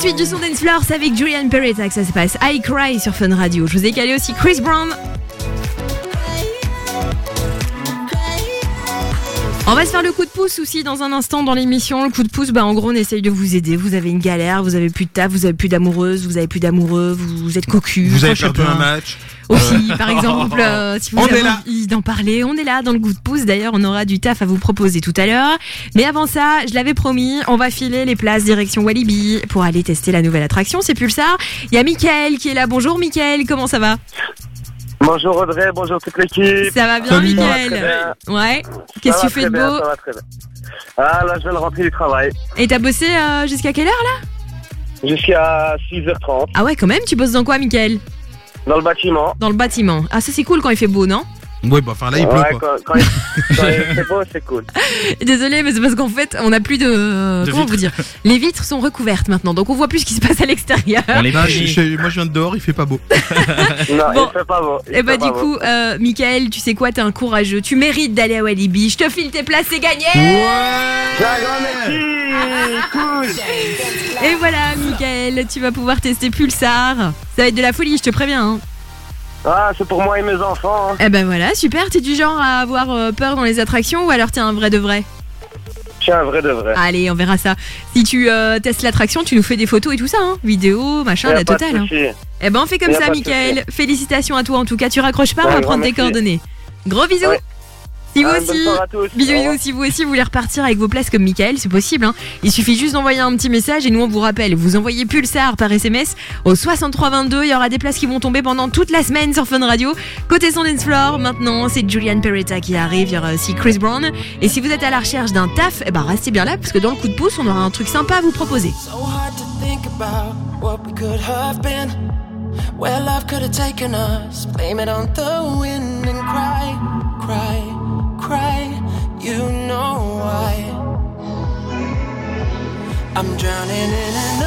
Suite du son Dance Floor, c'est avec Julian Peretta que ça se passe. I Cry sur Fun Radio. Je vous ai calé aussi Chris Brown. On va se faire le coup de pouce aussi dans un instant dans l'émission. Le coup de pouce, bah en gros, on essaye de vous aider. Vous avez une galère, vous avez plus de taf, vous avez plus d'amoureuse, vous avez plus d'amoureux, vous, vous êtes cocu. Vous avez perdu un match. Aussi, par exemple, euh, si vous On avez envie d'en parler, on est là dans le coup de pouce. D'ailleurs, on aura du taf à vous proposer tout à l'heure. Mais avant ça, je l'avais promis, on va filer les places direction Walibi pour aller tester la nouvelle attraction. C'est Pulsar. Il y a Mickaël qui est là. Bonjour Mickaël, comment ça va? Bonjour Audrey, bonjour toute l'équipe. Ça va bien, va Mickaël? Ouais. Qu'est-ce que tu fais de bien, beau? Ça va très bien. Ah là, je viens de rentrer du travail. Et t'as bossé euh, jusqu'à quelle heure là? Jusqu'à 6h30 Ah ouais, quand même. Tu bosses dans quoi, Mickaël? Dans le bâtiment. Dans le bâtiment. Ah, ça c'est cool quand il fait beau, non? Oui, bah enfin là il pleut ouais, quoi. Quand, quand il- quand il fait beau, c'est cool. Désolé, mais c'est parce qu'en fait, on n'a plus de. De comment vitres. vous dire? Les vitres sont recouvertes maintenant, donc on voit plus ce qui se passe à l'extérieur. Non, je- je- moi je viens de dehors, il fait pas beau. Non, Bon. il fait pas beau. il Et bah fait du coup, euh, Michael, tu sais quoi, t'es un courageux, tu mérites d'aller à Walibi, je te file tes places, c'est gagné Cool Et voilà, Michael, tu vas pouvoir tester Pulsar. Ça va être de la folie, je te préviens. hein. Ah, c'est pour moi et mes enfants. hein. Eh ben voilà, super, t'es du genre à avoir euh, peur dans les attractions ou alors t'es un vrai de vrai? Je suis un vrai de vrai. Allez, on verra ça. Si tu euh, testes l'attraction, tu nous fais des photos et tout ça, hein Vidéo, machin, Y a la pas de totale. hein. souci. Eh ben on fait comme Y a ça, pas de Michael. Félicitations à toi en tout cas. Tu raccroches pas, Ouais, on va grand prendre tes merci. coordonnées. Gros bisous. Ouais. Si vous Ah, aussi, soirée à tous. bisous, bisous, si vous aussi voulez repartir avec vos places comme Michael, c'est possible. Hein. Il suffit juste d'envoyer un petit message et nous on vous rappelle. Vous envoyez Pulsar par SMS au 6322. Il y aura des places qui vont tomber pendant toute la semaine sur Fun Radio. Côté son dance floor, maintenant c'est Julian Peretta qui arrive. Il y aura aussi Chris Brown. Et si vous êtes à la recherche d'un taf, eh ben restez bien là parce que dans le coup de pouce, on aura un truc sympa à vous proposer. So cry. You know why. I'm drowning in an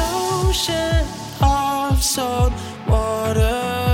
ocean of salt water.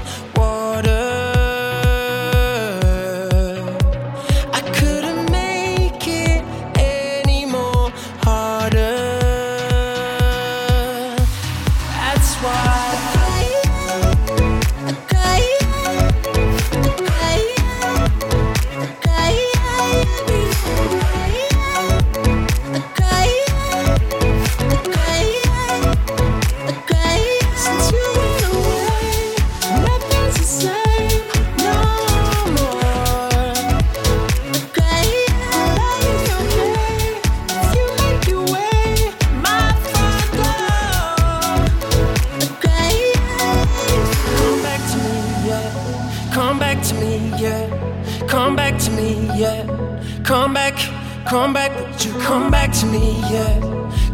come back, would you come back to me, yeah.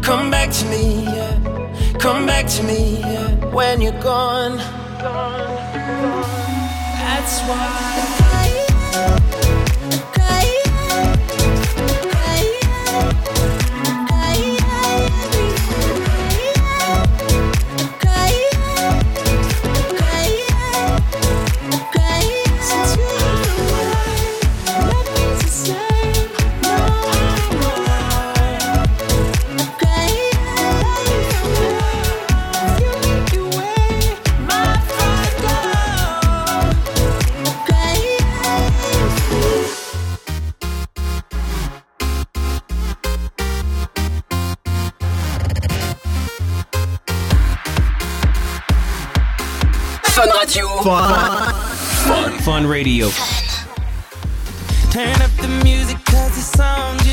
Come back to me, yeah. Come back to me, yeah. When you're gone. That's why. Radio. Fun. Fun Radio. Turn up the music cause the song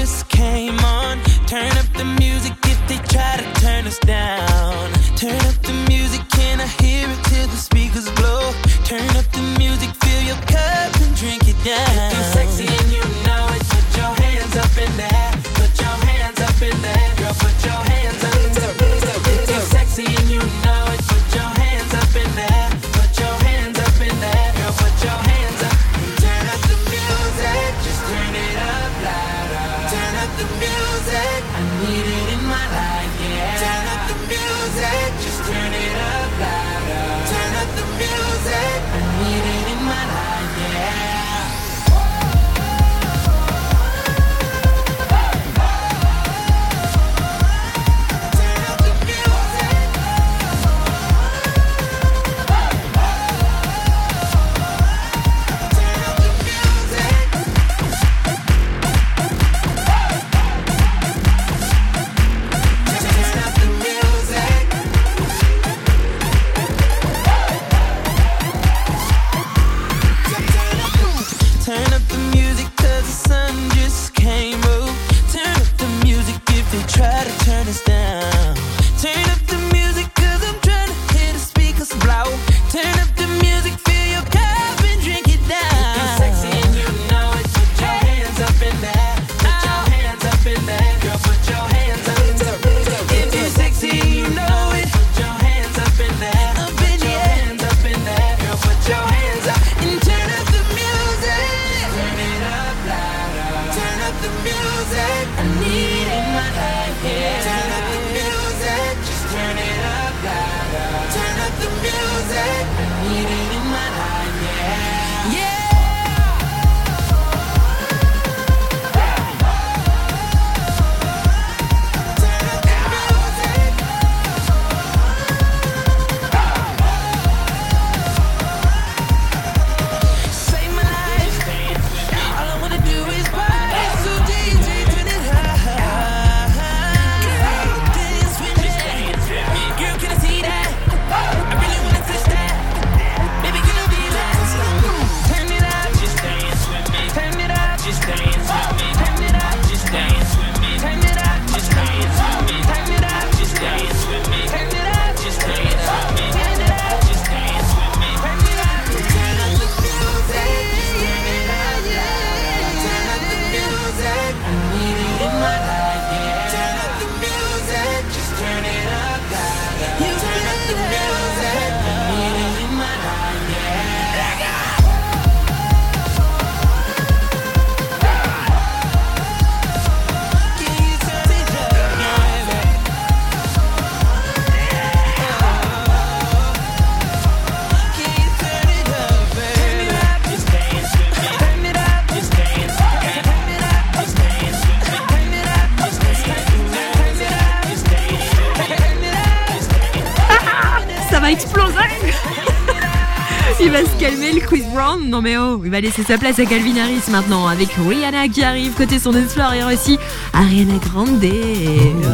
il va laisser sa place à Calvin Harris maintenant avec Rihanna qui arrive côté son explorer aussi Ariana Grande.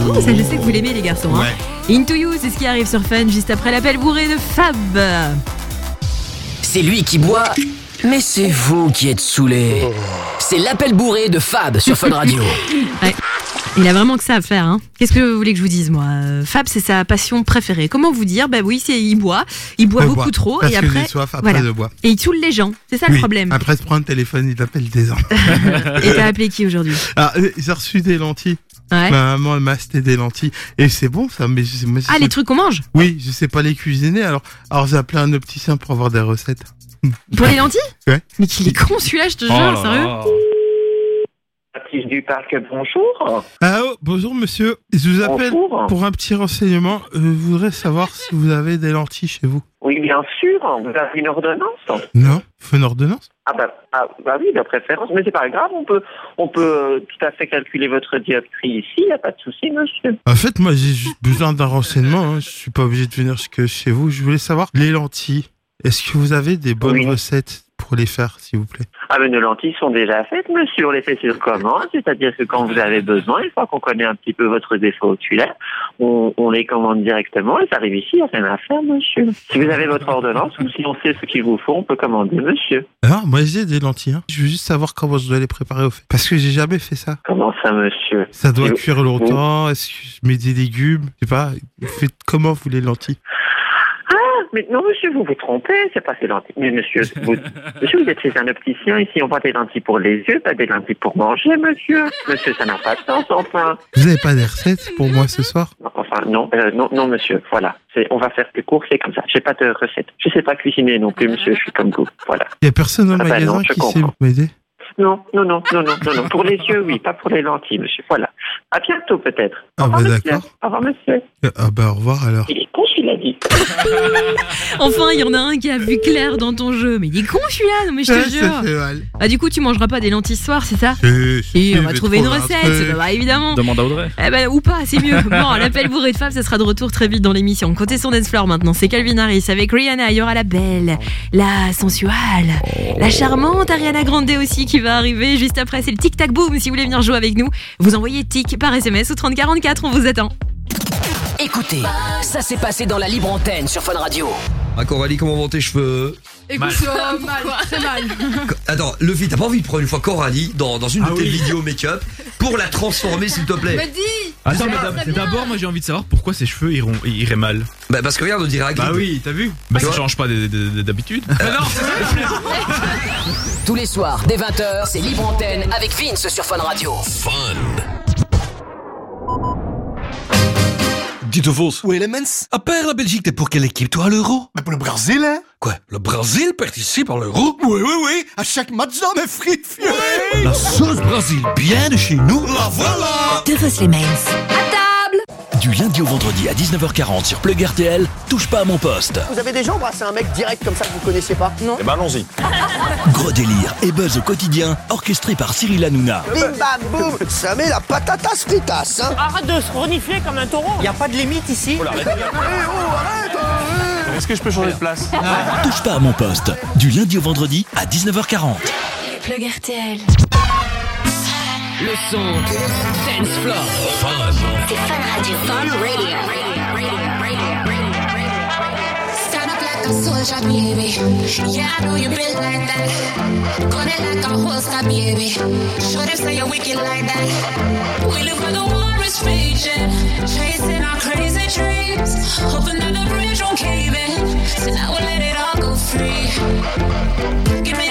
Oh, ça je sais que vous l'aimez les garçons. Hein. Into You, c'est ce qui arrive sur Fun juste après l'appel bourré de Fab. C'est lui qui boit, mais c'est vous qui êtes saoulé. C'est l'appel bourré de Fab sur Fun Radio. Ouais. Il a vraiment que ça à faire. Hein. Qu'est-ce que vous voulez que je vous dise moi? Euh, Fab, c'est sa passion préférée. Comment vous dire? Bah oui, c'est il boit, il boit beaucoup trop Parce et après, soif, après je bois. Et il saoule les gens. C'est ça le problème. Après, se prend le téléphone, il t'appelle des gens. Et t'as appelé qui aujourd'hui? Ah, euh, j'ai reçu des lentilles. Ouais. Ma maman elle m'a acheté des lentilles. Et c'est bon, ça. Mais, je- mais Ah, je- les trucs qu'on mange? Oui, je sais pas les cuisiner. Alors, alors j'ai appelé un opticien pour avoir des recettes. Pour les lentilles? Ouais. Mais qu'il est con celui-là, je te Oh jure, là sérieux? là. Artiste du parc, bonjour. Ah, oh, bonjour monsieur. Je vous appelle Bonjour. pour un petit renseignement. Euh, je voudrais savoir si vous avez des lentilles chez vous. Oui, bien sûr, vous avez une ordonnance Non Faut une ordonnance ah bah, ah bah oui, de préférence, mais c'est pas grave, on peut, on peut euh, tout à fait calculer votre dioptrie ici, il n'y a pas de souci, monsieur. En fait, moi, j'ai juste besoin d'un renseignement. hein. Je suis pas obligé de venir chez vous. Je voulais savoir les lentilles. Est-ce que vous avez des bonnes recettes les faire, s'il vous plaît Ah mais nos lentilles sont déjà faites, monsieur, on les fait sur commande, c'est-à-dire que quand vous avez besoin, une fois qu'on connaît un petit peu votre défaut oculaire, on, on les commande directement et ça arrive ici, il n'y a rien à faire, monsieur. Si vous avez votre ordonnance ou si on sait ce qu'il vous faut, on peut commander, monsieur. Ah, moi, j'ai des lentilles. hein. Je veux juste savoir comment je dois les préparer au fait. Parce que j'ai jamais fait ça. Comment ça, monsieur? Ça doit cuire longtemps. Est-ce que je mets des légumes? Je sais pas. Faites comment, vous, les lentilles? Mais non, monsieur, vous vous trompez, c'est pas ces lentilles. Mais monsieur, vous, monsieur, vous êtes chez un opticien, ici on voit des lentilles pour les yeux, pas des lentilles pour manger, monsieur. Monsieur, ça n'a pas de sens, enfin. Vous avez pas des recettes pour moi ce soir? Enfin, non, euh, non, non, monsieur, voilà. C'est, on va faire plus court, c'est comme ça. J'ai pas de recette. Je sais pas cuisiner non plus, monsieur, je suis comme vous, voilà. Il y a personne au Ah bah magasin non, je qui sait comprends. m'aider Non, non, non, non, non, non, non. Pour les yeux, oui, pas pour les lentilles, monsieur. Voilà. À bientôt, peut-être. Ah Au revoir, bah monsieur. d'accord. Au revoir, monsieur. Euh, Ah bah au revoir alors. Il est con, celui-là, dit. Enfin, il y en a un qui a vu clair dans ton jeu. Mais il est con celui-là, non mais je te jure. Ah du coup, tu mangeras pas des lentilles ce soir, c'est ça Si, on va trouver une recette, bah, évidemment. Demande à Audrey. Eh ben, ou pas, c'est mieux. Bon, l'appel bourré de Fab, ça sera de retour très vite dans l'émission. Côté son dance floor maintenant, c'est Calvin Harris avec Rihanna. Il y aura la belle, la sensuelle, la charmante Ariana Grande aussi qui va arriver juste après. C'est le tic tac boom. Si vous voulez venir jouer avec nous, vous envoyez tic par SMS au 3044. On vous attend. Écoutez, ça s'est passé dans la libre antenne sur Fun Radio. Ah, Coralie, comment vont tes cheveux? Écoute, euh, mal, très mal. Attends, Luffy, t'as pas envie de prendre une fois Coralie dans, dans une de tes vidéos make-up pour la transformer, s'il te plaît dis Attends, mais d'ab- d'abord, moi j'ai envie de savoir pourquoi ses cheveux iront, iraient mal. Bah, parce que regarde, on dirait Bah Hagrid. oui, t'as vu Bah ça change pas de- de- de- d'habitude. Tous les soirs, dès 20h, c'est libre antenne avec Vince sur Fun Radio. Vos. Oui, les mens. À part la Belgique, t'es pour quelle équipe, toi, à l'Euro? Mais pour le Brésil, hein? Quoi Le Brésil participe à l'Euro? Oui, oui, oui. À chaque match dans mes frites, La sauce Brésil, bien de chez nous. La voilà De Vos les Mains. Du lundi au vendredi à 19h40 sur Plug RTL, touche pas à mon poste. Vous avez déjà embrassé un mec direct comme ça que vous connaissiez pas Non Eh ben allons-y. Gros délire et buzz au quotidien, orchestré par Cyril Hanouna. Bim bam boum Ça met la patatas fritas hein Arrête de se renifler comme un taureau. Y a pas de limite ici. Est-ce que je peux changer de place Touche pas à mon poste, du lundi au vendredi à 19h40. Plug RTL. Le son Dance Floor. Fun. C'est Fun Radio. Fun Radio. Stand up like a soldier, baby. Yeah, I know you built like that. Gun it like a holster, baby. Show them say you're wicked like that. We live where the war is raging, chasing our crazy dreams, hoping that the bridge won't cave in. So now we'll let it all go free. Give me the thing, I make me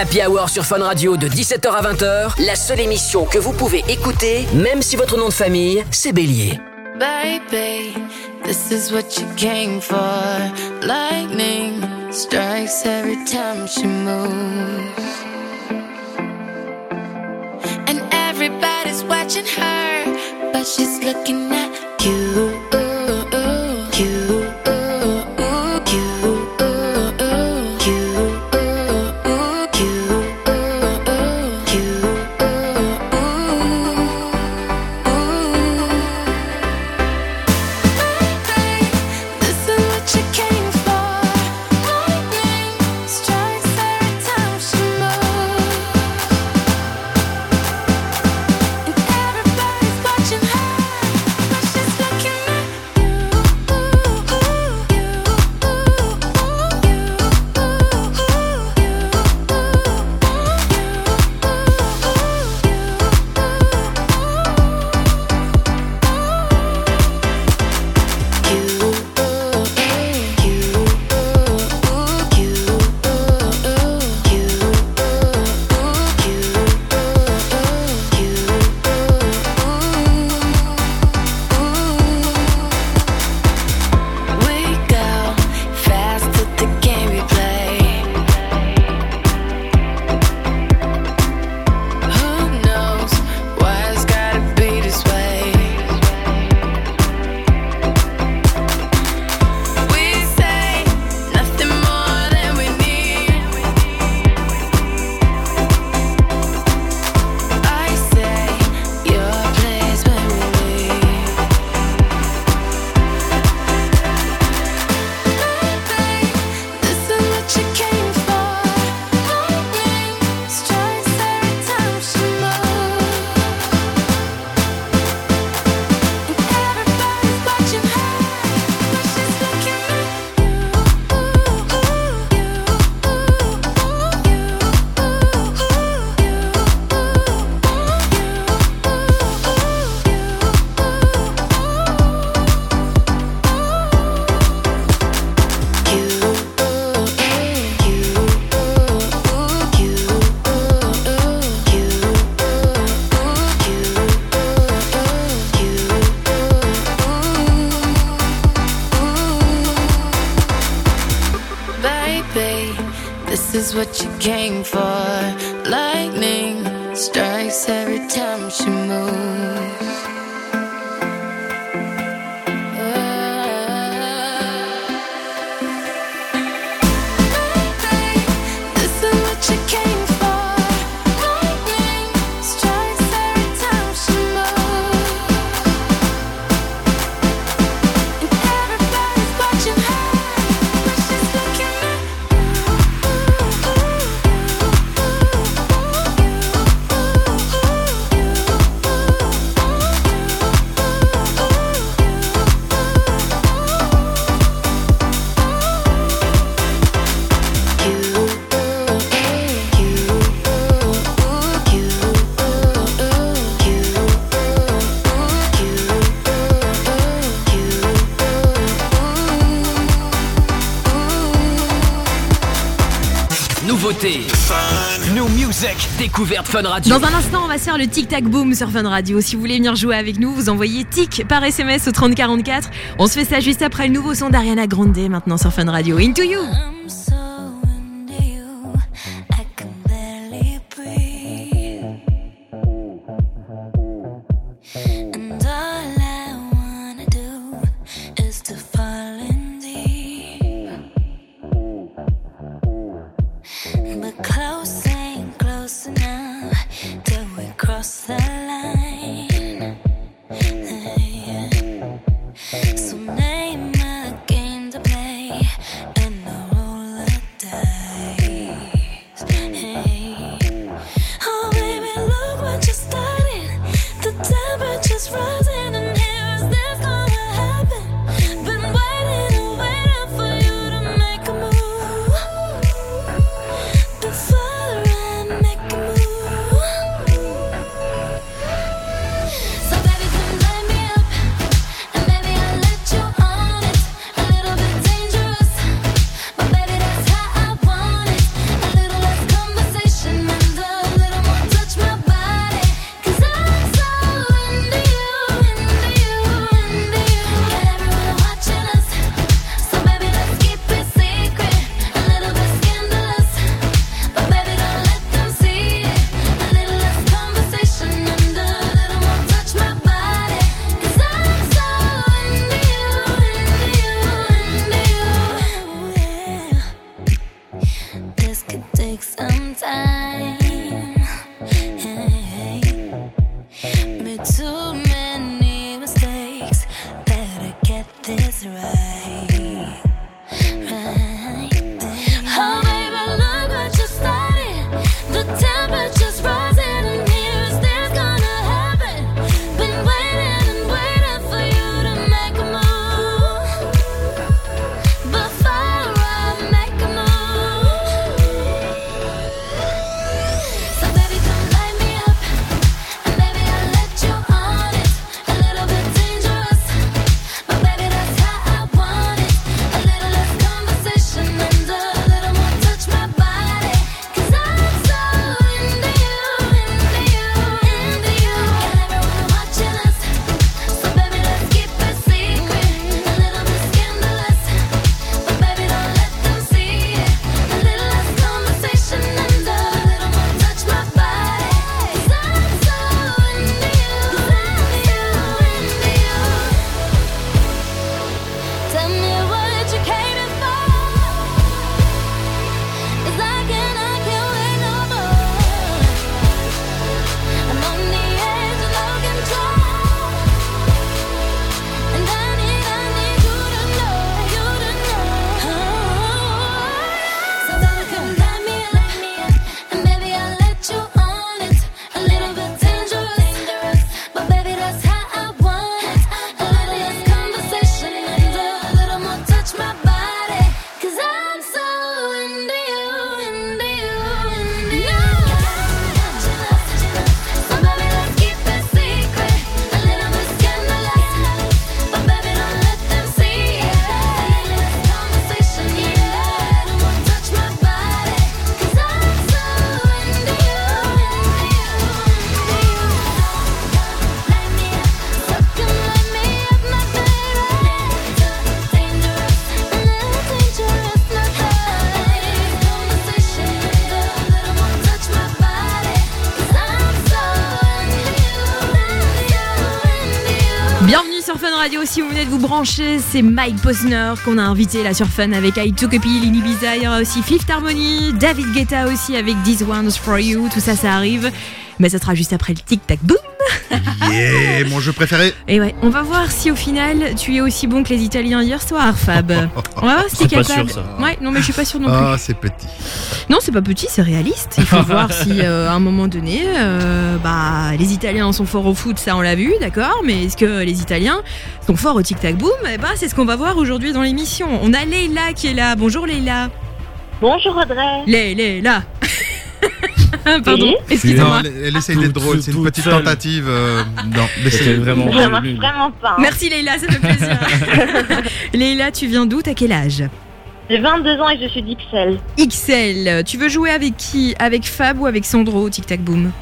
L'Happy Hour sur Fun Radio de 17h à 20h, la seule émission que vous pouvez écouter, même si votre nom de famille, c'est Bélier. Baby, this is what you came for. Lightning strikes every time she moves. And everybody's watching her, but she's looking at you. Découverte Fun Radio. Dans un instant, on va faire le tic-tac boom sur Fun Radio. Si vous voulez venir jouer avec nous, vous envoyez tic par SMS au 3044. On se fait ça juste après le nouveau son d'Ariana Grande maintenant sur Fun Radio. Into You. Si vous venez de vous brancher, c'est Mike Posner qu'on a invité là sur Fun avec I Took a Pill, Lini Biza, il y aura aussi Fifth Harmony, David Guetta aussi avec These Ones For You, tout ça ça arrive, mais ça sera juste après le tic-tac boom Yeah, mon jeu préféré. Et ouais, on va voir si au final tu es aussi bon que les Italiens hier soir, Fab. On va voir si t'es C'est pas capable. sûr, ça. Ouais, non mais je suis pas sûre non plus. Ah, c'est petit. Non, c'est pas petit, c'est réaliste. Il faut voir si euh, à un moment donné, euh, bah, les Italiens sont forts au foot, ça on l'a vu, d'accord. Mais est-ce que les Italiens sont forts au tic tac boom Eh bah, c'est ce qu'on va voir aujourd'hui dans l'émission. On a Leïla qui est là. Bonjour Leïla. Bonjour Audrey. Leïla. Pardon, Non, excusez-moi. elle, elle essaye d'être drôle, c'est une petite tentative. euh, non, d'essayer. vraiment Ça marche vraiment pas. hein. Merci Leïla, ça fait plaisir. Leïla, tu viens d'où? T'as quel âge? J'ai 22 ans et je suis d'Ixelles. XL, tu veux jouer avec qui? Avec Fab ou avec Sandro au tic tac boom?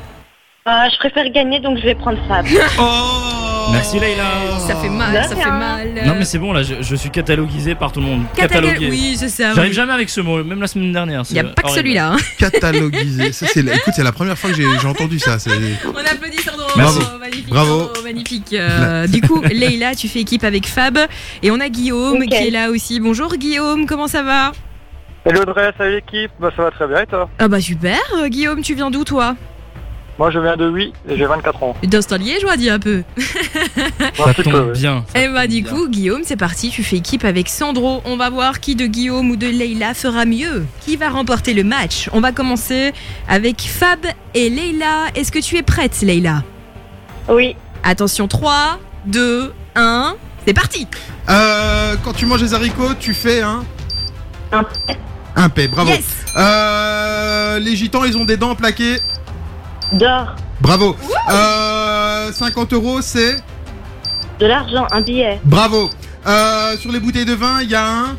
Euh, je préfère gagner donc je vais prendre Fab. Merci Leïla. Ça fait mal, ça fait mal. Non mais c'est bon là, je, je suis cataloguisé par tout le monde. Catalogué. oui, c'est ça, J'arrive oui. jamais avec ce mot, même la semaine dernière. Il n'y a pas que celui-là. hein. Cataloguisé. Ça, c'est, la- écoute, c'est la première fois que j'ai, j'ai entendu ça. C'est... On applaudit Sandro. Bravo. Magnifique. Bravo. Sandro, magnifique. Euh, du coup, Leïla, tu fais équipe avec Fab. Et on a Guillaume qui est là aussi. Bonjour Guillaume, comment ça va? Salut Audrey, salut l'équipe, bah, ça va très bien et toi? Ah bah super. Euh, Guillaume, tu viens d'où toi? Moi je viens de Oui et j'ai 24 ans. D'un liégeois, dis un peu. Un petit peu, oui. bien. Et bah du coup, Guillaume, c'est parti. Tu fais équipe avec Sandro. On va voir qui de Guillaume ou de Leïla fera mieux. Qui va remporter le match? On va commencer avec Fab et Leïla. Est-ce que tu es prête, Leïla? Oui. Attention, 3, 2, 1. C'est parti Euh, quand tu manges les haricots, tu fais un? Un Un paix, bravo. Yes. Euh, les gitans, ils ont des dents plaquées. D'or. Bravo. Euh, 50 euros, c'est. De l'argent, un billet. Bravo. Euh, sur les bouteilles de vin, il y a un.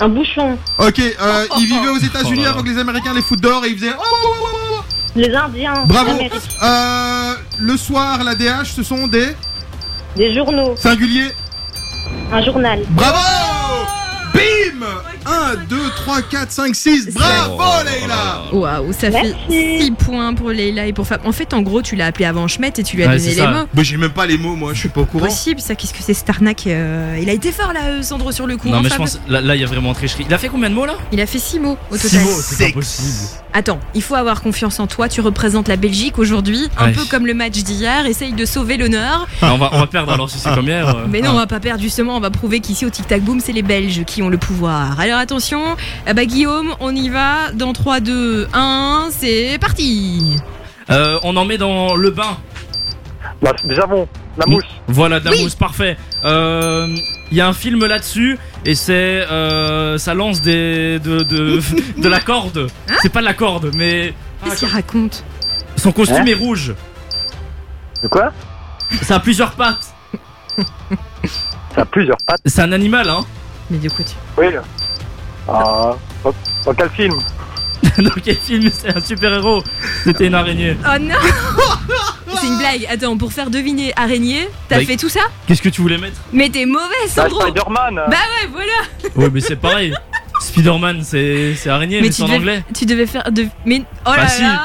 Un bouchon. Ok, euh, ils vivaient aux États-Unis Oh avant que les Américains les foutent dehors et ils faisaient. Oh, oh, oh, oh, oh. Les Indiens. Bravo. l'Amérique. Euh, le soir, la DH, ce sont des Des journaux. singuliers. Un journal. Bravo Bim Bim 1, 2, 3, 4, 5, 6. Bravo, Leïla Waouh, ça fait 6 points pour Leïla et pour Fab. En fait, en gros, tu l'as appelé avant Schmitt et tu lui as Ouais, donné c'est les ça. mots. Mais j'ai même pas les mots, moi, je suis pas au courant. Possible, ça, qu'est-ce que c'est cette arnaque euh, Il a été fort là, euh, Sandro, sur le coup. Non, hein, mais je Fab pense. Là, là, il y a vraiment tricherie. Il a fait combien de mots là? Il a fait 6 mots au total. Six mots, c'est pas possible. Attends, il faut avoir confiance en toi. Tu représentes la Belgique aujourd'hui, un Ouais. peu comme le match d'hier. Essaye de sauver l'honneur. On, va, on va perdre alors si c'est comme hier. euh. Mais non, on va pas perdre justement. On va prouver qu'ici au Tic Tac Boom, c'est les Belges qui ont le pouvoir. Alors attention, eh bah Guillaume, on y va. Dans 3, 2, 1, c'est parti. Euh, on en met dans le bain. Bah, du savon, la mousse. Voilà, de la Oui. mousse, parfait. Euh, Il y a un film là-dessus et c'est euh, ça lance des de de, de la corde. c'est pas de la corde, mais Qu'est-ce qu'il raconte son costume Hein est rouge. De quoi Ça a plusieurs pattes. Ça a plusieurs pattes. C'est un animal, hein. Mais du coup, tu. Oui. Ah, dans, dans quel film Dans quel film c'est un super héros C'était une araignée. Oh non C'est une blague. Attends, pour faire deviner araignée, t'as Bah, fait tout ça Qu'est-ce que tu voulais mettre Mais t'es mauvais, Sandro Spider-Man Bah ouais, voilà Ouais, mais c'est pareil. Spider-Man, c'est c'est araignée, mais, c'est en devais, anglais. tu devais faire de. Mais oh Bah là si. là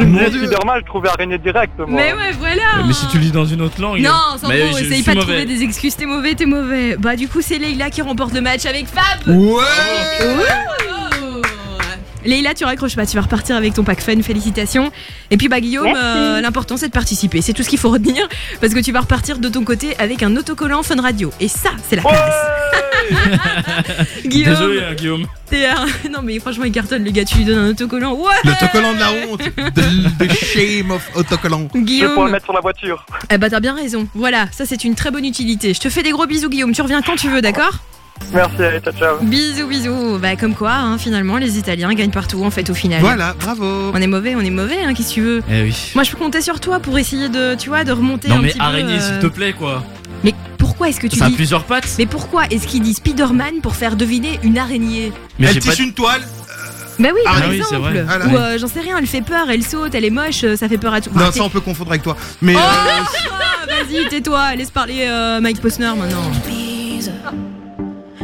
Mais Spider-Man, je trouvais araignée direct, moi. Mais ouais, voilà Mais si tu lis dans une autre langue. Non, Sandro, mais je essaye suis pas de mauvais. trouver des excuses, t'es mauvais, t'es mauvais. Bah du coup, c'est Leïla qui remporte le match avec Fab Ouais Bravo. Leïla, tu raccroches pas, tu vas repartir avec ton pack fun, félicitations. Et puis bah Guillaume, euh, l'important c'est de participer, c'est tout ce qu'il faut retenir, parce que tu vas repartir de ton côté avec un autocollant Fun Radio. Et ça, c'est la classe. Guillaume, Désolé, hein, Guillaume. t'es un- Non mais franchement, il cartonne le gars, tu lui donnes un autocollant. Ouais L'autocollant de la honte. The, the shame of autocollant. Guillaume. Je pourrais le mettre sur la voiture. Eh bah t'as bien raison. Voilà, ça c'est une très bonne utilité. Je te fais des gros bisous Guillaume, tu reviens quand tu veux, d'accord? Merci, allez, ciao, ciao. Bisous bisous. Bah comme quoi, hein, finalement les Italiens gagnent partout en fait au final. Voilà, bravo. On est mauvais, on est mauvais, hein, qu'est-ce que tu veux Eh oui. Moi je peux compter sur toi pour essayer de, tu vois, de remonter Non un mais petit peu. araignée, euh, s'il te plaît, quoi. Mais pourquoi est-ce que tu Ça a dis plusieurs pattes. Mais pourquoi est-ce qu'il dit Spider-Man pour faire deviner une araignée Mais Elle tisse pas- une toile. Bah oui, par Ah oui, c'est exemple. vrai. Ou euh, j'en sais rien, elle fait peur, elle saute, elle est moche, euh, ça fait peur à tout. Non, Enfin, ça on peut confondre avec toi. Mais Oh, euh, ah, Vas-y, tais-toi, laisse parler euh, Mike Posner maintenant.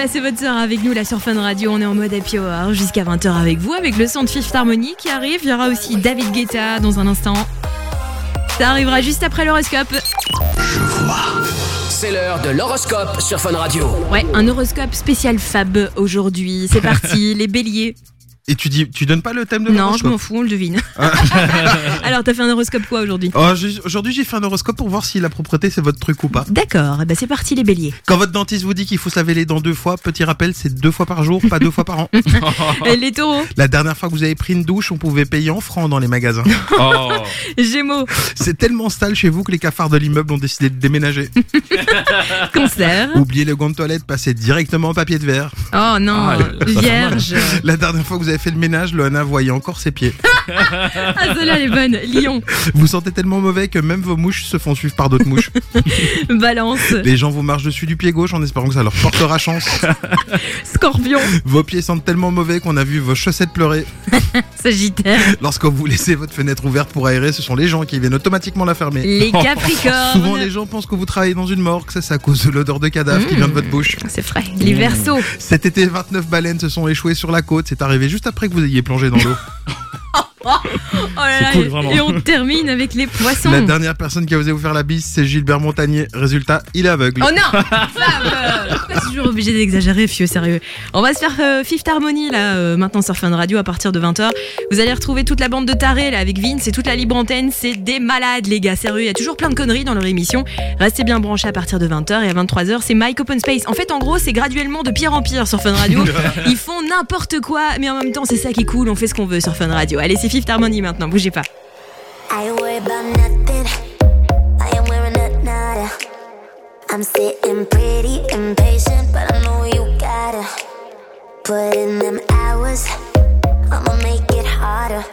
Passer votre soirée avec nous là sur Fun Radio. On est en mode happy hour jusqu'à 20h avec vous, avec le son de Fifth Harmony qui arrive. Il y aura aussi David Guetta dans un instant. Ça arrivera juste après l'horoscope. C'est l'heure de l'horoscope sur Fun Radio. Ouais, un horoscope spécial Fab aujourd'hui. C'est parti, les béliers. Et tu dis, tu donnes pas le thème de Non, je m'en fous, on le devine. Alors, t'as fait un horoscope quoi aujourd'hui Oh, Aujourd'hui, j'ai fait un horoscope pour voir si la propreté c'est votre truc ou pas. D'accord, eh ben c'est parti les béliers. Quand votre dentiste vous dit qu'il faut se laver les dents deux fois, petit rappel, c'est deux fois par jour, pas deux fois par an. Euh, les taureaux, La dernière fois que vous avez pris une douche, on pouvait payer en francs dans les magasins. gémeaux, C'est tellement sale chez vous que les cafards de l'immeuble ont décidé de déménager. cancer. Oubliez le gant de toilette, passez directement au papier de verre. Oh non, Ah, vierge. La dernière fois que vous avez fait le ménage, Loana voyait encore ses pieds. Ah, celle-là, elle est bonne. Lion, Vous sentez tellement mauvais que même vos mouches se font suivre par d'autres mouches. balance, Les gens vous marchent dessus du pied gauche en espérant que ça leur portera chance. scorpion, Vos pieds sentent tellement mauvais qu'on a vu vos chaussettes pleurer. sagittaire, Lorsque vous laissez votre fenêtre ouverte pour aérer, ce sont les gens qui viennent automatiquement la fermer. les capricornes. Souvent, les gens pensent que vous travaillez dans une morgue, ça c'est à cause de l'odeur de cadavre qui vient de votre bouche. C'est frais. Les versos, Cet été, 29 baleines se sont échouées sur la côte. C'est arrivé juste après que vous ayez plongé dans l'eau? oh là là, C'est cool, vraiment. et on termine avec les poissons. La dernière personne qui a osé vous faire la bise, c'est Gilbert Montagnier. Résultat, il est aveugle. Oh non Pourquoi toujours obligé d'exagérer, fieux, sérieux On va se faire euh, Fifth Harmony, là, euh, maintenant sur Fun Radio, à partir de 20h. Vous allez retrouver toute la bande de tarés, là, avec Vince et toute la libre antenne. C'est des malades, les gars, sérieux. Il y a toujours plein de conneries dans leur émission. Restez bien branchés à partir de 20h et à 23h, c'est Mike Open Space. En fait, en gros, c'est graduellement de pire en pire sur Fun Radio. Ils font n'importe quoi, mais en même temps, c'est ça qui est cool. On fait ce qu'on veut sur Fun Radio. Allez, c'est Fifth Harmony maintenant, bougez pas. I worry about nothing. I am wearing a nada. I'm sitting pretty impatient, but I know you gotta put in them hours. I'ma make it harder.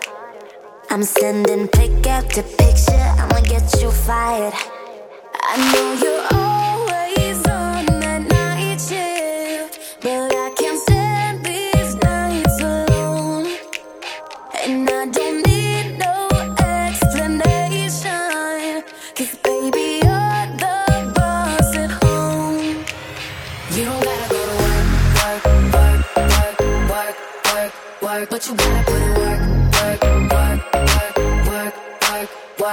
I'm sending pick after picture. I'ma get you fired. I know you're always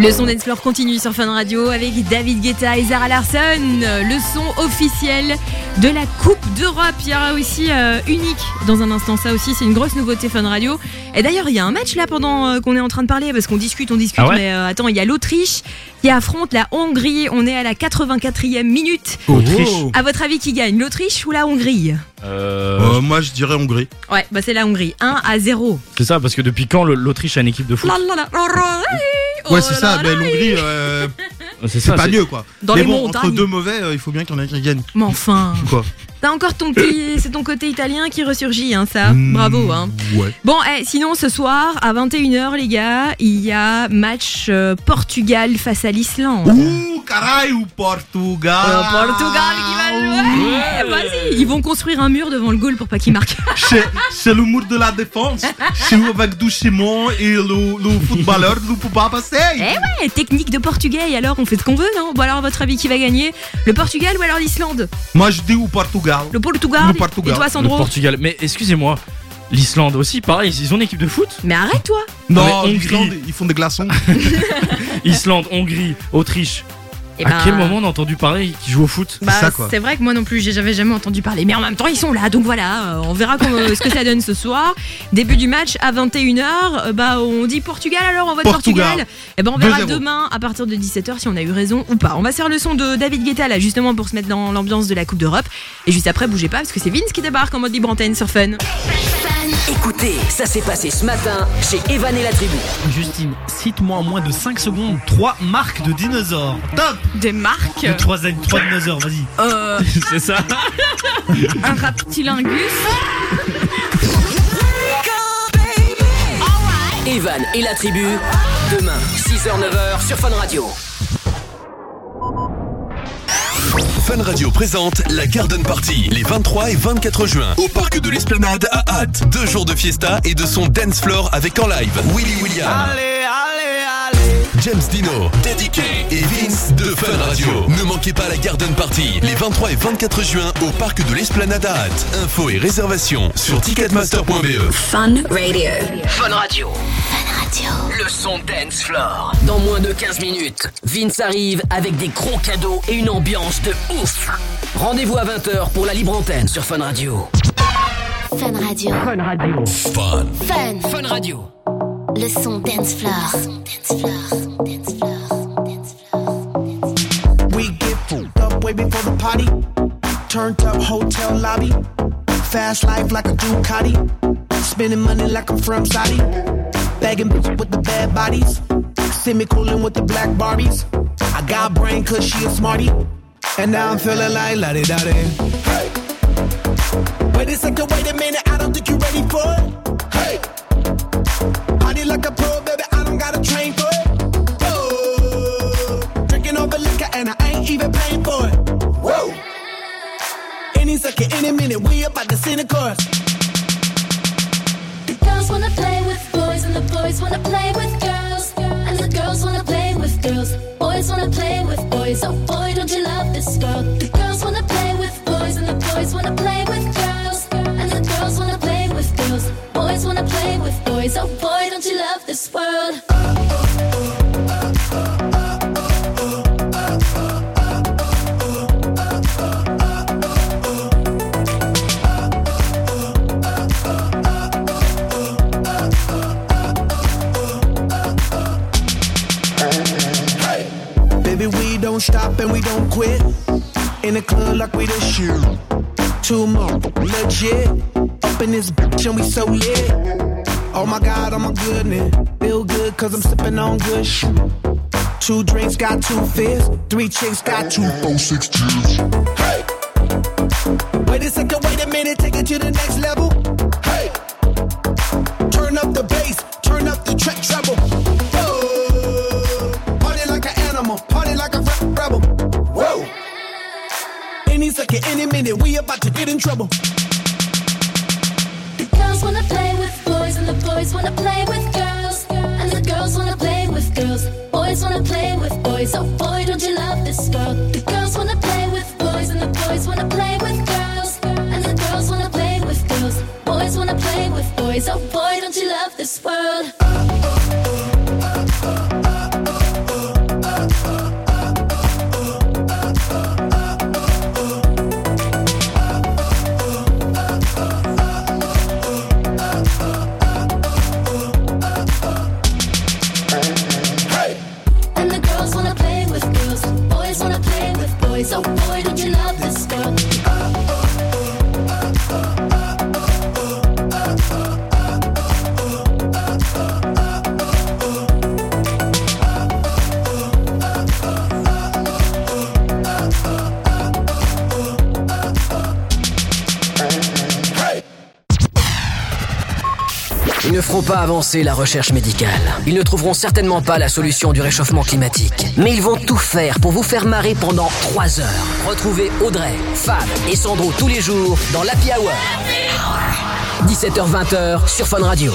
Le son d'Ensplore continue sur Fun Radio avec David Guetta et Zara Larson. Le son officiel de la Coupe d'Europe. Il y aura aussi euh, unique dans un instant. Ça aussi, c'est une grosse nouveauté Fun Radio. Et d'ailleurs, il y a un match là pendant euh, qu'on est en train de parler parce qu'on discute, on discute. Ah ouais mais euh, attends, il y a l'Autriche qui affronte la Hongrie. On est à la 84e minute. Autriche. À votre avis, qui gagne L'Autriche ou la Hongrie Euh, Euh, moi, je dirais Hongrie. Ouais, bah c'est la Hongrie. 1 à 0. C'est ça, parce que depuis quand l'Autriche a une équipe de foot La la la, oh là, oh Ouais, c'est ça. là Mais l'Hongrie, euh, C'est pas mieux, quoi. Dans mais les bon, montagnes. entre deux mauvais, euh, il faut bien qu'il y en ait un qui gagne. Mais enfin. Quoi T'as encore ton petit, c'est ton côté italien qui ressurgit, hein, ça. Mm, Bravo, hein. Ouais. Bon, eh, sinon ce soir à 21h, les gars, il y a match euh, Portugal face à l'Islande. Ouh, caray, ou Portugal? Euh, Portugal qui va jouer. Ouais. Vas-y, ils vont construire un mur devant le goal pour pas qu'il marque. C'est le mur de la défense. C'est avec du ciment et le, le footballeur peut pas passer. Eh ouais, technique de portugais. Alors, on fait ce qu'on veut, non? Bon alors, à votre avis, qui va gagner? Le Portugal ou alors l'Islande? Moi, je dis au Portugal. Le Portugal. Le Portugal. Et toi, Le Sandro Portugal. Mais excusez-moi, l'Islande aussi, pareil, ils ont une équipe de foot Mais arrête, toi. Non, Mais Hongrie. l'Islande, ils font des glaçons. Islande, Hongrie, Autriche. Eh à ben- quel moment on a entendu parler qu'ils jouent au foot Bah, c'est vrai que moi non plus, j'avais jamais entendu parler. Mais en même temps, ils sont là, donc voilà, euh, on verra ce que ça donne ce soir. Début du match à 21h, euh, bah on dit Portugal alors, on vote Portugal. Portugal. Et ben on verra 2-0. demain à partir de 17h si on a eu raison ou pas. On va se faire le son de David Guetta là, justement pour se mettre dans l'ambiance de la Coupe d'Europe. Et juste après, bougez pas parce que c'est Vince qui débarque en mode libre antenne sur Fun. Écoutez, ça s'est passé ce matin chez Evan et la tribu. Justine, cite-moi en moins de 5 secondes 3 marques de dinosaures. Top Des marques De 3 dinosaures, vas-y. Euh, C'est ça. un raptilingus. Evan et la tribu, demain, 6h-9h sur Fun Radio. Fun Radio présente la Garden Party les 23 et 24 juin au parc de l'Esplanade à Hâte. Deux jours de fiesta et de son dance floor avec en live Willy William, James Dino, K et Vince de Fun Radio. Ne manquez pas la Garden Party les 23 et 24 juin au parc de l'Esplanade à Hâte. Infos et réservations sur ticketmaster.be. Fun Radio. Fun Radio. Fun Radio. Le son dance floor. Dans moins de 15 minutes, Vince arrive avec des gros cadeaux et une ambiance de ouf. Rendez-vous à 20h pour la libre antenne sur Fun Radio. Fun Radio. Fun Radio. Fun. Fun. Fun Radio. Le son dance floor. We get fucked up way before the party. Turned up hotel lobby. Fast life like a Ducati. Spending money like I'm from Saudi. Bagging bitches with the bad bodies. Semi cooling with the black Barbies. I got brain cause she a smarty. And now I'm feeling like la di da di. Wait a second, wait a minute. I don't think you're ready for it. Hey. Party like a pro, baby. I don't gotta train for it. Oh. Drinking over liquor and I ain't even paying for it. Whoa. Any second, any minute, we about to see the chorus. The girls wanna play with boys and the boys wanna play with girls. And the girls wanna play with girls. Boys wanna play with boys. Oh boy, don't you love this world? The girls wanna play with boys and the boys wanna play with girls. And the girls wanna play with girls. Boys wanna play with boys. Oh boy, don't you love this world? Baby, we don't stop and we don't quit. In the club like we the shit. Two more, legit. Up in this bitch and we so lit. Oh my god, oh my goodness. Feel good cause I'm sipping on good shit. Two drinks got two fists. Three chicks got two, four, six cheers. Hey! Wait a second, wait a minute, take it to the next level. Hey! Turn up the bass, turn up the track treble. Whoa! Party like an animal, party like a re- rebel. Whoa! Any second, any minute, we about to get in trouble. The girls wanna boys wanna play with girls. And the girls wanna play with girls. Boys wanna play with boys. Oh boy, don't you love this world? The girls wanna play with boys and the boys wanna play with girls. And the girls wanna play with girls. Boys wanna play with boys. Oh boy, don't you love this world? Feront pas avancer la recherche médicale. Ils ne trouveront certainement pas la solution du réchauffement climatique. Mais ils vont tout faire pour vous faire marrer pendant 3 heures. Retrouvez Audrey, Fab et Sandro tous les jours dans l'Happy Hour. 17h-20h sur Fun Radio.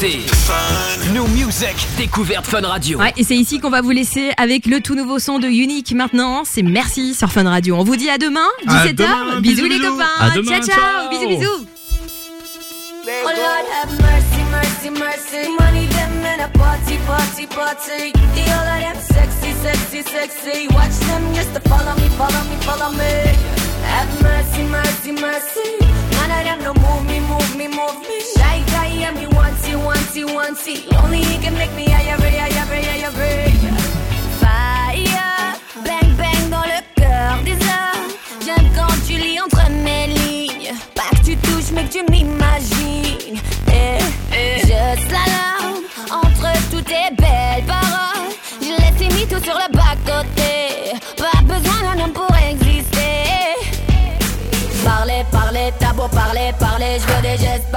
Nouveauté. New Music. Découverte Fun Radio. Ouais, et c'est ici qu'on va vous laisser avec le tout nouveau son de Unique maintenant. C'est merci sur Fun Radio. On vous dit à demain, À 17h. demain, bisous, bisous, les bisous. copains. Demain, ciao, ciao. ciao. Bisous, bisous. Oh Lord have mercy, mercy, mercy. Money them in a party, party, party. The all of them sexy, sexy, sexy. Watch them just to follow me, follow me, follow me. Have mercy, mercy, mercy. None of them no move me, move me, move me. Want you. Only he can make me higher, higher, higher, higher. Fire, bang, bang dans le cœur des heures. J'aime quand tu lis entre mes lignes. Pas que tu touches, mais que tu m'imagines.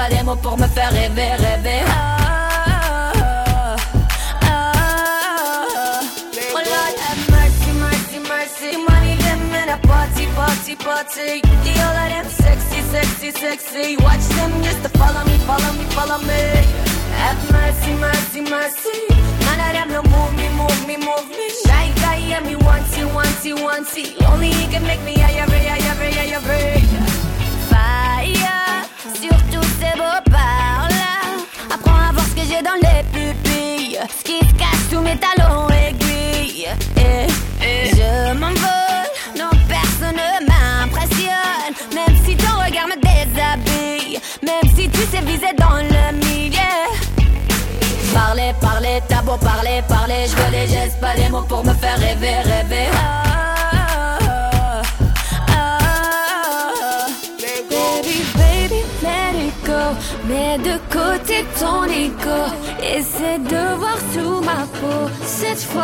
pas les mots pour me faire rêver, rêver. Ah, ah, ah, oh Lord, have mercy, mercy, mercy. Money them in a party, party, party. The all of them sexy, sexy, sexy. Watch them just to follow me, follow me, follow me. Have mercy, mercy, mercy. None of them no move me, move me, move me. Shy guy, yeah, me wanty, wanty, wanty. Only he can make me higher, higher, higher, higher. Fire. Dans les pupilles. Ce qui se cache sous mes talons aiguilles. Et, je m'envole, non personne ne m'impressionne. Même si ton regard me déshabille. Même si tu sais viser dans le milieu. Parler, parler, t'as beau parler, parler. Je veux des gestes, pas des mots pour me faire rêver, rêver. Côté ton ego. Essaie de voir sous ma peau. Cette fois,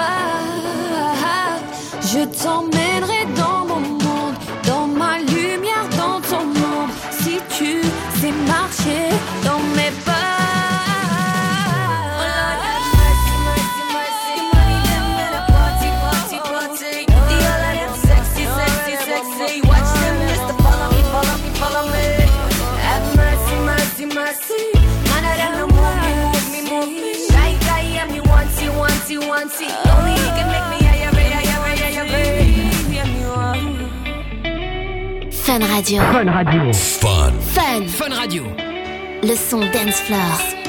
je t'emmènerai dans mon monde. Dans ma lumière, dans ton monde. Si tu sais marcher Radio. Fun Radio. Fun. Fun. Fun Radio. Le son dance floor.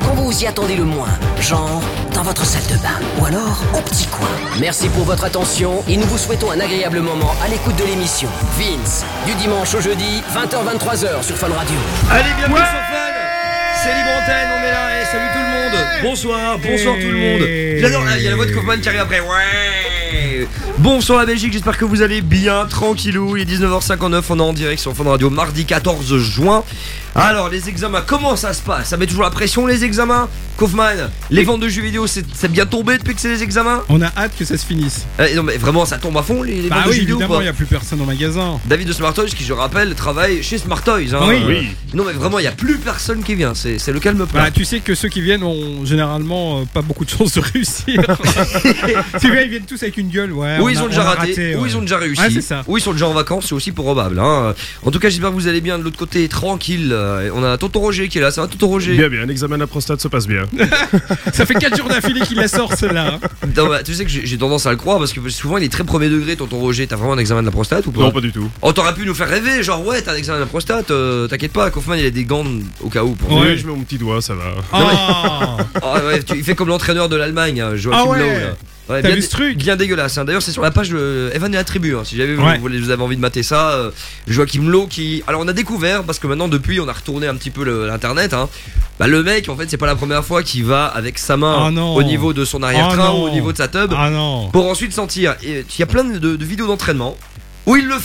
quand vous y attendez le moins. Genre, dans votre salle de bain. Ou alors, au petit coin. Merci pour votre attention et nous vous souhaitons un agréable moment à l'écoute de l'émission. Vince, du dimanche au jeudi, 20h-23h sur Fun Radio. Allez, bienvenue sur Fun C'est Libre Antenne, on est là, et salut tout le monde Bonsoir, bonsoir tout le monde J'adore, il y a la voix de Kaufman qui arrive après, ouais Bonsoir la Belgique, j'espère que vous allez bien, tranquillou, il est 19h59, on est en direct sur Fun Radio, mardi 14 juin. Alors, les examens, comment ça se passe? Ça met toujours la pression les examens? Kaufman, les ventes de jeux vidéo, c'est c'est bien tombé depuis que c'est les examens? On a hâte que ça se finisse. Eh, Non mais vraiment, ça tombe à fond les, les Bah ventes de oui, jeux vidéo évidemment, il n'y a plus personne au magasin. David de Smart Toys, qui je rappelle travaille chez Smart Toys. Hein. Oui. Euh, Oui. Non mais vraiment, il n'y a plus personne qui vient. C'est c'est le calme plat. Bah, tu sais que ceux qui viennent ont généralement euh, pas beaucoup de chances de réussir. Ces gars, ils viennent tous avec une gueule, ouais. ou on ils a- ont déjà on a raté, ou ouais. ils ont déjà réussi, Ouais, c'est ça. ou ils sont déjà en vacances, c'est aussi probable. hein. En tout cas, j'espère que vous allez bien de l'autre côté, tranquille. Euh, On a Tonton Roger qui est là, ça va Tonton Roger? Bien, bien, l'examen de la prostate se passe bien. Ça fait 4 jours d'affilée qu'il la sort, celle-là. hein. Non, bah, tu sais que j'ai j'ai tendance à le croire parce que souvent il est très premier degré, Tonton Roger. T'as vraiment un examen de la prostate ou pas Non, pas du tout. Oh, t'aurais pu nous faire rêver, genre ouais, t'as un examen de la prostate, euh, t'inquiète pas, Kaufman il a des gants au cas où. Pour Oui, je mets mon petit doigt, ça va. Ah ouais, tu- il fait comme l'entraîneur de l'Allemagne, hein, Joachim Ah ouais. Löw, là. Ouais, T'as bien, vu ce truc bien dégueulasse. hein. D'ailleurs, c'est sur la page de Evan et la tribu. hein. Si jamais vous, Ouais. vous, vous avez envie de mater ça, euh, Joachim Lowe qui. Alors, on a découvert parce que maintenant, depuis, on a retourné un petit peu l'internet. Hein. Bah, le mec, en fait, c'est pas la première fois qu'il va avec sa main Oh non. au niveau de son arrière-train Oh ou au non. niveau de sa tub Ah pour ensuite sentir. Il y a plein de, de vidéos d'entraînement où il le fait.